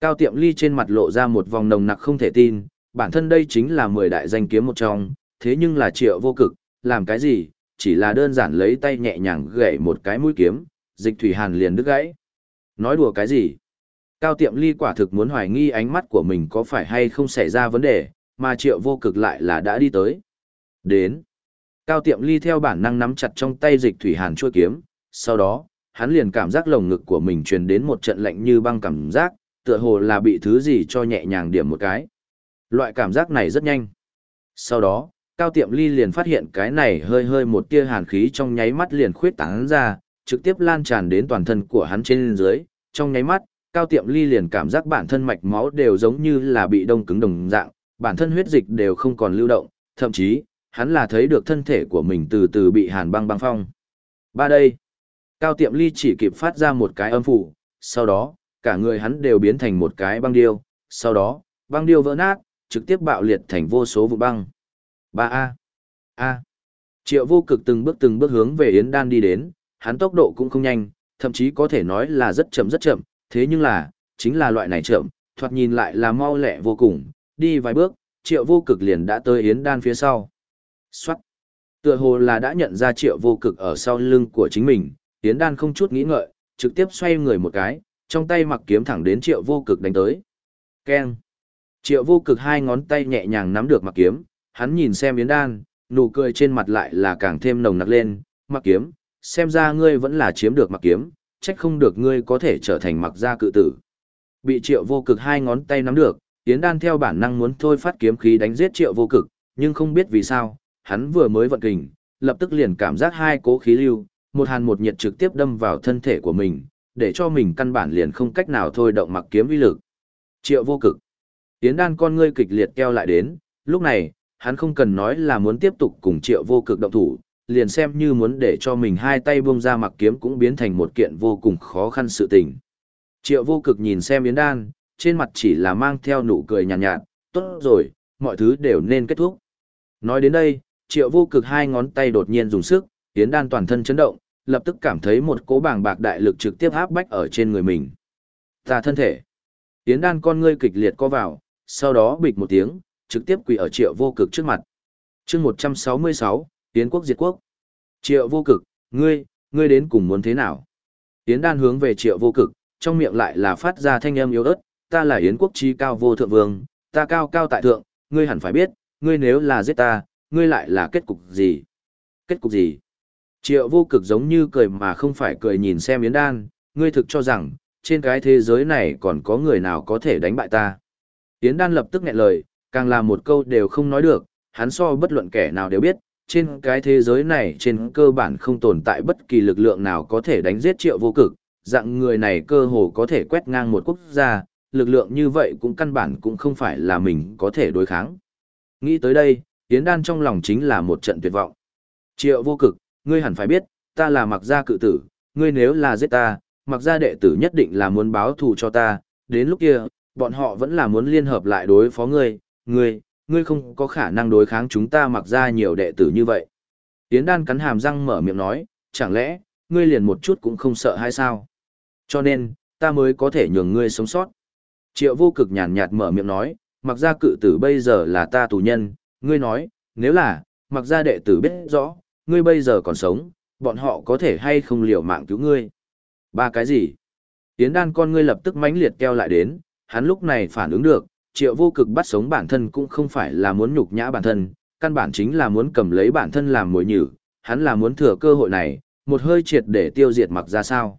Cao tiệm ly trên mặt lộ ra một vòng nồng nặc không thể tin, bản thân đây chính là mười đại danh kiếm một trong, thế nhưng là triệu vô cực, làm cái gì, chỉ là đơn giản lấy tay nhẹ nhàng gậy một cái mũi kiếm, dịch thủy hàn liền đứt gãy. Nói đùa cái gì? Cao tiệm ly quả thực muốn hoài nghi ánh mắt của mình có phải hay không xảy ra vấn đề, mà triệu vô cực lại là đã đi tới. Đến. Cao tiệm ly theo bản năng nắm chặt trong tay dịch thủy hàn chua kiếm, sau đó, hắn liền cảm giác lồng ngực của mình truyền đến một trận lạnh như băng cảm giác, tựa hồ là bị thứ gì cho nhẹ nhàng điểm một cái. Loại cảm giác này rất nhanh. Sau đó, Cao Tiệm Ly liền phát hiện cái này hơi hơi một tia hàn khí trong nháy mắt liền khuyết tán ra, trực tiếp lan tràn đến toàn thân của hắn trên dưới, trong nháy mắt, Cao Tiệm Ly liền cảm giác bản thân mạch máu đều giống như là bị đông cứng đồng dạng, bản thân huyết dịch đều không còn lưu động, thậm chí, hắn là thấy được thân thể của mình từ từ bị hàn băng băng phong. Ba đây, Cao Tiệm Ly chỉ kịp phát ra một cái âm phủ, sau đó, cả người hắn đều biến thành một cái băng điêu, sau đó, băng điêu vỡ nát, trực tiếp bạo liệt thành vô số vụ băng. Ba a a Triệu vô cực từng bước từng bước hướng về Yến Đan đi đến, hắn tốc độ cũng không nhanh, thậm chí có thể nói là rất chậm rất chậm, thế nhưng là, chính là loại này chậm, thoạt nhìn lại là mau lẹ vô cùng, đi vài bước, triệu vô cực liền đã tới Yến Đan phía sau. Xoát! Tựa hồ là đã nhận ra triệu vô cực ở sau lưng của chính mình, Yến Đan không chút nghĩ ngợi, trực tiếp xoay người một cái, trong tay mặc kiếm thẳng đến triệu vô cực đánh tới. Keng! Triệu vô cực hai ngón tay nhẹ nhàng nắm được mặc kiếm, hắn nhìn xem Yến Đan, nụ cười trên mặt lại là càng thêm nồng nặc lên, mặc kiếm, xem ra ngươi vẫn là chiếm được mặc kiếm, trách không được ngươi có thể trở thành mặc gia cự tử. Bị triệu vô cực hai ngón tay nắm được, Yến Đan theo bản năng muốn thôi phát kiếm khí đánh giết triệu vô cực, nhưng không biết vì sao, hắn vừa mới vận kình, lập tức liền cảm giác hai cố khí lưu, một hàn một nhiệt trực tiếp đâm vào thân thể của mình, để cho mình căn bản liền không cách nào thôi động mặc kiếm uy lực. Triệu vô cực. Yến Đan con ngươi kịch liệt keo lại đến, lúc này, hắn không cần nói là muốn tiếp tục cùng triệu vô cực động thủ, liền xem như muốn để cho mình hai tay buông ra mặc kiếm cũng biến thành một kiện vô cùng khó khăn sự tình. Triệu vô cực nhìn xem Yến Đan, trên mặt chỉ là mang theo nụ cười nhàn nhạt, nhạt, tốt rồi, mọi thứ đều nên kết thúc. Nói đến đây, triệu vô cực hai ngón tay đột nhiên dùng sức, Yến Đan toàn thân chấn động, lập tức cảm thấy một cỗ bảng bạc đại lực trực tiếp áp bách ở trên người mình. Ta thân thể. Yến Đan con ngươi kịch liệt co vào, sau đó bịch một tiếng, trực tiếp quỳ ở triệu vô cực trước mặt. chương 166, Yến quốc diệt quốc. Triệu vô cực, ngươi, ngươi đến cùng muốn thế nào? Yến Đan hướng về triệu vô cực, trong miệng lại là phát ra thanh âm yếu ớt, ta là Yến quốc chi cao vô thượng vương, ta cao cao tại thượng, ngươi hẳn phải biết, ngươi nếu là giết ta, ngươi lại là kết cục gì? Kết cục gì? Triệu vô cực giống như cười mà không phải cười nhìn xem Yến Đan, ngươi thực cho rằng, trên cái thế giới này còn có người nào có thể đánh bại ta. Yến Đan lập tức nghẹn lời, càng là một câu đều không nói được, hắn so bất luận kẻ nào đều biết, trên cái thế giới này trên cơ bản không tồn tại bất kỳ lực lượng nào có thể đánh giết triệu vô cực, dạng người này cơ hồ có thể quét ngang một quốc gia, lực lượng như vậy cũng căn bản cũng không phải là mình có thể đối kháng. Nghĩ tới đây, Yến Đan trong lòng chính là một trận tuyệt vọng. Triệu vô cực, ngươi hẳn phải biết, ta là mặc gia cự tử, ngươi nếu là giết ta, mặc gia đệ tử nhất định là muốn báo thù cho ta, đến lúc kia, bọn họ vẫn là muốn liên hợp lại đối phó ngươi, ngươi, ngươi không có khả năng đối kháng chúng ta mặc gia nhiều đệ tử như vậy. Yến Đan cắn hàm răng mở miệng nói, chẳng lẽ, ngươi liền một chút cũng không sợ hay sao? Cho nên, ta mới có thể nhường ngươi sống sót. Triệu vô cực nhàn nhạt mở miệng nói, mặc gia cự tử bây giờ là ta tù nhân, ngươi nói, nếu là, mặc gia đệ tử biết rõ, ngươi bây giờ còn sống, bọn họ có thể hay không liều mạng cứu ngươi. Ba cái gì? Tiến đan con ngươi lập tức mãnh liệt keo lại đến, hắn lúc này phản ứng được, triệu vô cực bắt sống bản thân cũng không phải là muốn nhục nhã bản thân, căn bản chính là muốn cầm lấy bản thân làm mồi nhử, hắn là muốn thừa cơ hội này, một hơi triệt để tiêu diệt mặc ra sao.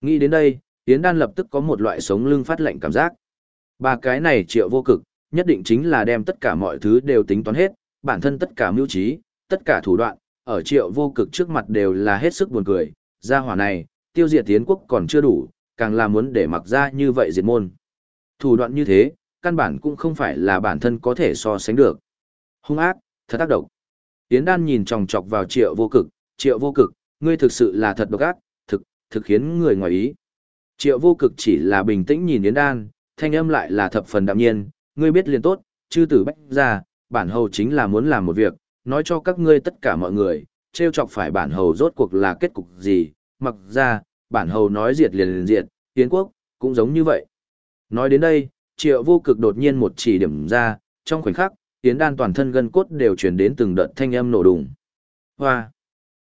Nghĩ đến đây, Tiến đan lập tức có một loại sống lưng phát lệnh cảm giác. Ba cái này triệu vô cực, nhất định chính là đem tất cả mọi thứ đều tính toán hết, bản thân tất cả mưu trí, tất cả thủ đoạn, ở triệu vô cực trước mặt đều là hết sức buồn cười, gia hỏa này, tiêu diệt tiến quốc còn chưa đủ, càng là muốn để mặc ra như vậy diệt môn. Thủ đoạn như thế, căn bản cũng không phải là bản thân có thể so sánh được. Hung ác, thật tác động. Tiến đan nhìn chòng chọc vào triệu vô cực, triệu vô cực, ngươi thực sự là thật độc ác, thực, thực khiến người ngoài ý. Triệu vô cực chỉ là bình tĩnh nhìn Yến đan, thanh âm lại là thập phần đạm nhiên, ngươi biết liền tốt, chư tử bách ra, bản hầu chính là muốn làm một việc, nói cho các ngươi tất cả mọi người, treo chọc phải bản hầu rốt cuộc là kết cục gì, mặc ra, bản hầu nói diệt liền liền diệt, tiến quốc, cũng giống như vậy. Nói đến đây, triệu vô cực đột nhiên một chỉ điểm ra, trong khoảnh khắc, tiến đan toàn thân gân cốt đều truyền đến từng đợt thanh âm nổ đùng. Hoa!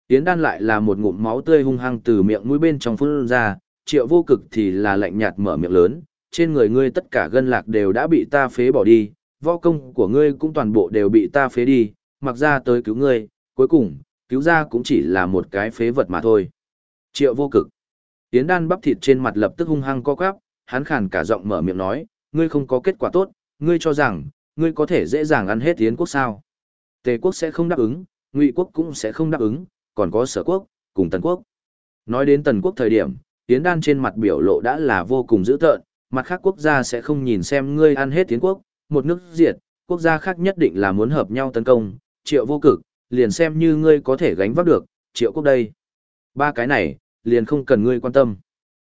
Tiến đan lại là một ngụm máu tươi hung hăng từ miệng mũi bên trong phun ra, triệu vô cực thì là lạnh nhạt mở miệng lớn, trên người ngươi tất cả gân lạc đều đã bị ta phế bỏ đi, võ công của ngươi cũng toàn bộ đều bị ta phế đi, mặc ra tới cứu ngươi, cuối cùng, cứu ra cũng chỉ là một cái phế vật mà thôi. Triệu vô cực. Tiến đan bắp thịt trên mặt lập tức hung hăng co quắp, hắn khàn cả giọng mở miệng nói, ngươi không có kết quả tốt, ngươi cho rằng, ngươi có thể dễ dàng ăn hết tiến quốc sao. Tề quốc sẽ không đáp ứng, ngụy quốc cũng sẽ không đáp ứng, còn có sở quốc, cùng tần quốc. Nói đến tần quốc thời điểm, tiến đan trên mặt biểu lộ đã là vô cùng dữ tợn, mặt khác quốc gia sẽ không nhìn xem ngươi ăn hết tiến quốc, một nước diệt, quốc gia khác nhất định là muốn hợp nhau tấn công, triệu vô cực, liền xem như ngươi có thể gánh vác được, triệu quốc đây. Ba cái này, liền không cần ngươi quan tâm.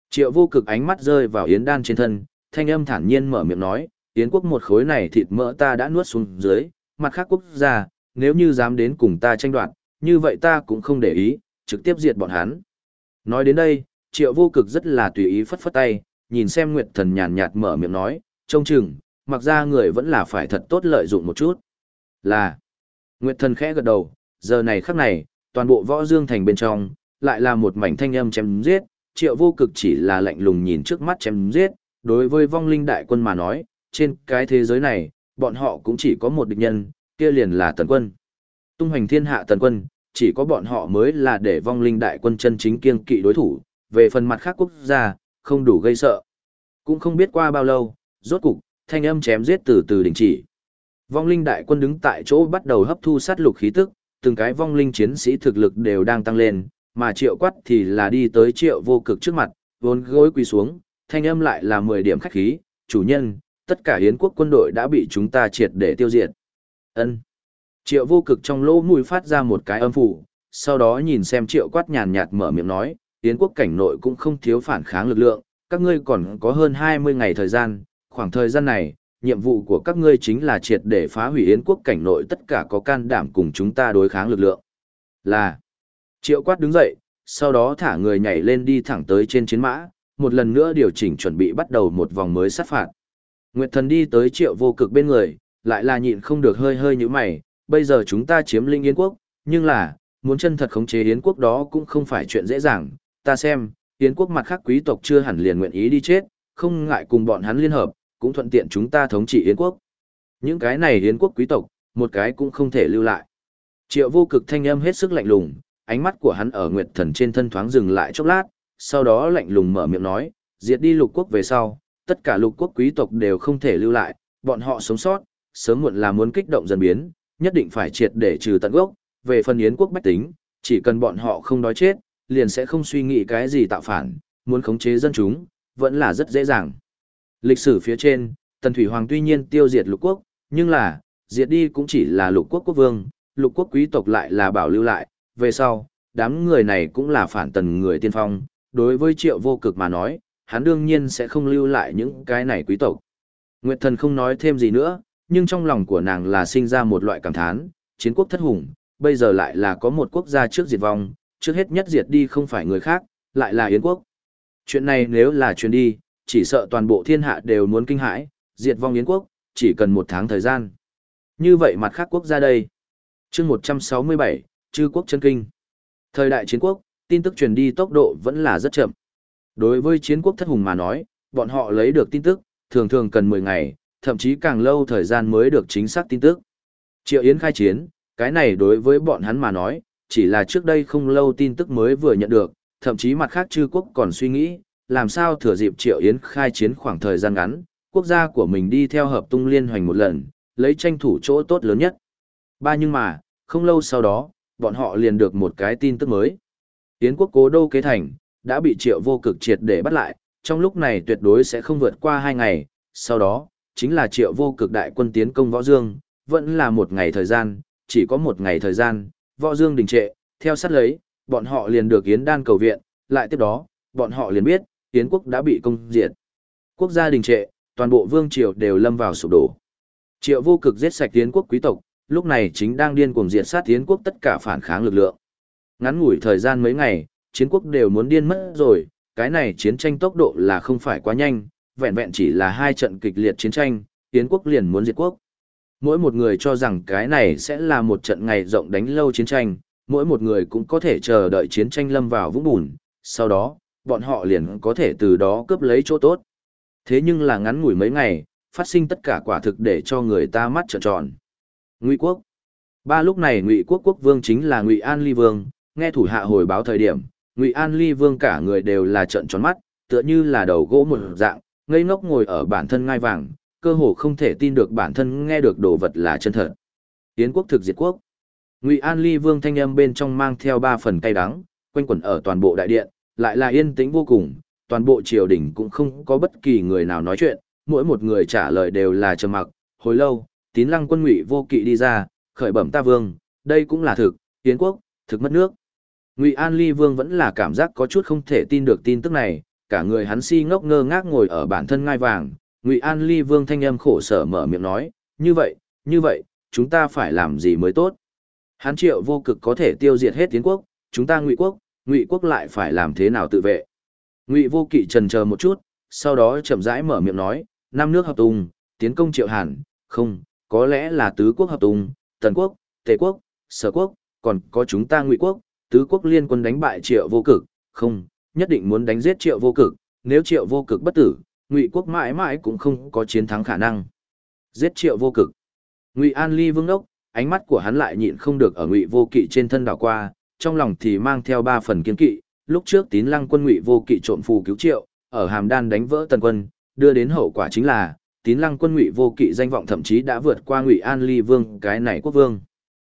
Triệu vô cực ánh mắt rơi vào Yến Đan trên thân, thanh âm thản nhiên mở miệng nói, Yến quốc một khối này thịt mỡ ta đã nuốt xuống dưới, mặt khác quốc gia, nếu như dám đến cùng ta tranh đoạt, như vậy ta cũng không để ý, trực tiếp diệt bọn hắn. Nói đến đây, triệu vô cực rất là tùy ý phất phất tay, nhìn xem Nguyệt thần nhàn nhạt mở miệng nói, trông chừng, mặc ra người vẫn là phải thật tốt lợi dụng một chút. Là, Nguyệt thần khẽ gật đầu, giờ này khắc này, toàn bộ võ dương thành bên trong, lại là một mảnh thanh âm chém giết, triệu vô cực chỉ là lạnh lùng nhìn trước mắt chém giết, đối với vong linh đại quân mà nói, trên cái thế giới này, bọn họ cũng chỉ có một địch nhân, kia liền là tần quân. Tung hoành thiên hạ tần quân, chỉ có bọn họ mới là để vong linh đại quân chân chính kiêng kỵ đối thủ, về phần mặt khác quốc gia, không đủ gây sợ. Cũng không biết qua bao lâu, rốt cục, thanh âm chém giết từ từ đình chỉ. Vong linh đại quân đứng tại chỗ bắt đầu hấp thu sát lục khí tức, từng cái vong linh chiến sĩ thực lực đều đang tăng lên, mà triệu quát thì là đi tới triệu vô cực trước mặt, vốn gối quỳ xuống, thanh âm lại là 10 điểm khách khí, chủ nhân, tất cả hiến quốc quân đội đã bị chúng ta triệt để tiêu diệt. ân Triệu vô cực trong lỗ mũi phát ra một cái âm phủ, sau đó nhìn xem triệu quát nhàn nhạt mở miệng nói, hiến quốc cảnh nội cũng không thiếu phản kháng lực lượng, các ngươi còn có hơn 20 ngày thời gian, khoảng thời gian này, nhiệm vụ của các ngươi chính là triệt để phá hủy Yến quốc cảnh nội tất cả có can đảm cùng chúng ta đối kháng lực lượng. Là, triệu quát đứng dậy, sau đó thả người nhảy lên đi thẳng tới trên chiến mã, một lần nữa điều chỉnh chuẩn bị bắt đầu một vòng mới sát phạt. Nguyệt thần đi tới triệu vô cực bên người, lại là nhịn không được hơi hơi như mày, bây giờ chúng ta chiếm linh Yến quốc, nhưng là, muốn chân thật khống chế Yến quốc đó cũng không phải chuyện dễ dàng, ta xem, Yến quốc mặt khác quý tộc chưa hẳn liền nguyện ý đi chết, không ngại cùng bọn hắn liên hợp, cũng thuận tiện chúng ta thống trị Yến quốc. Những cái này Yến quốc quý tộc, một cái cũng không thể lưu lại. Triệu vô cực thanh âm hết sức lạnh lùng, ánh mắt của hắn ở Nguyệt Thần trên thân thoáng dừng lại chốc lát, sau đó lạnh lùng mở miệng nói, diệt đi lục quốc về sau, tất cả lục quốc quý tộc đều không thể lưu lại, bọn họ sống sót, sớm muộn là muốn kích động dần biến, nhất định phải triệt để trừ tận gốc, về phần Yến quốc bách tính, chỉ cần bọn họ không đói chết, liền sẽ không suy nghĩ cái gì tạo phản, muốn khống chế dân chúng, vẫn là rất dễ dàng. Lịch sử phía trên, Tần Thủy Hoàng tuy nhiên tiêu diệt lục quốc, nhưng là, diệt đi cũng chỉ là lục quốc quốc vương, lục quốc quý tộc lại là bảo lưu lại, về sau, đám người này cũng là phản tần người tiên phong, đối với triệu vô cực mà nói, hắn đương nhiên sẽ không lưu lại những cái này quý tộc. Nguyệt thần không nói thêm gì nữa, nhưng trong lòng của nàng là sinh ra một loại cảm thán, chiến quốc thất hùng, bây giờ lại là có một quốc gia trước diệt vong, trước hết nhất diệt đi không phải người khác, lại là Yến quốc. Chuyện này nếu là truyền đi, chỉ sợ toàn bộ thiên hạ đều muốn kinh hãi, diệt vong Yến quốc, chỉ cần một tháng thời gian. Như vậy mặt khác quốc gia đây. chương 167, chư quốc chân kinh. Thời đại chiến quốc, tin tức truyền đi tốc độ vẫn là rất chậm. Đối với chiến quốc thất hùng mà nói, bọn họ lấy được tin tức, thường thường cần 10 ngày, thậm chí càng lâu thời gian mới được chính xác tin tức. Triệu Yến khai chiến, cái này đối với bọn hắn mà nói, chỉ là trước đây không lâu tin tức mới vừa nhận được, thậm chí mặt khác chư quốc còn suy nghĩ, làm sao thừa dịp Triệu Yến khai chiến khoảng thời gian ngắn, quốc gia của mình đi theo hợp tung liên hoành một lần, lấy tranh thủ chỗ tốt lớn nhất. Ba nhưng mà, không lâu sau đó, bọn họ liền được một cái tin tức mới. Yến quốc cố đô kế thành, đã bị Triệu vô cực triệt để bắt lại, trong lúc này tuyệt đối sẽ không vượt qua hai ngày, sau đó, chính là Triệu vô cực đại quân tiến công Võ Dương, vẫn là một ngày thời gian, chỉ có một ngày thời gian, Võ Dương đình trệ, theo sát lấy, bọn họ liền được Yến đan cầu viện, lại tiếp đó, bọn họ liền biết, Yến quốc đã bị công diệt. Quốc gia đình trệ, toàn bộ vương triều đều lâm vào sụp đổ. Triệu vô cực giết sạch Yến quốc quý tộc, lúc này chính đang điên cuồng diệt sát Yến quốc tất cả phản kháng lực lượng. Ngắn ngủi thời gian mấy ngày, chiến quốc đều muốn điên mất rồi, cái này chiến tranh tốc độ là không phải quá nhanh, vẹn vẹn chỉ là hai trận kịch liệt chiến tranh, Yến quốc liền muốn diệt quốc. Mỗi một người cho rằng cái này sẽ là một trận ngày rộng đánh lâu chiến tranh, mỗi một người cũng có thể chờ đợi chiến tranh lâm vào vũng bùn, sau đó, bọn họ liền có thể từ đó cướp lấy chỗ tốt. Thế nhưng là ngắn ngủi mấy ngày, phát sinh tất cả quả thực để cho người ta mắt trợn tròn. Ngụy quốc. Ba lúc này Ngụy quốc quốc vương chính là Ngụy An Ly vương, nghe thủ hạ hồi báo thời điểm, Ngụy An Ly vương cả người đều là trợn tròn mắt, tựa như là đầu gỗ một dạng, ngây ngốc ngồi ở bản thân ngai vàng, cơ hồ không thể tin được bản thân nghe được đồ vật là chân thật. Yến quốc thực diệt quốc. Ngụy An Ly vương thanh âm bên trong mang theo ba phần cay đắng, quanh quẩn ở toàn bộ đại điện, lại là yên tĩnh vô cùng, toàn bộ triều đình cũng không có bất kỳ người nào nói chuyện, mỗi một người trả lời đều là trầm mặc. Hồi lâu, tín lăng quân ngụy vô kỵ đi ra, khởi bẩm ta vương, đây cũng là thực, tiến quốc, thực mất nước. Ngụy An Ly Vương vẫn là cảm giác có chút không thể tin được tin tức này, cả người hắn si ngốc ngơ ngác ngồi ở bản thân ngai vàng. Ngụy An Ly Vương thanh âm khổ sở mở miệng nói, như vậy, như vậy, chúng ta phải làm gì mới tốt? Hắn triệu vô cực có thể tiêu diệt hết tiến quốc, chúng ta ngụy quốc, ngụy quốc lại phải làm thế nào tự vệ ngụy vô kỵ trần chờ một chút sau đó chậm rãi mở miệng nói năm nước hợp tung tiến công triệu hàn, không, có lẽ là tứ quốc hợp tung, tần quốc, tề quốc, sở quốc, còn có chúng ta ngụy quốc, tứ quốc liên quân đánh bại triệu vô cực, không, nhất định muốn đánh giết triệu vô cực, nếu triệu vô cực bất tử, ngụy quốc mãi mãi cũng không có chiến thắng khả năng. Giết triệu vô cực. Ngụy An Ly vương đốc, ánh mắt của hắn lại nhịn không được ở ngụy vô kỵ trên thân đảo qua, trong lòng thì mang theo ba phần kiên kỵ, lúc trước tín lăng quân ngụy vô kỵ trộm phù cứu triệu, ở hàm đan đánh vỡ tần quân, đưa đến hậu quả chính là tín lăng quân ngụy vô kỵ danh vọng thậm chí đã vượt qua ngụy an ly vương cái này quốc vương.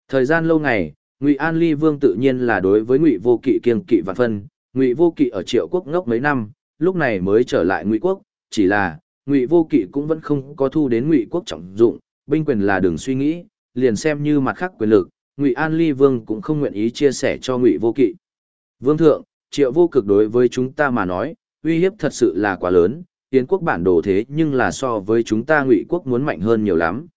Thời gian lâu ngày ngụy an ly vương tự nhiên là đối với ngụy vô kỵ kiên kỵ và phân. Ngụy vô kỵ ở triệu quốc ngốc mấy năm lúc này mới trở lại ngụy quốc chỉ là ngụy vô kỵ cũng vẫn không có thu đến ngụy quốc trọng dụng binh quyền là đừng suy nghĩ liền xem như mặt khác quyền lực ngụy an ly vương cũng không nguyện ý chia sẻ cho ngụy vô kỵ vương thượng triệu vô cực đối với chúng ta mà nói uy hiếp thật sự là quá lớn tiến quốc bản đồ thế nhưng là so với chúng ta Ngụy quốc muốn mạnh hơn nhiều lắm.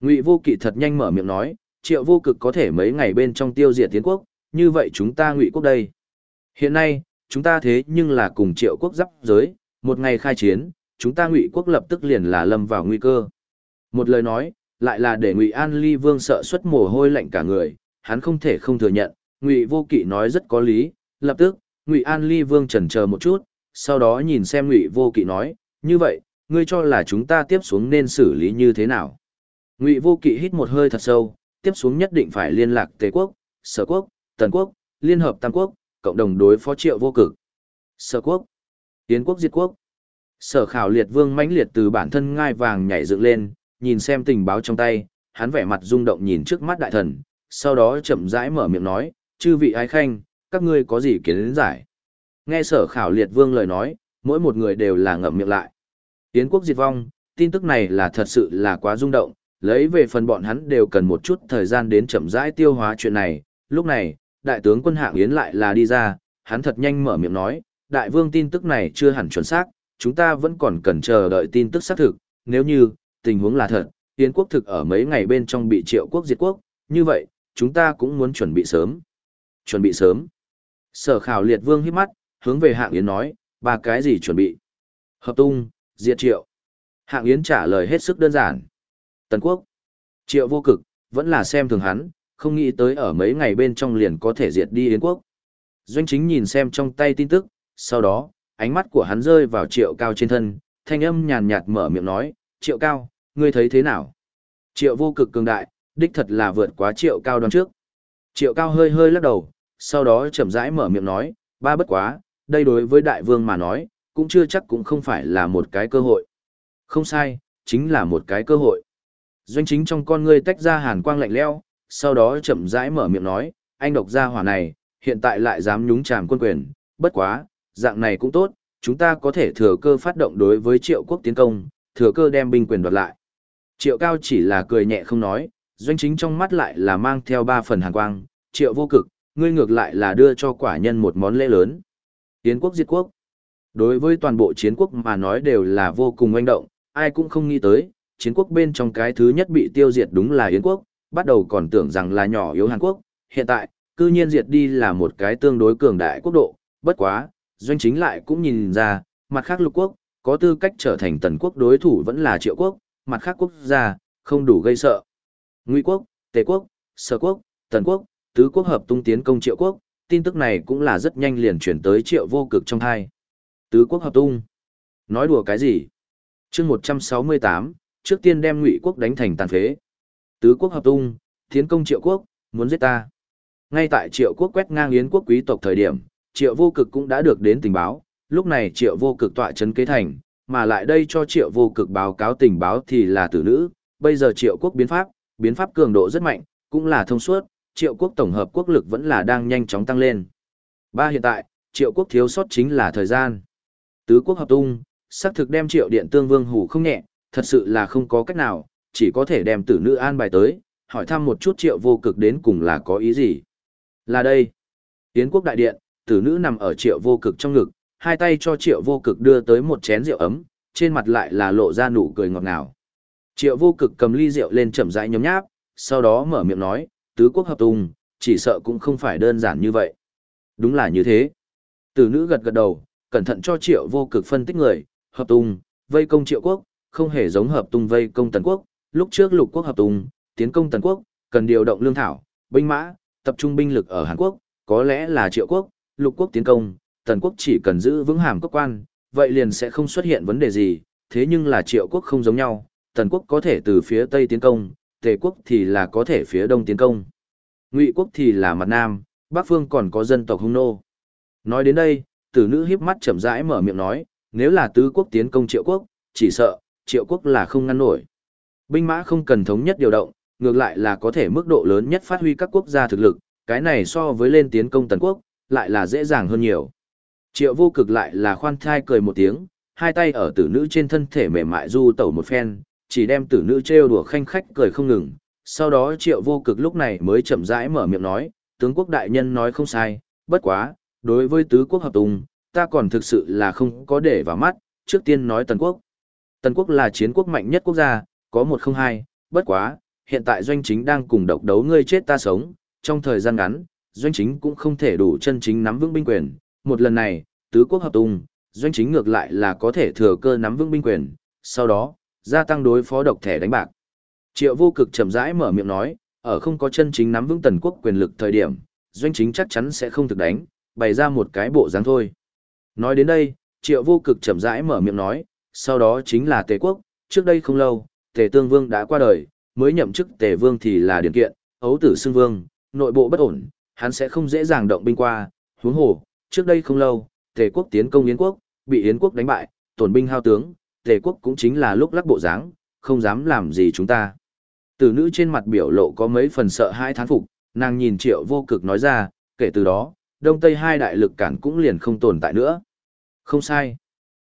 Ngụy Vô Kỵ thật nhanh mở miệng nói, Triệu Vô Cực có thể mấy ngày bên trong tiêu diệt tiến quốc, như vậy chúng ta Ngụy quốc đây. Hiện nay, chúng ta thế nhưng là cùng Triệu quốc giáp giới, một ngày khai chiến, chúng ta Ngụy quốc lập tức liền là lâm vào nguy cơ. Một lời nói, lại là để Ngụy An Ly Vương sợ xuất mồ hôi lạnh cả người, hắn không thể không thừa nhận, Ngụy Vô Kỵ nói rất có lý, lập tức, Ngụy An Ly Vương chần chờ một chút, sau đó nhìn xem ngụy vô kỵ nói như vậy ngươi cho là chúng ta tiếp xuống nên xử lý như thế nào? Ngụy vô kỵ hít một hơi thật sâu tiếp xuống nhất định phải liên lạc tề quốc sở quốc tần quốc liên hợp tam quốc cộng đồng đối phó triệu vô cực. Sở quốc tiến quốc diệt quốc. Sở khảo liệt vương mãnh liệt từ bản thân ngai vàng nhảy dựng lên nhìn xem tình báo trong tay hắn vẻ mặt rung động nhìn trước mắt đại thần sau đó chậm rãi mở miệng nói chư vị ái khanh các ngươi có gì kiến giải Nghe sở khảo liệt vương lời nói, mỗi một người đều là ngậm miệng lại. Tiến quốc diệt vong, tin tức này là thật sự là quá rung động, lấy về phần bọn hắn đều cần một chút thời gian đến chậm rãi tiêu hóa chuyện này. Lúc này, đại tướng quân hạng yến lại là đi ra, hắn thật nhanh mở miệng nói, đại vương tin tức này chưa hẳn chuẩn xác, chúng ta vẫn còn cần chờ đợi tin tức xác thực, nếu như, tình huống là thật, Yến quốc thực ở mấy ngày bên trong bị triệu quốc diệt quốc, như vậy, chúng ta cũng muốn chuẩn bị sớm. Chuẩn bị sớm. Sở khảo liệt vương hít mắt, hướng về hạng yến nói, ba cái gì chuẩn bị? Hợp tung, diệt triệu. Hạng yến trả lời hết sức đơn giản. Tần quốc, triệu vô cực, vẫn là xem thường hắn, không nghĩ tới ở mấy ngày bên trong liền có thể diệt đi yến quốc. Doanh chính nhìn xem trong tay tin tức, sau đó, ánh mắt của hắn rơi vào triệu cao trên thân, thanh âm nhàn nhạt mở miệng nói, triệu cao, ngươi thấy thế nào? Triệu vô cực cường đại, đích thật là vượt quá triệu cao đoán trước. Triệu cao hơi hơi lắc đầu, sau đó chậm rãi mở miệng nói, ba bất quá, đây đối với đại vương mà nói, cũng chưa chắc cũng không phải là một cái cơ hội. Không sai, chính là một cái cơ hội. Doanh chính trong con ngươi tách ra hàn quang lạnh leo, sau đó chậm rãi mở miệng nói, anh độc gia hỏa này, hiện tại lại dám nhúng chàm quân quyền, bất quá, dạng này cũng tốt, chúng ta có thể thừa cơ phát động đối với triệu quốc tiến công, thừa cơ đem binh quyền đoạt lại. Triệu cao chỉ là cười nhẹ không nói, doanh chính trong mắt lại là mang theo ba phần hàn quang, triệu vô cực, ngươi ngược lại là đưa cho quả nhân một món lễ lớn. Tiến quốc diệt quốc. Đối với toàn bộ chiến quốc mà nói đều là vô cùng oanh động, ai cũng không nghĩ tới, chiến quốc bên trong cái thứ nhất bị tiêu diệt đúng là Yến quốc, bắt đầu còn tưởng rằng là nhỏ yếu Hàn Quốc, hiện tại, cư nhiên diệt đi là một cái tương đối cường đại quốc độ, bất quá, doanh chính lại cũng nhìn ra, mặt khác lục quốc, có tư cách trở thành tần quốc đối thủ vẫn là triệu quốc, mặt khác quốc gia, không đủ gây sợ. Ngụy quốc, Tề quốc, Sở quốc, Tần quốc, Tứ quốc hợp tung tiến công triệu quốc, tin tức này cũng là rất nhanh liền chuyển tới triệu vô cực trong hai. Tứ quốc hợp tung. Nói đùa cái gì? chương 168, trước tiên đem ngụy quốc đánh thành tàn phế. Tứ quốc hợp tung, tiến công triệu quốc, muốn giết ta. Ngay tại triệu quốc quét ngang yến quốc quý tộc thời điểm, triệu vô cực cũng đã được đến tình báo, lúc này triệu vô cực tọa chấn kế thành, mà lại đây cho triệu vô cực báo cáo tình báo thì là tử nữ, bây giờ triệu quốc biến pháp, biến pháp cường độ rất mạnh, cũng là thông suốt, triệu quốc tổng hợp quốc lực vẫn là đang nhanh chóng tăng lên. Ba hiện tại, triệu quốc thiếu sót chính là thời gian. Tứ quốc hợp tung, xác thực đem triệu điện tương vương hủ không nhẹ, thật sự là không có cách nào, chỉ có thể đem tử nữ an bài tới, hỏi thăm một chút triệu vô cực đến cùng là có ý gì. Là đây. Yến quốc đại điện, tử nữ nằm ở triệu vô cực trong ngực, hai tay cho triệu vô cực đưa tới một chén rượu ấm, trên mặt lại là lộ ra nụ cười ngọt ngào. Triệu vô cực cầm ly rượu lên chậm rãi nhấm nháp, sau đó mở miệng nói, tứ quốc hợp tung, chỉ sợ cũng không phải đơn giản như vậy. Đúng là như thế. Tử nữ gật gật đầu, cẩn thận cho triệu vô cực phân tích người, hợp tung, vây công triệu quốc, không hề giống hợp tung vây công tần quốc, lúc trước lục quốc hợp tung, tiến công tần quốc, cần điều động lương thảo, binh mã, tập trung binh lực ở Hàn Quốc, có lẽ là triệu quốc, lục quốc tiến công, tần quốc chỉ cần giữ vững hàm quốc quan, vậy liền sẽ không xuất hiện vấn đề gì, thế nhưng là triệu quốc không giống nhau, tần quốc có thể từ phía tây tiến công, tề quốc thì là có thể phía đông tiến công. Ngụy quốc thì là mặt nam, bắc phương còn có dân tộc hung nô. Nói đến đây, tử nữ híp mắt chậm rãi mở miệng nói, nếu là tứ quốc tiến công triệu quốc, chỉ sợ, triệu quốc là không ngăn nổi. Binh mã không cần thống nhất điều động, ngược lại là có thể mức độ lớn nhất phát huy các quốc gia thực lực, cái này so với lên tiến công tần quốc, lại là dễ dàng hơn nhiều. Triệu vô cực lại là khoan thai cười một tiếng, hai tay ở tử nữ trên thân thể mềm mại du tẩu một phen, chỉ đem tử nữ trêu đùa khanh khách cười không ngừng. Sau đó triệu vô cực lúc này mới chậm rãi mở miệng nói, tướng quốc đại nhân nói không sai, bất quá, đối với tứ quốc hợp tùng, ta còn thực sự là không có để vào mắt, trước tiên nói tần quốc. Tần quốc là chiến quốc mạnh nhất quốc gia, có một không hai, bất quá, hiện tại doanh chính đang cùng độc đấu ngươi chết ta sống, trong thời gian ngắn, doanh chính cũng không thể đủ chân chính nắm vững binh quyền, một lần này, tứ quốc hợp tung, doanh chính ngược lại là có thể thừa cơ nắm vững binh quyền, sau đó, gia tăng đối phó độc thẻ đánh bạc. Triệu vô cực chậm rãi mở miệng nói, ở không có chân chính nắm vững tần quốc quyền lực thời điểm, doanh chính chắc chắn sẽ không thực đánh, bày ra một cái bộ dáng thôi. Nói đến đây, triệu vô cực chậm rãi mở miệng nói, sau đó chính là tề quốc, trước đây không lâu, tề tương vương đã qua đời, mới nhậm chức tề vương thì là điển kiện, ấu tử xưng vương, nội bộ bất ổn, hắn sẽ không dễ dàng động binh qua, huống hồ, trước đây không lâu, tề quốc tiến công yến quốc, bị yến quốc đánh bại, tổn binh hao tướng, tề quốc cũng chính là lúc lắc bộ dáng, không dám làm gì chúng ta. Tử nữ trên mặt biểu lộ có mấy phần sợ hai thán phục, nàng nhìn triệu vô cực nói ra, kể từ đó, đông tây hai đại lực cản cũng liền không tồn tại nữa. Không sai.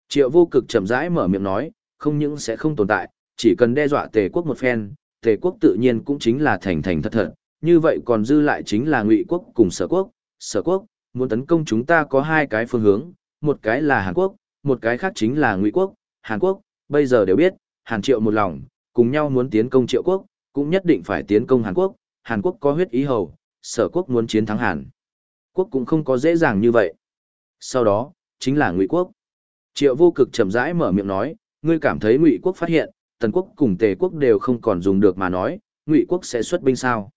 Triệu vô cực chậm rãi mở miệng nói, không những sẽ không tồn tại, chỉ cần đe dọa tề quốc một phen, tề quốc tự nhiên cũng chính là thành thành thật thật, như vậy còn dư lại chính là ngụy quốc cùng sở quốc, sở quốc, muốn tấn công chúng ta có hai cái phương hướng, một cái là Hàn Quốc, một cái khác chính là ngụy quốc, Hàn Quốc, bây giờ đều biết, Hàn Triệu một lòng, cùng nhau muốn tiến công Triệu quốc, cũng nhất định phải tiến công Hàn Quốc, Hàn Quốc có huyết ý hầu, sở quốc muốn chiến thắng Hàn. Quốc cũng không có dễ dàng như vậy. Sau đó, chính là ngụy quốc. Triệu vô cực chậm rãi mở miệng nói, ngươi cảm thấy ngụy quốc phát hiện, tần quốc cùng tề quốc đều không còn dùng được mà nói, ngụy quốc sẽ xuất binh sao.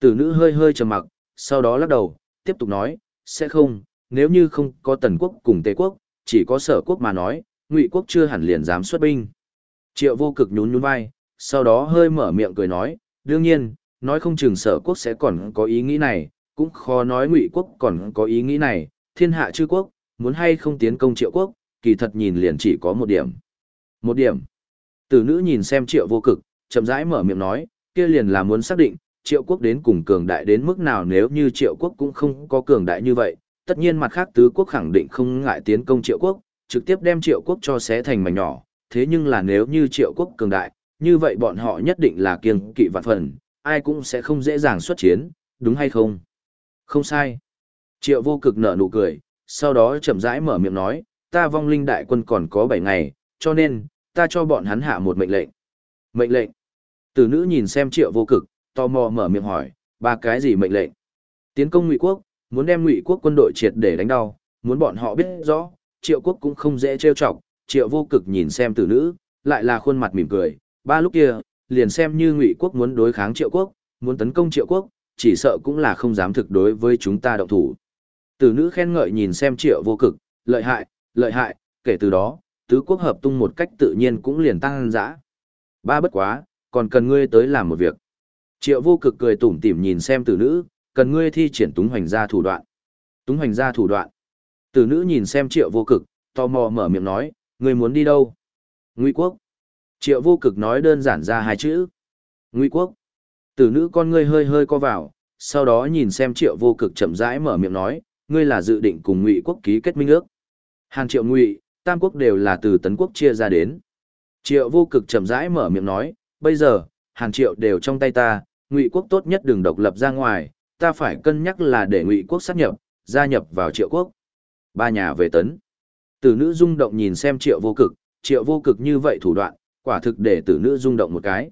Tử nữ hơi hơi trầm mặc, sau đó lắc đầu, tiếp tục nói, sẽ không, nếu như không có tần quốc cùng tề quốc, chỉ có sở quốc mà nói, ngụy quốc chưa hẳn liền dám xuất binh. Triệu vô cực nhún nhún vai, sau đó hơi mở miệng cười nói, đương nhiên, nói không chừng sở quốc sẽ còn có ý nghĩ này, cũng khó nói ngụy quốc còn có ý nghĩ này, thiên hạ chư quốc, muốn hay không tiến công triệu quốc, kỳ thật nhìn liền chỉ có một điểm. Một điểm. Tử nữ nhìn xem triệu vô cực, chậm rãi mở miệng nói, kia liền là muốn xác định, triệu quốc đến cùng cường đại đến mức nào nếu như triệu quốc cũng không có cường đại như vậy, tất nhiên mặt khác tứ quốc khẳng định không ngại tiến công triệu quốc, trực tiếp đem triệu quốc cho xé thành mảnh nhỏ, thế nhưng là nếu như triệu quốc cường đại, như vậy bọn họ nhất định là kiêng kỵ vạn phần, ai cũng sẽ không dễ dàng xuất chiến, đúng hay không? Không sai. Triệu vô cực nở nụ cười, sau đó chậm rãi mở miệng nói, ta vong linh đại quân còn có 7 ngày, cho nên, ta cho bọn hắn hạ một mệnh lệnh. Mệnh lệnh. Tử nữ nhìn xem triệu vô cực, tò mò mở miệng hỏi, ba cái gì mệnh lệnh? Tiến công ngụy quốc, muốn đem ngụy quốc quân đội triệt để đánh đau, muốn bọn họ biết rõ, triệu quốc cũng không dễ trêu chọc, triệu vô cực nhìn xem tử nữ, lại là khuôn mặt mỉm cười, ba lúc kia, liền xem như ngụy quốc muốn đối kháng triệu quốc, muốn tấn công triệu quốc, chỉ sợ cũng là không dám thực đối với chúng ta động thủ. Tử nữ khen ngợi nhìn xem triệu vô cực, lợi hại, lợi hại, kể từ đó, tứ quốc hợp tung một cách tự nhiên cũng liền tăng dã. Ba bất quá, còn cần ngươi tới làm một việc. Triệu vô cực cười tủm tỉm nhìn xem tử nữ, cần ngươi thi triển túng hoành ra thủ đoạn. Túng hoành ra thủ đoạn. Tử nữ nhìn xem triệu vô cực, tò mò mở miệng nói, ngươi muốn đi đâu? Ngụy quốc. Triệu vô cực nói đơn giản ra hai chữ. Ngụy quốc. Tử nữ con ngươi hơi hơi co vào, sau đó nhìn xem triệu vô cực chậm rãi mở miệng nói, ngươi là dự định cùng Ngụy quốc ký kết minh ước. Hàn triệu Ngụy, Tam quốc đều là từ Tấn quốc chia ra đến. Triệu vô cực chậm rãi mở miệng nói, bây giờ, Hàn triệu đều trong tay ta, Ngụy quốc tốt nhất đừng độc lập ra ngoài, ta phải cân nhắc là để Ngụy quốc sát nhập, gia nhập vào Triệu quốc. Ba nhà về Tấn. Tử nữ rung động nhìn xem Triệu vô cực, Triệu vô cực như vậy thủ đoạn, quả thực để tử nữ rung động một cái.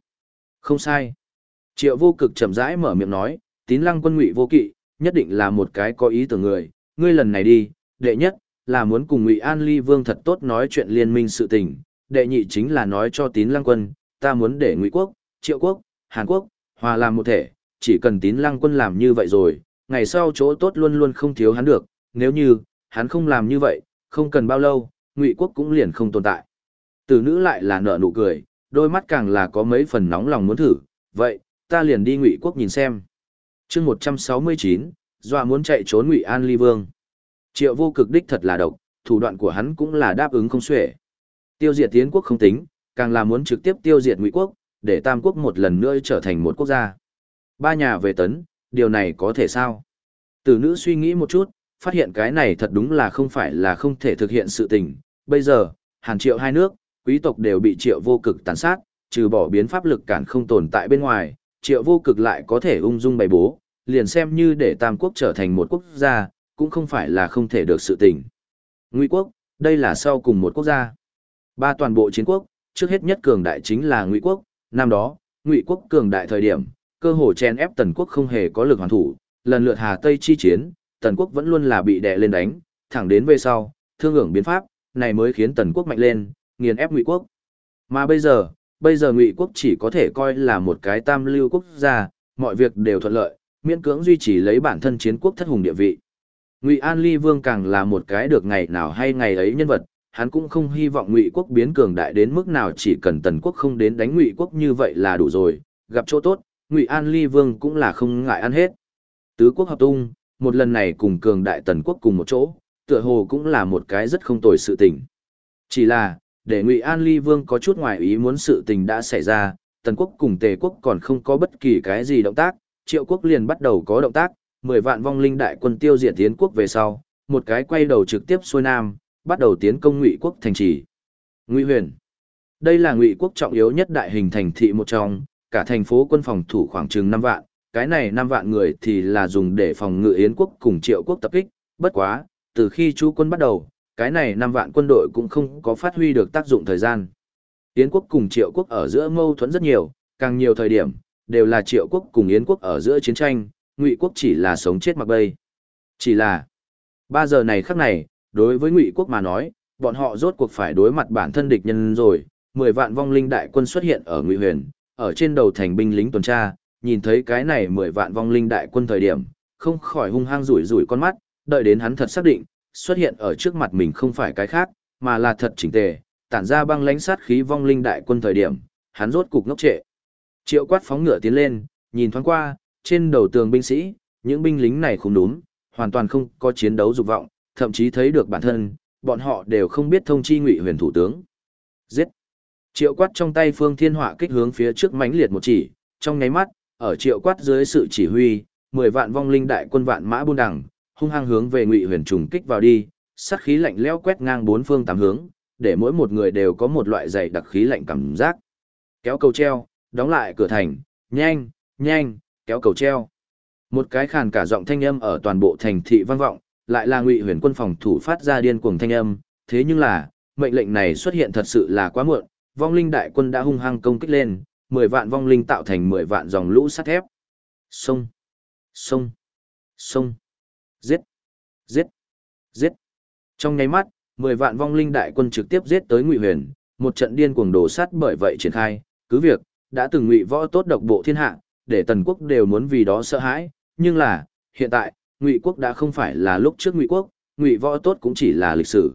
Không sai. Triệu vô cực chậm rãi mở miệng nói, tín lăng quân ngụy vô kỵ, nhất định là một cái có ý tưởng người, ngươi lần này đi, đệ nhất, là muốn cùng ngụy An Ly Vương thật tốt nói chuyện liên minh sự tình, đệ nhị chính là nói cho tín lăng quân, ta muốn để ngụy quốc, triệu quốc, hàn quốc, hòa làm một thể, chỉ cần tín lăng quân làm như vậy rồi, ngày sau chỗ tốt luôn luôn không thiếu hắn được, nếu như, hắn không làm như vậy, không cần bao lâu, ngụy quốc cũng liền không tồn tại. Tử nữ lại là nở nụ cười, đôi mắt càng là có mấy phần nóng lòng muốn thử, vậy, ta liền đi ngụy quốc nhìn xem. chương 169, dọa muốn chạy trốn ngụy An Ly Vương. Triệu vô cực đích thật là độc, thủ đoạn của hắn cũng là đáp ứng không xuể. Tiêu diệt tiến quốc không tính, càng là muốn trực tiếp tiêu diệt ngụy quốc, để tam quốc một lần nữa trở thành một quốc gia. Ba nhà về tấn, điều này có thể sao? Tử nữ suy nghĩ một chút, phát hiện cái này thật đúng là không phải là không thể thực hiện sự tình. Bây giờ, hàng triệu hai nước, quý tộc đều bị triệu vô cực tàn sát, trừ bỏ biến pháp lực cản không tồn tại bên ngoài, triệu vô cực lại có thể ung dung bày bố, liền xem như để tam quốc trở thành một quốc gia, cũng không phải là không thể được sự tình. Ngụy quốc, đây là sau cùng một quốc gia. Ba toàn bộ chiến quốc, trước hết nhất cường đại chính là Ngụy quốc, năm đó, Ngụy quốc cường đại thời điểm, cơ hồ chen ép Tần quốc không hề có lực hoàn thủ, lần lượt Hà Tây chi chiến, Tần quốc vẫn luôn là bị đè lên đánh, thẳng đến về sau, thương hưởng biến pháp, này mới khiến Tần quốc mạnh lên, nghiền ép Ngụy quốc. Mà bây giờ, bây giờ Ngụy quốc chỉ có thể coi là một cái tam lưu quốc gia, mọi việc đều thuận lợi, miễn cưỡng duy trì lấy bản thân chiến quốc thất hùng địa vị. Ngụy An Ly Vương càng là một cái được ngày nào hay ngày ấy nhân vật, hắn cũng không hy vọng Ngụy quốc biến cường đại đến mức nào chỉ cần Tần quốc không đến đánh Ngụy quốc như vậy là đủ rồi, gặp chỗ tốt, Ngụy An Ly Vương cũng là không ngại ăn hết. Tứ quốc hợp tung, một lần này cùng cường đại Tần quốc cùng một chỗ, tựa hồ cũng là một cái rất không tồi sự tình. Chỉ là, để Ngụy An Ly Vương có chút ngoài ý muốn sự tình đã xảy ra, Tần quốc cùng Tề quốc còn không có bất kỳ cái gì động tác, Triệu quốc liền bắt đầu có động tác, 10 vạn vong linh đại quân tiêu diệt tiến quốc về sau, một cái quay đầu trực tiếp xuôi nam, bắt đầu tiến công Ngụy quốc thành trì. Ngụy Huyền. Đây là Ngụy quốc trọng yếu nhất đại hình thành thị một trong, cả thành phố quân phòng thủ khoảng chừng năm vạn, cái này năm vạn người thì là dùng để phòng ngự Yến quốc cùng Triệu quốc tập kích, bất quá, từ khi chú quân bắt đầu, cái này năm vạn quân đội cũng không có phát huy được tác dụng thời gian. Yến quốc cùng Triệu quốc ở giữa mâu thuẫn rất nhiều, càng nhiều thời điểm, đều là Triệu quốc cùng Yến quốc ở giữa chiến tranh, Ngụy quốc chỉ là sống chết mặc bay. Chỉ là, ba giờ này khắc này, đối với Ngụy quốc mà nói, bọn họ rốt cuộc phải đối mặt bản thân địch nhân rồi, 10 vạn vong linh đại quân xuất hiện ở Ngụy Huyền, ở trên đầu thành binh lính tuần tra, nhìn thấy cái này 10 vạn vong linh đại quân thời điểm, không khỏi hung hăng rủi rủi con mắt, đợi đến hắn thật xác định, xuất hiện ở trước mặt mình không phải cái khác, mà là thật chỉnh tề, tản ra băng lãnh sát khí vong linh đại quân thời điểm, hắn rốt cục ngốc trệ. Triệu quát phóng ngựa tiến lên, nhìn thoáng qua, trên đầu tường binh sĩ, những binh lính này không đúng, hoàn toàn không có chiến đấu dục vọng, thậm chí thấy được bản thân, bọn họ đều không biết thông chi ngụy huyền thủ tướng. Giết! Triệu quát trong tay phương thiên hỏa kích hướng phía trước mãnh liệt một chỉ, trong nháy mắt, ở triệu quát dưới sự chỉ huy, 10 vạn vong linh đại quân vạn mã buôn đằng, hung hăng hướng về ngụy huyền trùng kích vào đi, sát khí lạnh lẽo quét ngang bốn phương tám hướng, để mỗi một người đều có một loại dày đặc khí lạnh cảm giác. Kéo cầu treo, đóng lại cửa thành, nhanh, nhanh, kéo cầu treo. Một cái khàn cả giọng thanh âm ở toàn bộ thành thị vang vọng, lại là Ngụy Huyền quân phòng thủ phát ra điên cuồng thanh âm, thế nhưng là, mệnh lệnh này xuất hiện thật sự là quá muộn, vong linh đại quân đã hung hăng công kích lên, 10 vạn vong linh tạo thành 10 vạn dòng lũ sắt thép. Xông, xông, xông. Giết, giết, giết. Trong nháy mắt, 10 vạn vong linh đại quân trực tiếp giết tới Ngụy Huyền, một trận điên cuồng đổ sát bởi vậy triển khai, cứ việc đã từng ngụy võ tốt độc bộ thiên hạ, để tần quốc đều muốn vì đó sợ hãi, nhưng là, hiện tại, ngụy quốc đã không phải là lúc trước ngụy quốc, ngụy võ tốt cũng chỉ là lịch sử.